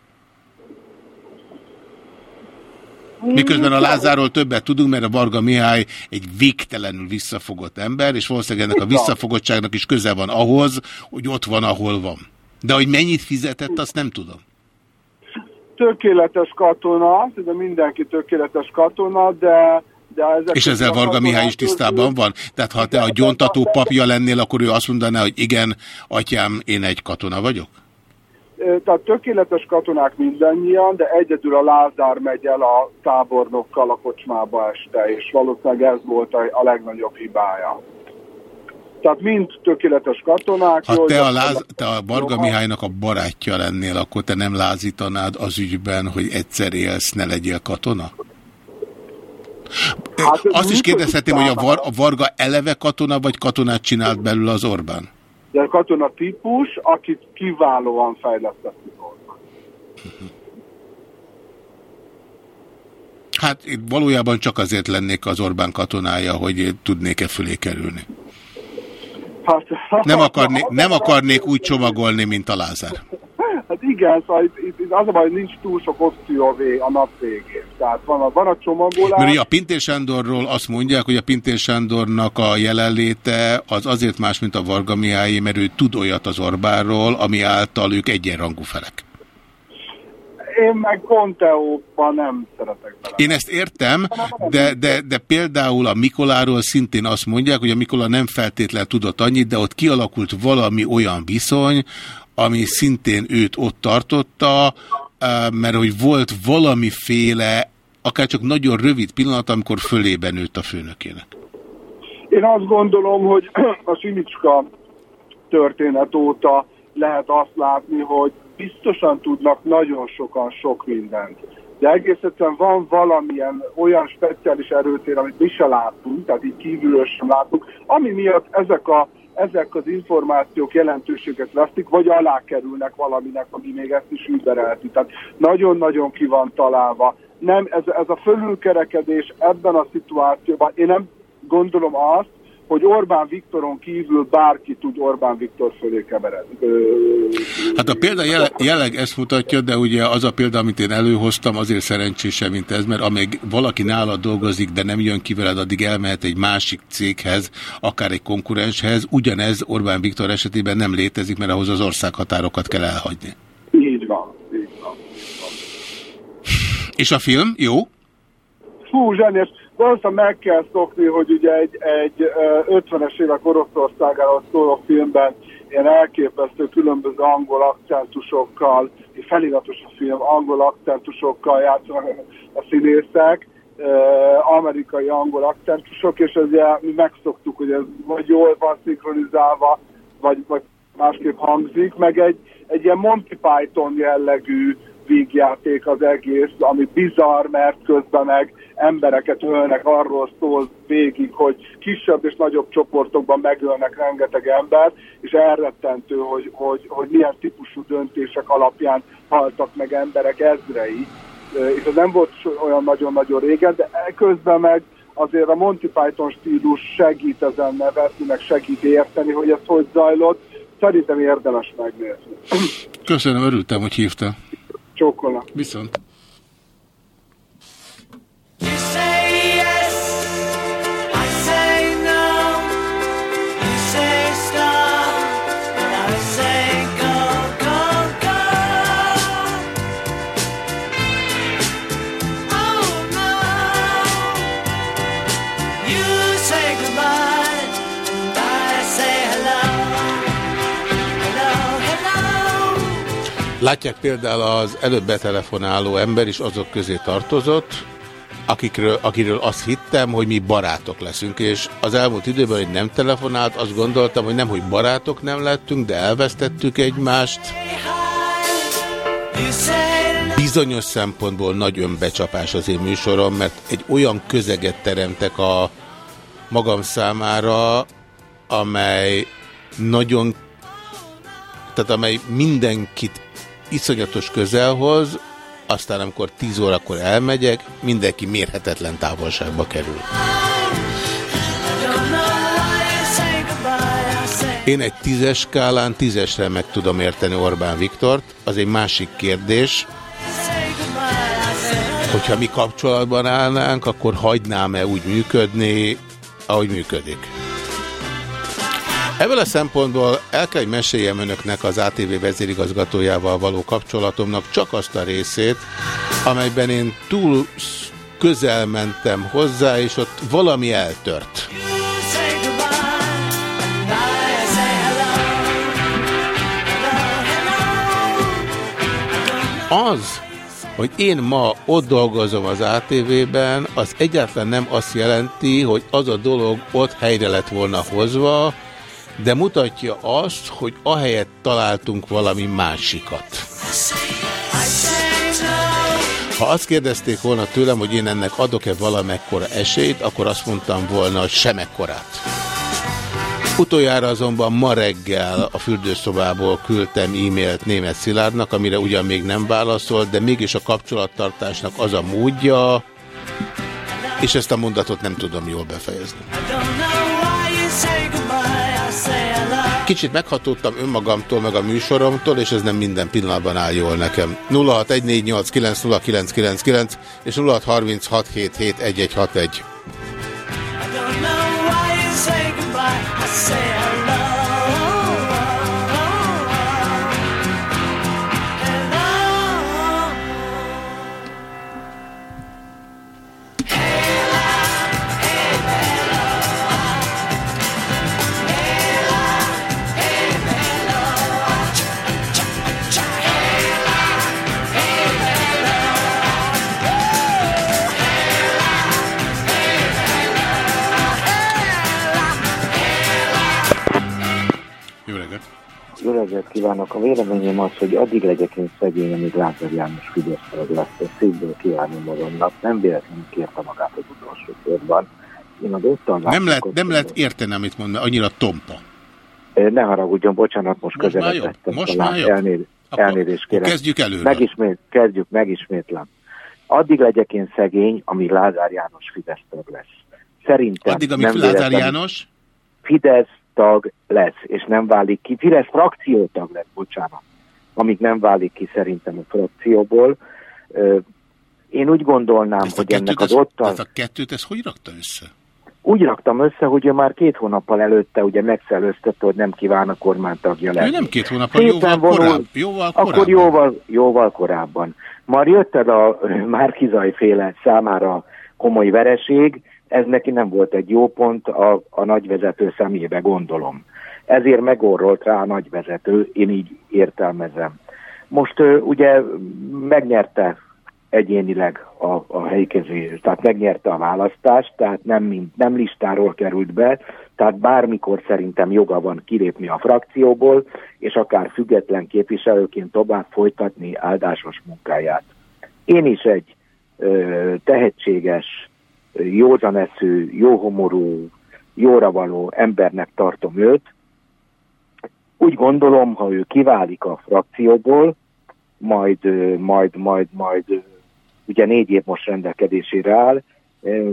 Miközben a Lázáról többet tudunk, mert a Varga Mihály egy végtelenül visszafogott ember, és valószínűleg ennek a visszafogottságnak is köze van ahhoz, hogy ott van, ahol van. De hogy mennyit fizetett, azt nem tudom. Tökéletes katona, de mindenki tökéletes katona, de de ezek És ezzel Varga Mihály is tisztában van? Tehát ha te a gyontató papja lennél, akkor ő azt mondaná, hogy igen, atyám, én egy katona vagyok? Tehát tökéletes katonák mindannyian, de egyedül a Lázár megy el a tábornokkal a kocsmába este, és valószínűleg ez volt a, a legnagyobb hibája. Tehát mind tökéletes katonák. Ha te a, Láz, te a Varga Mihálynak a barátja lennél, akkor te nem lázítanád az ügyben, hogy egyszer élsz, ne legyél katona? Hát, Azt is kérdezhetném, hogy a, Var a Varga eleve katona, vagy katonát csinált belül az Orbán? De a katona típus, akit kiválóan fejlesztett Orbán. Hát itt valójában csak azért lennék az Orbán katonája, hogy tudnék-e fölé kerülni. Hát, nem, akarnék, nem akarnék úgy csomagolni, mint a Lázár. Hát igen, szóval itt, itt az a baj, hogy nincs túl sok opció a nap végén. Tehát van a, van a csomagolás. Mert a Pintér Sándorról azt mondják, hogy a Pintér Sándornak a jelenléte az azért más, mint a Varga Mihály, mert ő tud olyat az Orbánról, ami által ők egyenrangú felek. Én meg Conteóban nem szeretek bele. Én ezt értem, de, de, de például a Mikoláról szintén azt mondják, hogy a Mikola nem feltétlenül tudott annyit, de ott kialakult valami olyan viszony, ami szintén őt ott tartotta, mert hogy volt valamiféle, akár csak nagyon rövid pillanat, amikor fölében nőtt a főnökének. Én azt gondolom, hogy a Simicska történet óta lehet azt látni, hogy biztosan tudnak nagyon sokan sok mindent. De egész egyszerűen van valamilyen olyan speciális erőtér, amit mi se látunk, tehát így kívülről sem látunk, ami miatt ezek a ezek az információk jelentőséget vesztik, vagy alá kerülnek valaminek, ami még ezt is überelti. Tehát nagyon-nagyon ki van találva. Nem, ez, ez a fölülkerekedés ebben a szituációban, én nem gondolom azt, hogy Orbán Viktoron kívül bárki tud Orbán Viktor fölé keveredni. Hát a példa jele, jelleg ezt mutatja, de ugye az a példa, amit én előhoztam, azért szerencsésebb, mint ez, mert amíg valaki nála dolgozik, de nem jön ki veled, addig elmehet egy másik céghez, akár egy konkurenshez. Ugyanez Orbán Viktor esetében nem létezik, mert ahhoz az országhatárokat kell elhagyni. Így van, így van. Így van. És a film? Jó? Fú, zsenies. Valószínűleg meg kell szokni, hogy ugye egy, egy 50-es évek Oroszországáról szóló filmben ilyen elképesztő különböző angol akcentusokkal, feliratos a film, angol akcentusokkal játszanak a színészek, amerikai angol akcentusok, és ugye mi megszoktuk, hogy ez vagy jól van szinkronizálva, vagy, vagy másképp hangzik, meg egy, egy ilyen Monty Python jellegű vígjáték az egész, ami bizarr, mert közben meg embereket ölnek, arról szól végig, hogy kisebb és nagyobb csoportokban megölnek rengeteg embert, és elrettentő, hogy, hogy, hogy milyen típusú döntések alapján haltak meg emberek ezrei. És ez nem volt olyan nagyon-nagyon régen, de közben meg azért a Monty Python stílus segít ezen nevetni, meg segít érteni, hogy ez hogy zajlott. Szerintem érdemes megnézni. Köszönöm, örültem, hogy hívta. Csókolom. Viszont. Látják például az előbb betelefonáló ember is azok közé tartozott, akikről, akiről azt hittem, hogy mi barátok leszünk, és az elmúlt időben, hogy nem telefonált, azt gondoltam, hogy nem, hogy barátok nem lettünk, de elvesztettük egymást. Bizonyos szempontból nagy önbecsapás az én műsorom, mert egy olyan közeget teremtek a magam számára, amely nagyon, tehát amely mindenkit iszonyatos közelhoz, aztán amikor 10 órakor elmegyek, mindenki mérhetetlen távolságba kerül. Én egy tízes skálán tízesre meg tudom érteni Orbán Viktort, az egy másik kérdés, hogyha mi kapcsolatban állnánk, akkor hagynám-e úgy működni, ahogy működik. Ebből a szempontból el kell, hogy meséljem önöknek az ATV vezérigazgatójával való kapcsolatomnak csak azt a részét, amelyben én túl közel mentem hozzá, és ott valami eltört. Az, hogy én ma ott dolgozom az ATV-ben, az egyáltalán nem azt jelenti, hogy az a dolog ott helyre lett volna hozva, de mutatja azt, hogy ahelyett találtunk valami másikat. Ha azt kérdezték volna tőlem, hogy én ennek adok-e valamekkora esélyt, akkor azt mondtam volna, hogy semekkorát. Utoljára azonban ma reggel a fürdőszobából küldtem e-mailt német Szilárdnak, amire ugyan még nem válaszolt, de mégis a kapcsolattartásnak az a módja, és ezt a mondatot nem tudom jól befejezni. Kicsit meghatódtam önmagamtól, meg a műsoromtól, és ez nem minden pillanatban áll jól nekem. 0614890999 és 0636771161. Jó reggelt kívánok! A véleményem az, hogy addig legyek én szegény, amíg Lázár János Fideszfeled lesz, és szívből kívánom magamnak. Nem véletlenül kérte magát az utolsó körben. Én az ottan nem lehet, nem lehet érteni, amit mond, annyira tompa. Ne haragudjon, bocsánat, most, most közelebb. Most már jobb. Elnéz, elnézést kérem. Kezdjük előre. Megismét, kezdjük, megismétlem. Addig legyek én szegény, amíg Lázár János Fidesztől lesz. Szerintem Addig, amíg Lázár János? Fidesz tag lesz, és nem válik ki, Fidesz frakciótag lesz, bocsánat, amíg nem válik ki szerintem a frakcióból. Én úgy gondolnám, Ezt hogy ennek az ottan... ezt a kettőt, ezt hogy rakta össze? Úgy raktam össze, hogy ő már két hónappal előtte ugye megszellőztette, hogy nem kíván a kormánytagja lenni. Ő nem két hónappal, jóval vonul- korább, jóval korábban. Akkor jóval, jóval korábban. Már jött el a Márkizaj féle számára komoly vereség, ez neki nem volt egy jó pont a, a nagyvezető szemébe, gondolom. Ezért megorrolt rá a nagyvezető, én így értelmezem. Most ugye megnyerte egyénileg a, a helykező, tehát megnyerte a választást, tehát nem, nem listáról került be, tehát bármikor szerintem joga van kilépni a frakcióból, és akár független képviselőként tovább folytatni áldásos munkáját. Én is egy ö, tehetséges, józaneszű, jóhomorú, jóra való embernek tartom őt. Úgy gondolom, ha ő kiválik a frakcióból, majd, majd, majd, majd ugye négy év most rendelkedésére áll,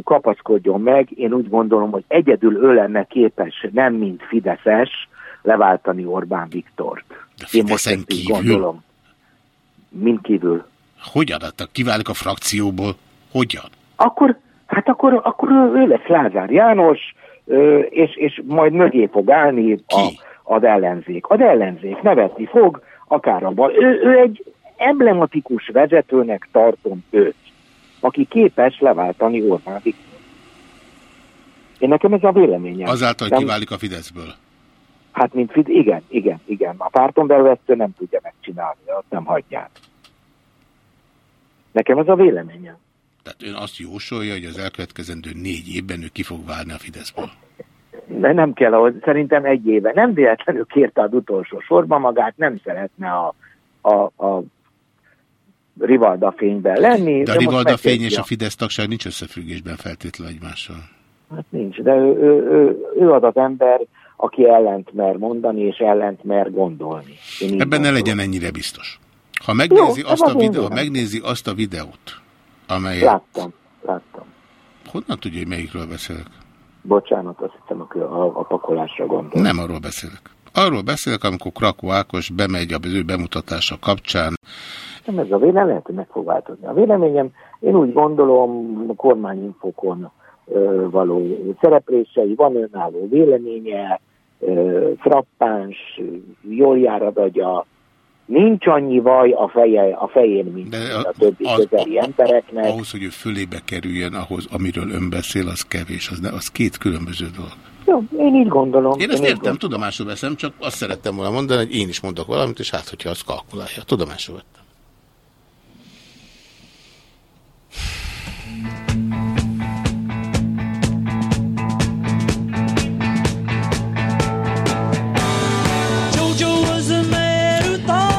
kapaszkodjon meg. Én úgy gondolom, hogy egyedül ő lenne képes, nem mint Fideszes, leváltani Orbán Viktort. Én most ezt így kívül? gondolom. Mind kívül. Hogyan? Hát kiválik a frakcióból? Hogyan? Akkor, hát akkor, akkor ő ő lesz Lázár János, és, és majd mögé fog állni a, az ellenzék. Az ellenzék nevetni fog, akár abban. Ő, ő egy emblematikus vezetőnek tartom őt, aki képes leváltani Orbán Viktor. Én nekem ez a véleményem. Azáltal, hogy kiválik a Fideszből. Hát, mint Fid- igen, igen, igen. A párton belül ezt nem tudja megcsinálni, azt nem hagyják. Nekem ez a véleményem. Tehát ön azt jósolja, hogy az elkövetkezendő négy évben ő ki fog válni a Fideszből. De nem kell, ahogy szerintem egy éve. Nem véletlenül kérte az utolsó sorba magát, nem szeretne a, a, a Rivalda fényben lenni. De a most Rivalda fény és a Fidesz tagság nincs összefüggésben feltétlenül egymással. Hát nincs, de ő, ő, ő, ő az az ember, aki ellent mer mondani, és ellent mer gondolni. Ebben ne gondolom. legyen ennyire biztos. Ha megnézi, Jó, azt, a videó, ha megnézi azt a videót, amelyet... Láttam, láttam. Honnan tudja, hogy melyikről beszélek? Bocsánat, azt hiszem, a, a, pakolásra gondol. Nem arról beszélek. Arról beszélek, amikor Krakó Ákos bemegy az ő bemutatása kapcsán. Nem ez a vélemény, lehet, hogy meg fog változni. A véleményem, én úgy gondolom, a kormányinfokon ö, való szereplései, van önálló véleménye, ö, frappáns, jól jár az agya, nincs annyi vaj a, feje, a fején, mint De a többi az- közeli embereknek. Ahhoz, hogy ő fölébe kerüljön, ahhoz, amiről ön beszél, az kevés, az, ne, az két különböző dolog. Jó, én így gondolom. Én ezt így értem, tudomásul veszem, csak azt szerettem volna mondani, hogy én is mondok valamit, és hát, hogyha azt kalkulálja. Tudomásul vettem.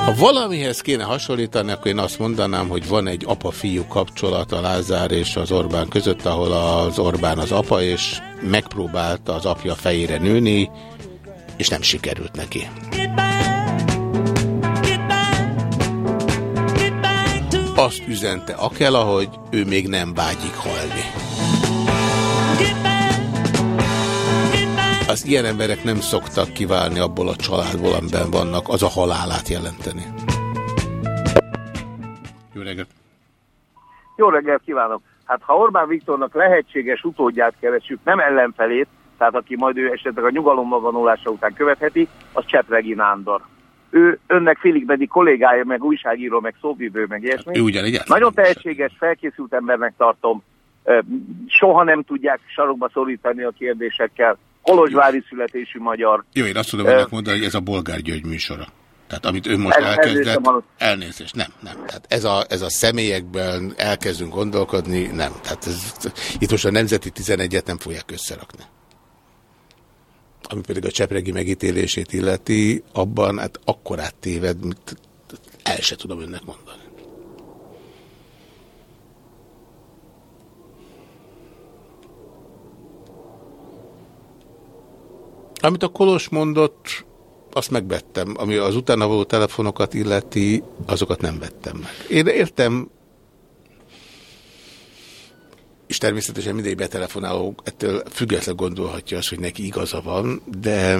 Ha valamihez kéne hasonlítani, akkor én azt mondanám, hogy van egy apa-fiú kapcsolat a Lázár és az Orbán között, ahol az Orbán az apa, és megpróbálta az apja fejére nőni, és nem sikerült neki. Azt üzente Akela, hogy ő még nem vágyik halni. Az ilyen emberek nem szoktak kiválni abból a családból, amiben vannak, az a halálát jelenteni. Jó reggelt! Jó reggelt kívánok! Hát ha Orbán Viktornak lehetséges utódját keresünk, nem ellenfelét, tehát aki majd ő esetleg a nyugalomba vonulása után követheti, az Csepregi Nándor. Ő önnek félig kollégája, meg újságíró, meg szóvivő, meg ilyesmi. Ő ugyan egyáltalán Nagyon tehetséges, felkészült embernek tartom. Soha nem tudják sarokba szorítani a kérdésekkel. Kolozsvári születésű magyar. Jó, én azt tudom önnek mondani, hogy ez a Bolgár György műsora. Tehát amit ön most El- elkezdett, elnézést, nem, nem. Tehát ez a, ez a személyekben elkezdünk gondolkodni, nem. Tehát ez, itt most a Nemzeti 11-et nem fogják összerakni. Ami pedig a Csepregi megítélését illeti, abban hát akkorát téved, mint el se tudom önnek mondani. Amit a Kolos mondott, azt megvettem. Ami az utána való telefonokat illeti, azokat nem vettem meg. Én értem, és természetesen mindegy betelefonáló ettől független gondolhatja azt, hogy neki igaza van, de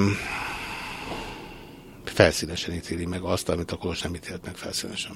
felszínesen ítéli meg azt, amit a Kolos nem ítélt meg felszínesen.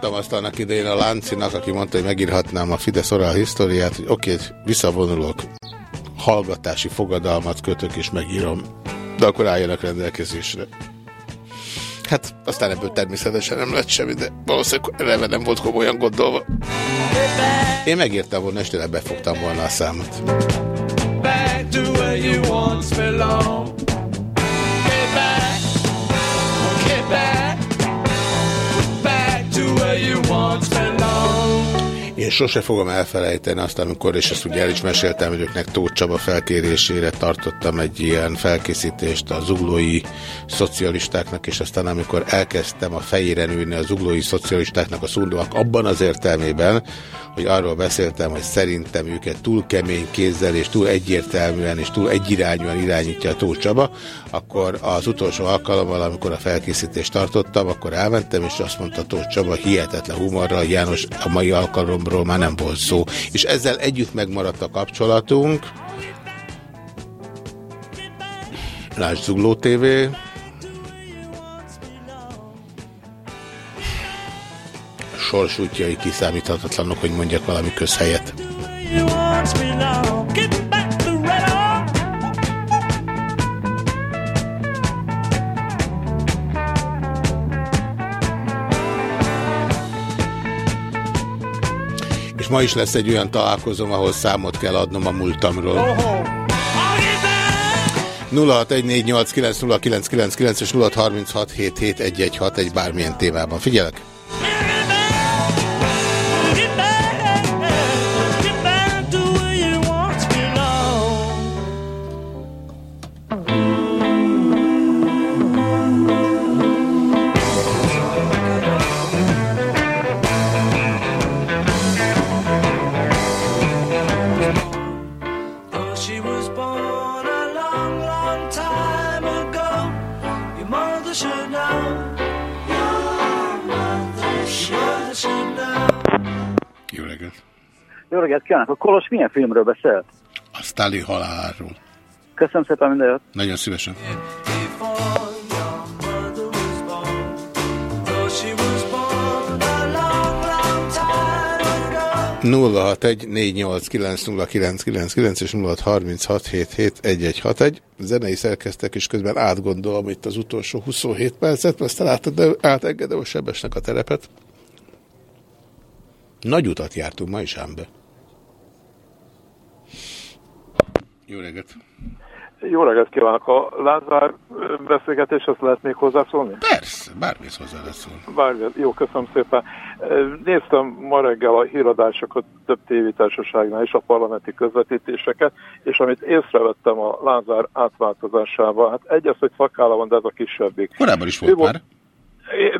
mondtam azt annak idején a Láncinak, aki mondta, hogy megírhatnám a Fidesz oral historiát, hogy oké, okay, visszavonulok, hallgatási fogadalmat kötök és megírom, de akkor álljanak rendelkezésre. Hát aztán ebből természetesen nem lett semmi, de valószínűleg eleve nem volt komolyan gondolva. Én megírtam volna, és tényleg befogtam volna a számot. Back to where you once belong. won't spend Én sose fogom elfelejteni azt, amikor, és ezt ugye el is meséltem, hogy őknek Tóth Csaba felkérésére tartottam egy ilyen felkészítést a zuglói szocialistáknak, és aztán amikor elkezdtem a fejére nőni a zuglói szocialistáknak a szundóak abban az értelmében, hogy arról beszéltem, hogy szerintem őket túl kemény kézzel és túl egyértelműen és túl egyirányúan irányítja a Tóth Csaba, akkor az utolsó alkalommal, amikor a felkészítést tartottam, akkor elmentem, és azt mondta Tóth Csaba hihetetlen humorral, János, a mai alkalomról már nem volt szó. És ezzel együtt megmaradt a kapcsolatunk. Lásd Zugló TV. Sorsútjai kiszámíthatatlanok, hogy mondjak valami közhelyet. És ma is lesz egy olyan találkozom, ahol számot kell adnom a múltamról. 0614890999 és 0636771161 bármilyen témában. Figyelek! Jó reggelt kívánok! A Kolos milyen filmről beszélt? A Stali halálról. Köszönöm szépen minden jót. Nagyon szívesen. nulla hat egy négy nyolc kilenc nulla kilenc kilenc kilenc és nulla harminc hat hét hét egy egy hat egy zenei szerkeztek és közben átgondolom itt az utolsó 27 percet, mert aztán átengedem a sebesnek a terepet. Nagy utat jártunk ma is ám be. Jó reggelt! Jó reggelt kívánok! A Lázár beszélgetéshez lehet még hozzászólni? Persze, bármihez hozzá lehet szólni. Bármi, jó, köszönöm szépen. Néztem ma reggel a híradásokat több tévétársaságnál és a parlamenti közvetítéseket, és amit észrevettem a Lázár átváltozásával, hát egy az, hogy szakála van, de ez a kisebbik. Korábban is volt ő már.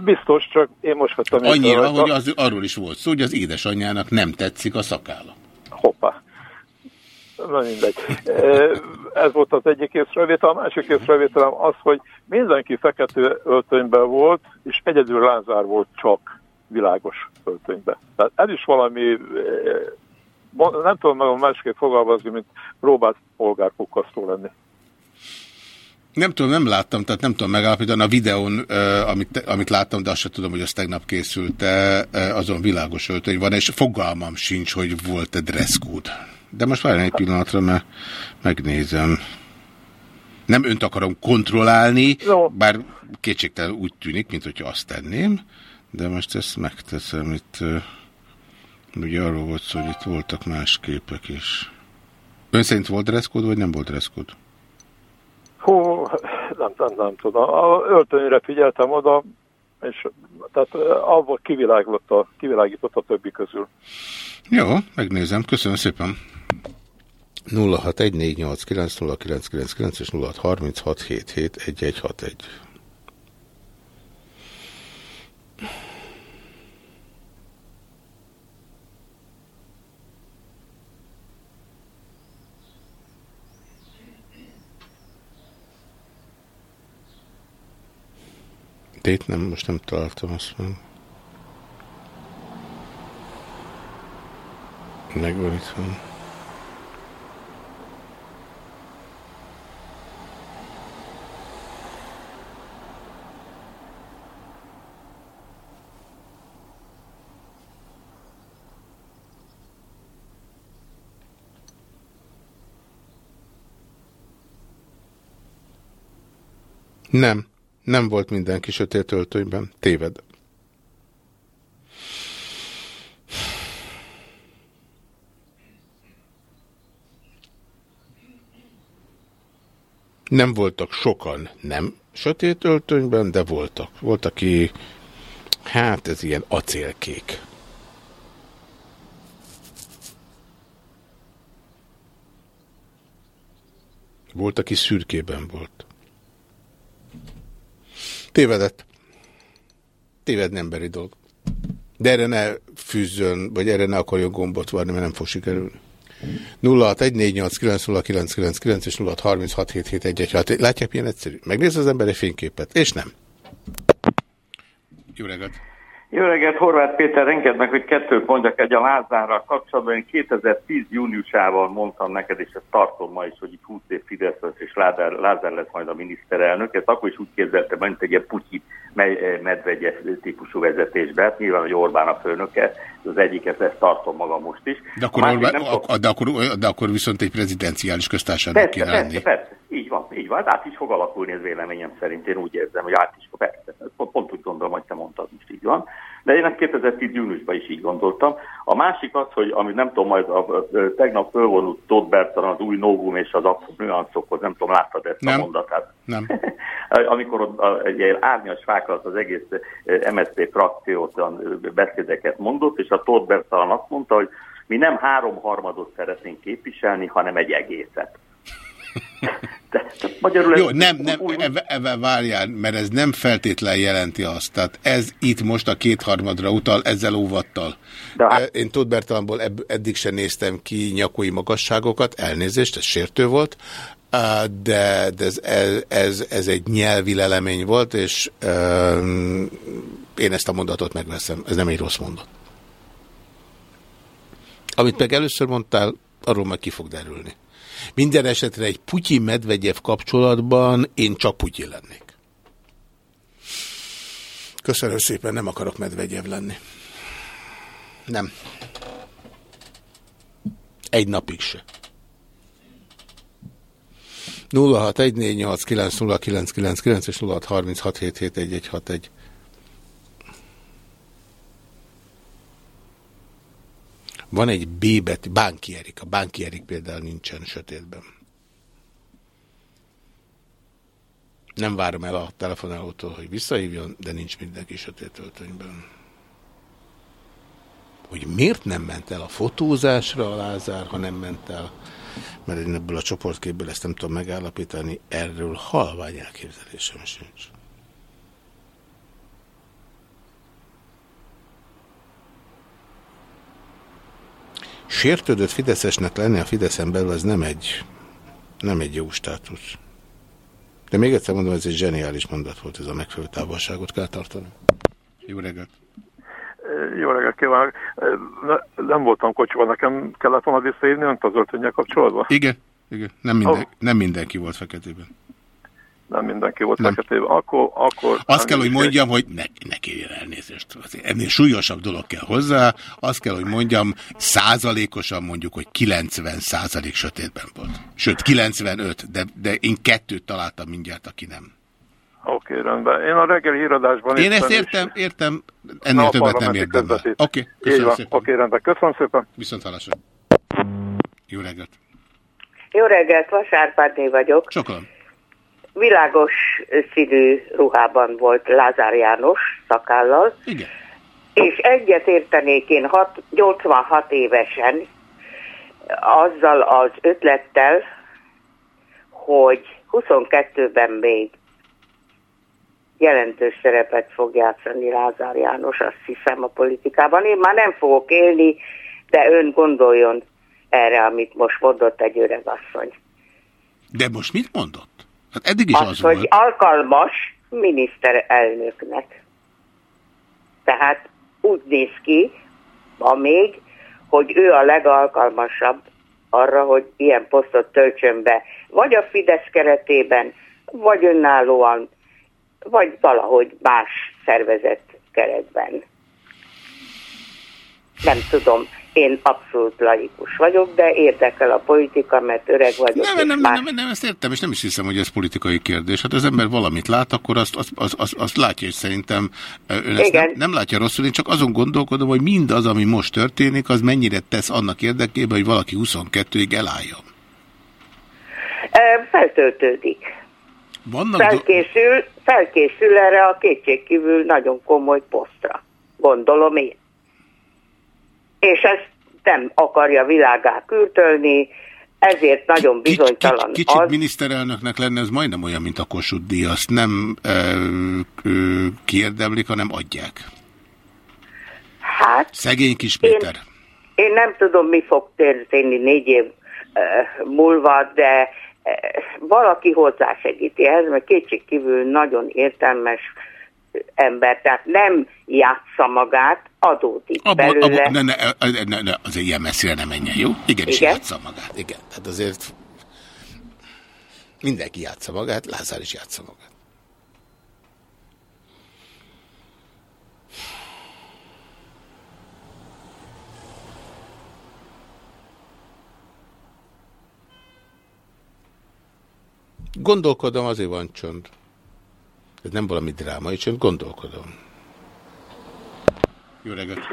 Biztos, csak én most vettem Annyira, észre, hogy az, arról is volt szó, hogy az édesanyjának nem tetszik a szakála. Hoppá. Na mindegy. Ez volt az egyik észrevétel. A másik észrevételem az, hogy mindenki fekete öltönyben volt, és egyedül Lázár volt csak világos öltönyben. Tehát ez is valami, nem tudom magam másképp fogalmazni, mint próbált polgárpukkasztó lenni. Nem tudom, nem láttam, tehát nem tudom megállapítani. A videón, amit, amit láttam, de azt sem tudom, hogy az tegnap készült -e, azon világos öltöny van, és fogalmam sincs, hogy volt-e dresscode. De most várjál egy pillanatra, mert megnézem. Nem önt akarom kontrollálni, no. bár kétségtelen úgy tűnik, mint hogyha azt tenném, de most ezt megteszem. Itt ugye arról volt szó, hogy itt voltak más képek is. Ön szerint volt dresszkód, vagy nem volt dresszkód? Hú, nem, nem, nem tudom. A öltönyre figyeltem oda, és tehát eh, abból kivilágított a, kivilágított a többi közül. Jó, megnézem. Köszönöm szépen. 0614890999 és 0636771161. Itt nem, most nem találtam azt meg. Megvan itt van. Nem. Nem volt mindenki sötét öltönyben. Téved. Nem voltak sokan nem sötét öltönyben, de voltak. Volt, aki, hát ez ilyen acélkék. Volt, aki szürkében volt. Tévedett. Tévedni emberi dolg. De erre ne fűzzön, vagy erre ne akarjon gombot varni, mert nem fog sikerülni. 0614890999 és 0636771161. Látják, milyen egyszerű? Megnéz az ember egy fényképet, és nem. Jó reggelt! Jó reggelt, Horváth Péter, engedd meg, hogy kettőt mondjak egy a Lázárral kapcsolatban. Én 2010 júniusával mondtam neked, és ezt tartom ma is, hogy itt 20 év Fidesz lesz, és Lázár, Lázár lesz majd a miniszterelnök. Ezt akkor is úgy képzeltem, mint egy ilyen Putyin medvegye típusú vezetésbe. Hát nyilván, hogy Orbán a főnöke, az egyiket ezt tartom magam most is. De akkor, Orbán, nem de, akkor, de akkor viszont egy prezidenciális köztársaság kéne lenni. Persze, persze, így van, így van. Hát át is fog alakulni ez véleményem szerint. Én úgy érzem, hogy át is fog, persze. Pont, pont úgy gondolom, hogy te mondtad most így van. De én ezt 2010 júniusban is így gondoltam. A másik az, hogy amit nem tudom, majd a, a, a, tegnap fölvonult Todd Bertan az új novum és az apró nüanszokhoz, nem tudom, láttad ezt nem. a mondatát? Nem. Amikor ott a, egy ilyen árnyas fákat az egész MSZP frakciót beszédeket mondott, és a Todd Bertan azt mondta, hogy mi nem háromharmadot szeretnénk képviselni, hanem egy egészet. De, de magyarul Jó, nem, nem, ebben ebe várjál, mert ez nem feltétlen jelenti azt. Tehát ez itt most a kétharmadra utal, ezzel óvattal. De hát... Én Tóth Bertalanból eddig sem néztem ki nyakói magasságokat, elnézést, ez sértő volt, de, de ez, ez, ez egy nyelvi lelemény volt, és um, én ezt a mondatot megveszem. Ez nem egy rossz mondat. Amit meg először mondtál, arról majd ki fog derülni. Minden esetre egy Putyin-Medvegyev kapcsolatban én csak Putyin lennék. Köszönöm szépen, nem akarok Medvegyev lenni. Nem. Egy napig se. 0614890999 és 0636771161. Van egy B betű, Bánki Erik. A Bánki Erik például nincsen sötétben. Nem várom el a telefonálótól, hogy visszahívjon, de nincs mindenki sötét öltönyben. Hogy miért nem ment el a fotózásra a Lázár, ha nem ment el, mert én ebből a csoportképből ezt nem tudom megállapítani, erről halvány elképzelésem sincs. Sértődött Fideszesnek lenni a Fideszen belül, az nem egy, nem egy jó státusz. De még egyszer mondom, ez egy zseniális mondat volt, ez a megfelelő távolságot kell tartani. Jó reggelt! Jó reggelt kívánok! Nem voltam kocsiban, nekem kellett volna visszaírni önt az öltönnyel kapcsolatban? Igen, igen. Nem, minden, oh. nem mindenki volt feketében nem mindenki volt feketében. Akkor, akkor Azt kell, hogy mondjam, hogy ne, ne kérjen elnézést. Ennél súlyosabb dolog kell hozzá. Azt kell, hogy mondjam, százalékosan mondjuk, hogy 90 százalék sötétben volt. Sőt, 95, de, de én kettőt találtam mindjárt, aki nem. Oké, okay, rendben. Én a reggeli híradásban... Én ezt értem, is... értem, ennél Na, többet nem értem. Oké, okay, köszönöm szépen. Oké, okay, rendben. Köszönöm szépen. Viszont hallásra. Jó reggelt. Jó reggelt, Vasárpádné vagyok. Sokan. Világos színű ruhában volt Lázár János szakállal. Igen. És egyet értenék én hat, 86 évesen azzal az ötlettel, hogy 22-ben még jelentős szerepet fog játszani Lázár János, azt hiszem a politikában. Én már nem fogok élni, de ön gondoljon erre, amit most mondott egy öreg asszony. De most mit mondott? Hát eddig is az, az hogy volt. alkalmas miniszterelnöknek. Tehát úgy néz ki, ma még, hogy ő a legalkalmasabb arra, hogy ilyen posztot töltsön be, vagy a Fidesz keretében, vagy önállóan, vagy valahogy más szervezet keretben. Nem tudom, én abszolút laikus vagyok, de érdekel a politika, mert öreg vagyok. Nem, nem, más- nem, nem, ezt értem, és nem is hiszem, hogy ez politikai kérdés. Hát az ember valamit lát, akkor azt, azt, azt, azt, azt látja, és szerintem ön ezt Igen. nem, nem látja rosszul. Én csak azon gondolkodom, hogy mindaz, ami most történik, az mennyire tesz annak érdekében, hogy valaki 22-ig elálljon. Feltöltődik. Vannak Felkészül, felkészül erre a kétségkívül nagyon komoly posztra. Gondolom én. És ezt nem akarja világá kürtölni, ezért nagyon bizonytalan Kicsit az. miniszterelnöknek lenne, ez majdnem olyan, mint a Kossuth díj, azt nem ö, ö, kiérdemlik, hanem adják. Hát, Szegény kis Péter. én nem tudom, mi fog történni négy év ö, múlva, de ö, valaki hozzásegíti ehhez, mert kétségkívül nagyon értelmes ember, tehát nem játsza magát, adódik Abba, belőle. abba, ne, ne, ne, ne, ne, azért ilyen messzire nem menjen, jó? Igenis Igen? játsza magát, igen. Tehát azért mindenki játsza magát, Lázár is játsza magát. Gondolkodom, azért van csönd. Ez nem valami drámai csönd, gondolkodom. Jó reggelt!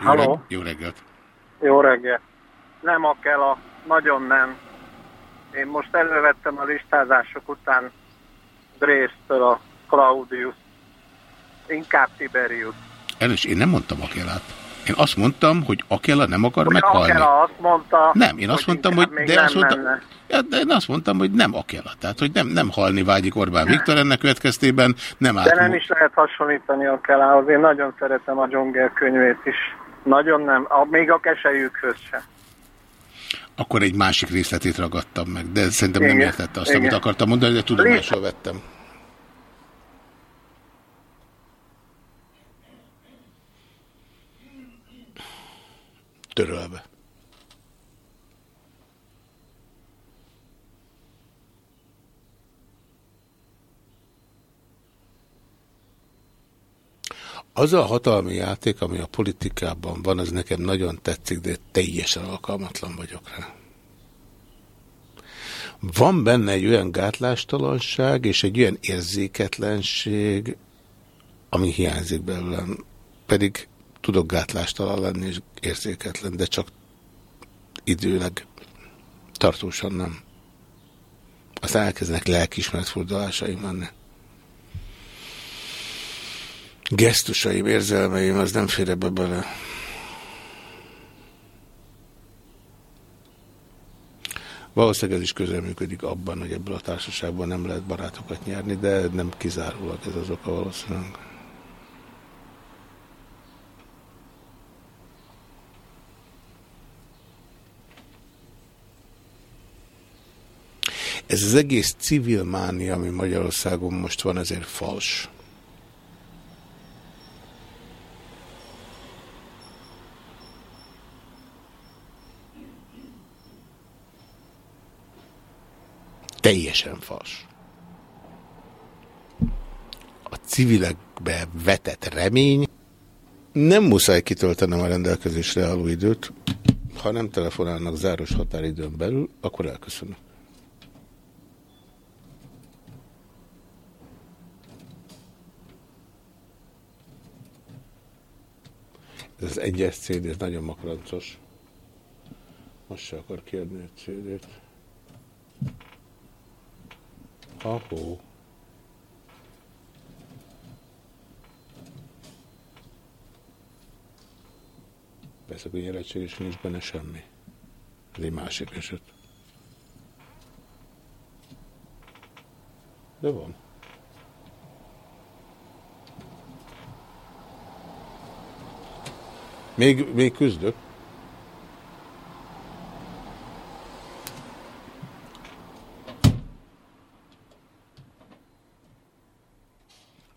Jó, Halló? reg- jó reggelt! Jó reggel. Nem a kell a, nagyon nem. Én most elővettem a listázások után Drésztől a Claudius. Inkább Tiberius. Először én nem mondtam Akelát. Én azt mondtam, hogy Akela nem akar Hogy meghalni. Akela azt mondta, Nem, én azt mondtam, hogy, inkább még de nem azt mondtam, menne. ja, de én azt mondtam, hogy nem Akela. Tehát, hogy nem, nem halni vágyik Orbán Viktor ennek következtében, nem De nem átmú. is lehet hasonlítani a Kelához. Én nagyon szeretem a Dzsongel könyvét is. Nagyon nem. A, még a keselyükhöz sem. Akkor egy másik részletét ragadtam meg, de szerintem nem Igen, értette azt, igen. amit akartam mondani, de tudomásul vettem. Törölve. Az a hatalmi játék, ami a politikában van, az nekem nagyon tetszik, de teljesen alkalmatlan vagyok rá. Van benne egy olyan gátlástalanság és egy olyan érzéketlenség, ami hiányzik belőlem. Pedig tudok gátlástalan lenni és érzéketlen, de csak időleg, tartósan nem. Aztán elkezdenek lelkismeretfordulásaim lenni. Gesztusaim, érzelmeim, az nem fér ebbe bele. Valószínűleg ez is közreműködik abban, hogy ebből a társaságban nem lehet barátokat nyerni, de nem kizárólag ez az oka valószínűleg. Ez az egész civil mánia, ami Magyarországon most van, ezért fals. Teljesen fals. A civilekbe vetett remény nem muszáj kitöltenem a rendelkezésre álló időt. Ha nem telefonálnak záros határidőn belül, akkor elköszönök. Ez az egyes CD, ez nagyon makrancos. Most se akar kérni egy CD-t. Ahó. Persze, hogy érettség és nincs benne semmi. Ez egy másik eset. De van. Még, még küzdök.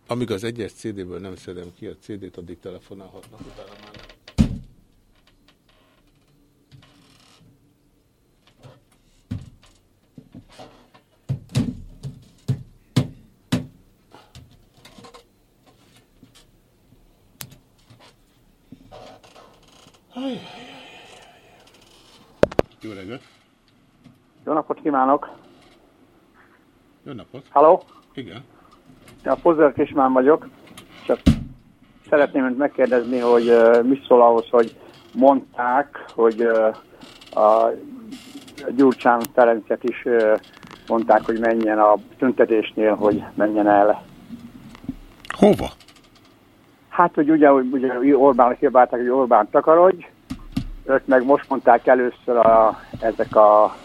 Amíg az egyes CD-ből nem szedem ki a CD-t, addig telefonálhatnak utána már. nem. Jó reggelt! Jó napot kívánok! Jó napot! Halló? Igen. A Pozzer Kismán vagyok, csak szeretném önt megkérdezni, hogy uh, mi szól ahhoz, hogy mondták, hogy uh, a Gyurcsán Ferencet is uh, mondták, hogy menjen a tüntetésnél, hogy menjen el. Hova? Hát, hogy ugye, ugye Orbán hibálták, hogy Orbán takarodj, ők meg most mondták először a, ezek a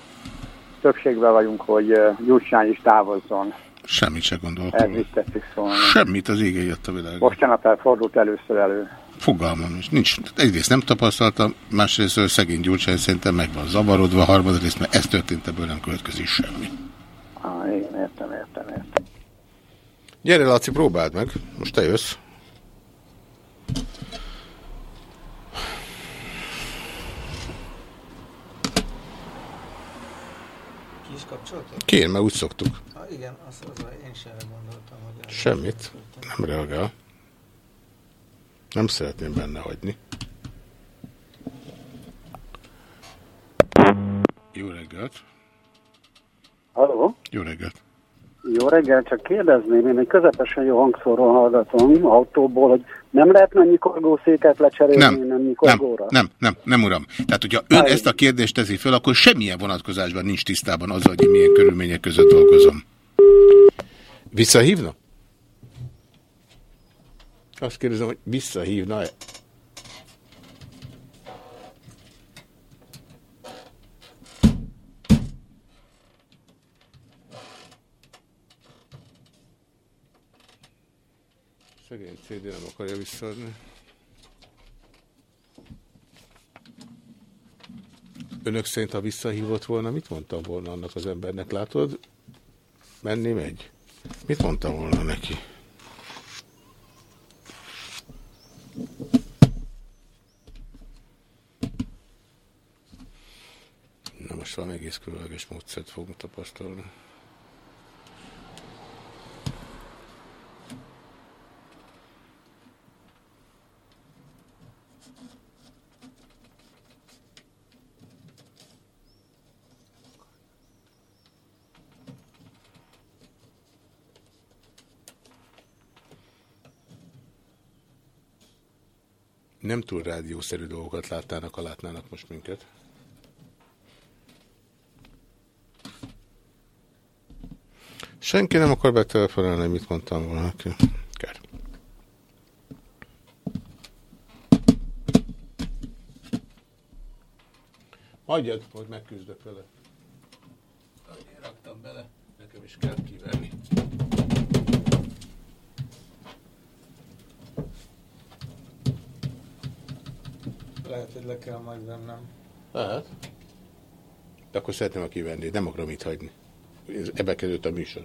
többségben vagyunk, hogy uh, Gyurcsán is távozzon. Semmit se Ez gondoltam. mit tetszik szólni. Semmit az ége jött a világ. Mostanap fordult először elő. Fogalmam is. Nincs. Egyrészt nem tapasztaltam, másrészt szegény Gyurcsány szerintem meg van zavarodva, harmadrészt, mert ez történt, ebből nem következik semmi. Ah, igen, értem, értem, értem. Gyere, Laci, próbáld meg. Most te jössz. Kapcsoltad? Kér, mert úgy szoktuk. Ha igen, azt az, én sem gondoltam, hogy... Semmit. Nem reagál. Nem szeretném benne hagyni. Jó reggelt. Halló? Jó reggelt. Jó reggel, csak kérdezném, én egy közepesen jó hangszóron hallgatom autóból, hogy nem lehetne nyikorgószéket lecserélni Nem, nem Nem, nyikorgóra? nem, nem, nem, uram. Tehát, hogyha ön Aj. ezt a kérdést teszi föl, akkor semmilyen vonatkozásban nincs tisztában azzal, hogy én milyen körülmények között dolgozom. Visszahívna? Azt kérdezem, hogy visszahívna-e? Szegény CD nem akarja visszaadni. Önök szerint, ha visszahívott volna, mit mondtam volna annak az embernek? Látod? Menni megy. Mit mondtam volna neki? Na most valami egész különleges módszert fogunk tapasztalni. Nem túl rádiószerű dolgokat látnának, ha látnának most minket. Senki nem akar betelefonálni, mit mondtam volna. Kár. Hagyjad, hogy megküzdök vele. Raktam bele, nekem is kell kivenni. Lehet, hogy le kell majd vennem. Lehet. De akkor szeretném, ha kivenni, nem akarom itt hagyni. Ebbe került a műsor.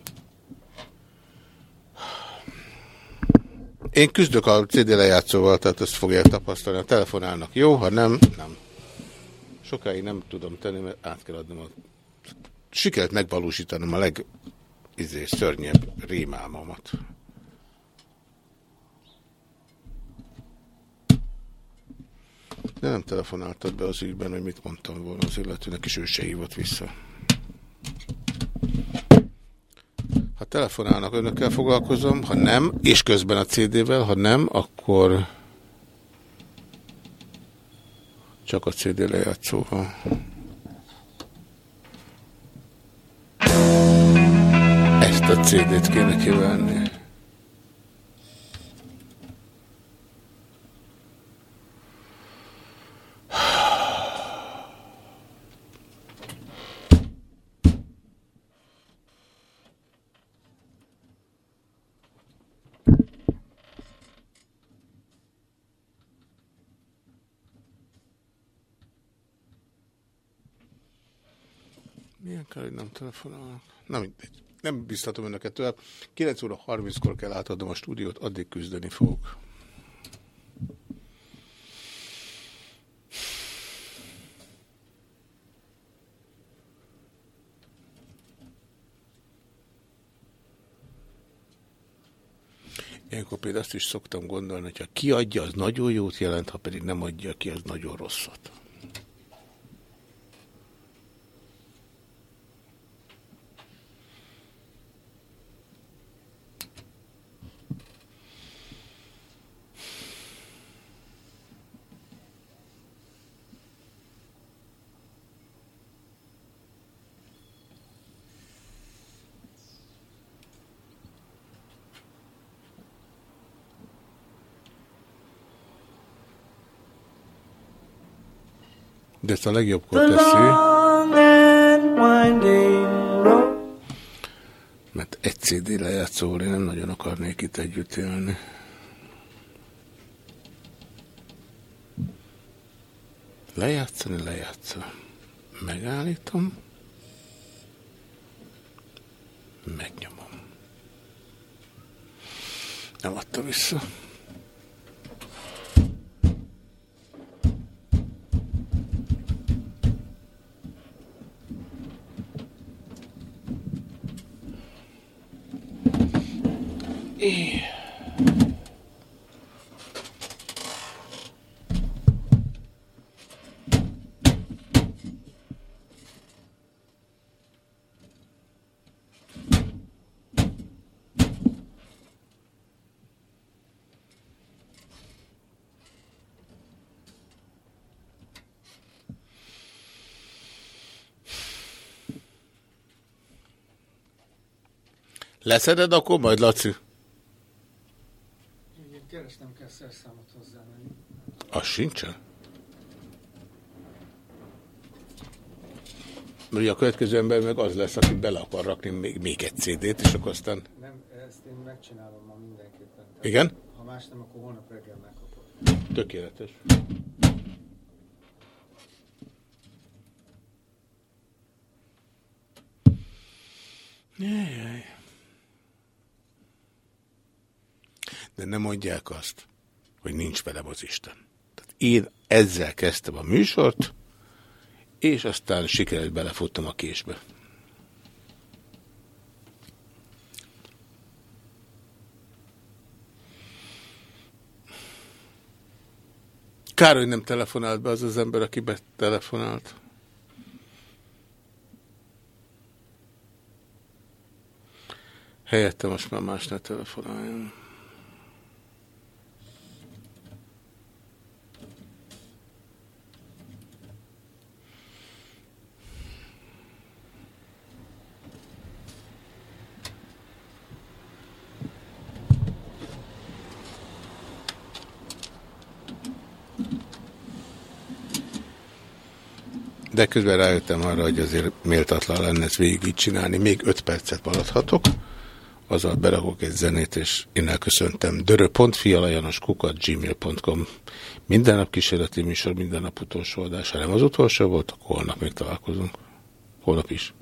Én küzdök a CD lejátszóval, tehát ezt fogják tapasztalni. A telefonálnak jó, ha nem, nem. Sokáig nem tudom tenni, mert át kell adnom a... Sikert megvalósítanom a leg izé, szörnyebb rémálmamat. De nem telefonáltad be az ügyben, hogy mit mondtam volna az illetőnek, és ő se hívott vissza. Ha telefonálnak, önökkel foglalkozom, ha nem, és közben a CD-vel, ha nem, akkor csak a CD lejátszóval. Ezt a CD-t kéne kívánni. Kell, hogy nem telefonálnak? Na mindegy. Nem biztatom önöket tovább. 9 óra 30-kor kell átadnom a stúdiót, addig küzdeni fogok. Ilyenkor például azt is szoktam gondolni, hogy ha kiadja, az nagyon jót jelent, ha pedig nem adja ki, az nagyon rosszat. De ezt a legjobbkor teszi, mert egy CD lejátszóval én nem nagyon akarnék itt együtt élni. Lejátszani, lejátszani. Megállítom. Megnyomom. Nem adta vissza. É. Leszeded akkor majd, Laci? Ugye keresnem kell szerszámot hozzámenni. Az sincsen? Ugye a következő ember meg az lesz, aki bele akar rakni még, még egy CD-t, és akkor aztán... Nem, ezt én megcsinálom ma mindenképpen. Tehát, Igen? Ha más nem, akkor holnap reggel megkapod. Tökéletes. Jajjaj. De nem mondják azt, hogy nincs velem az Isten. Tehát én ezzel kezdtem a műsort, és aztán sikerült belefuttam a késbe. Kár, hogy nem telefonált be az az ember, aki betelefonált. Helyette most már más ne telefonáljon. De közben rájöttem arra, hogy azért méltatlan lenne ezt végig csinálni. Még öt percet maradhatok, azzal berakok egy zenét, és én elköszöntem. kukat gmail.com Minden nap kísérleti műsor, minden nap utolsó adás. Ha nem az utolsó volt, akkor holnap még találkozunk. Holnap is.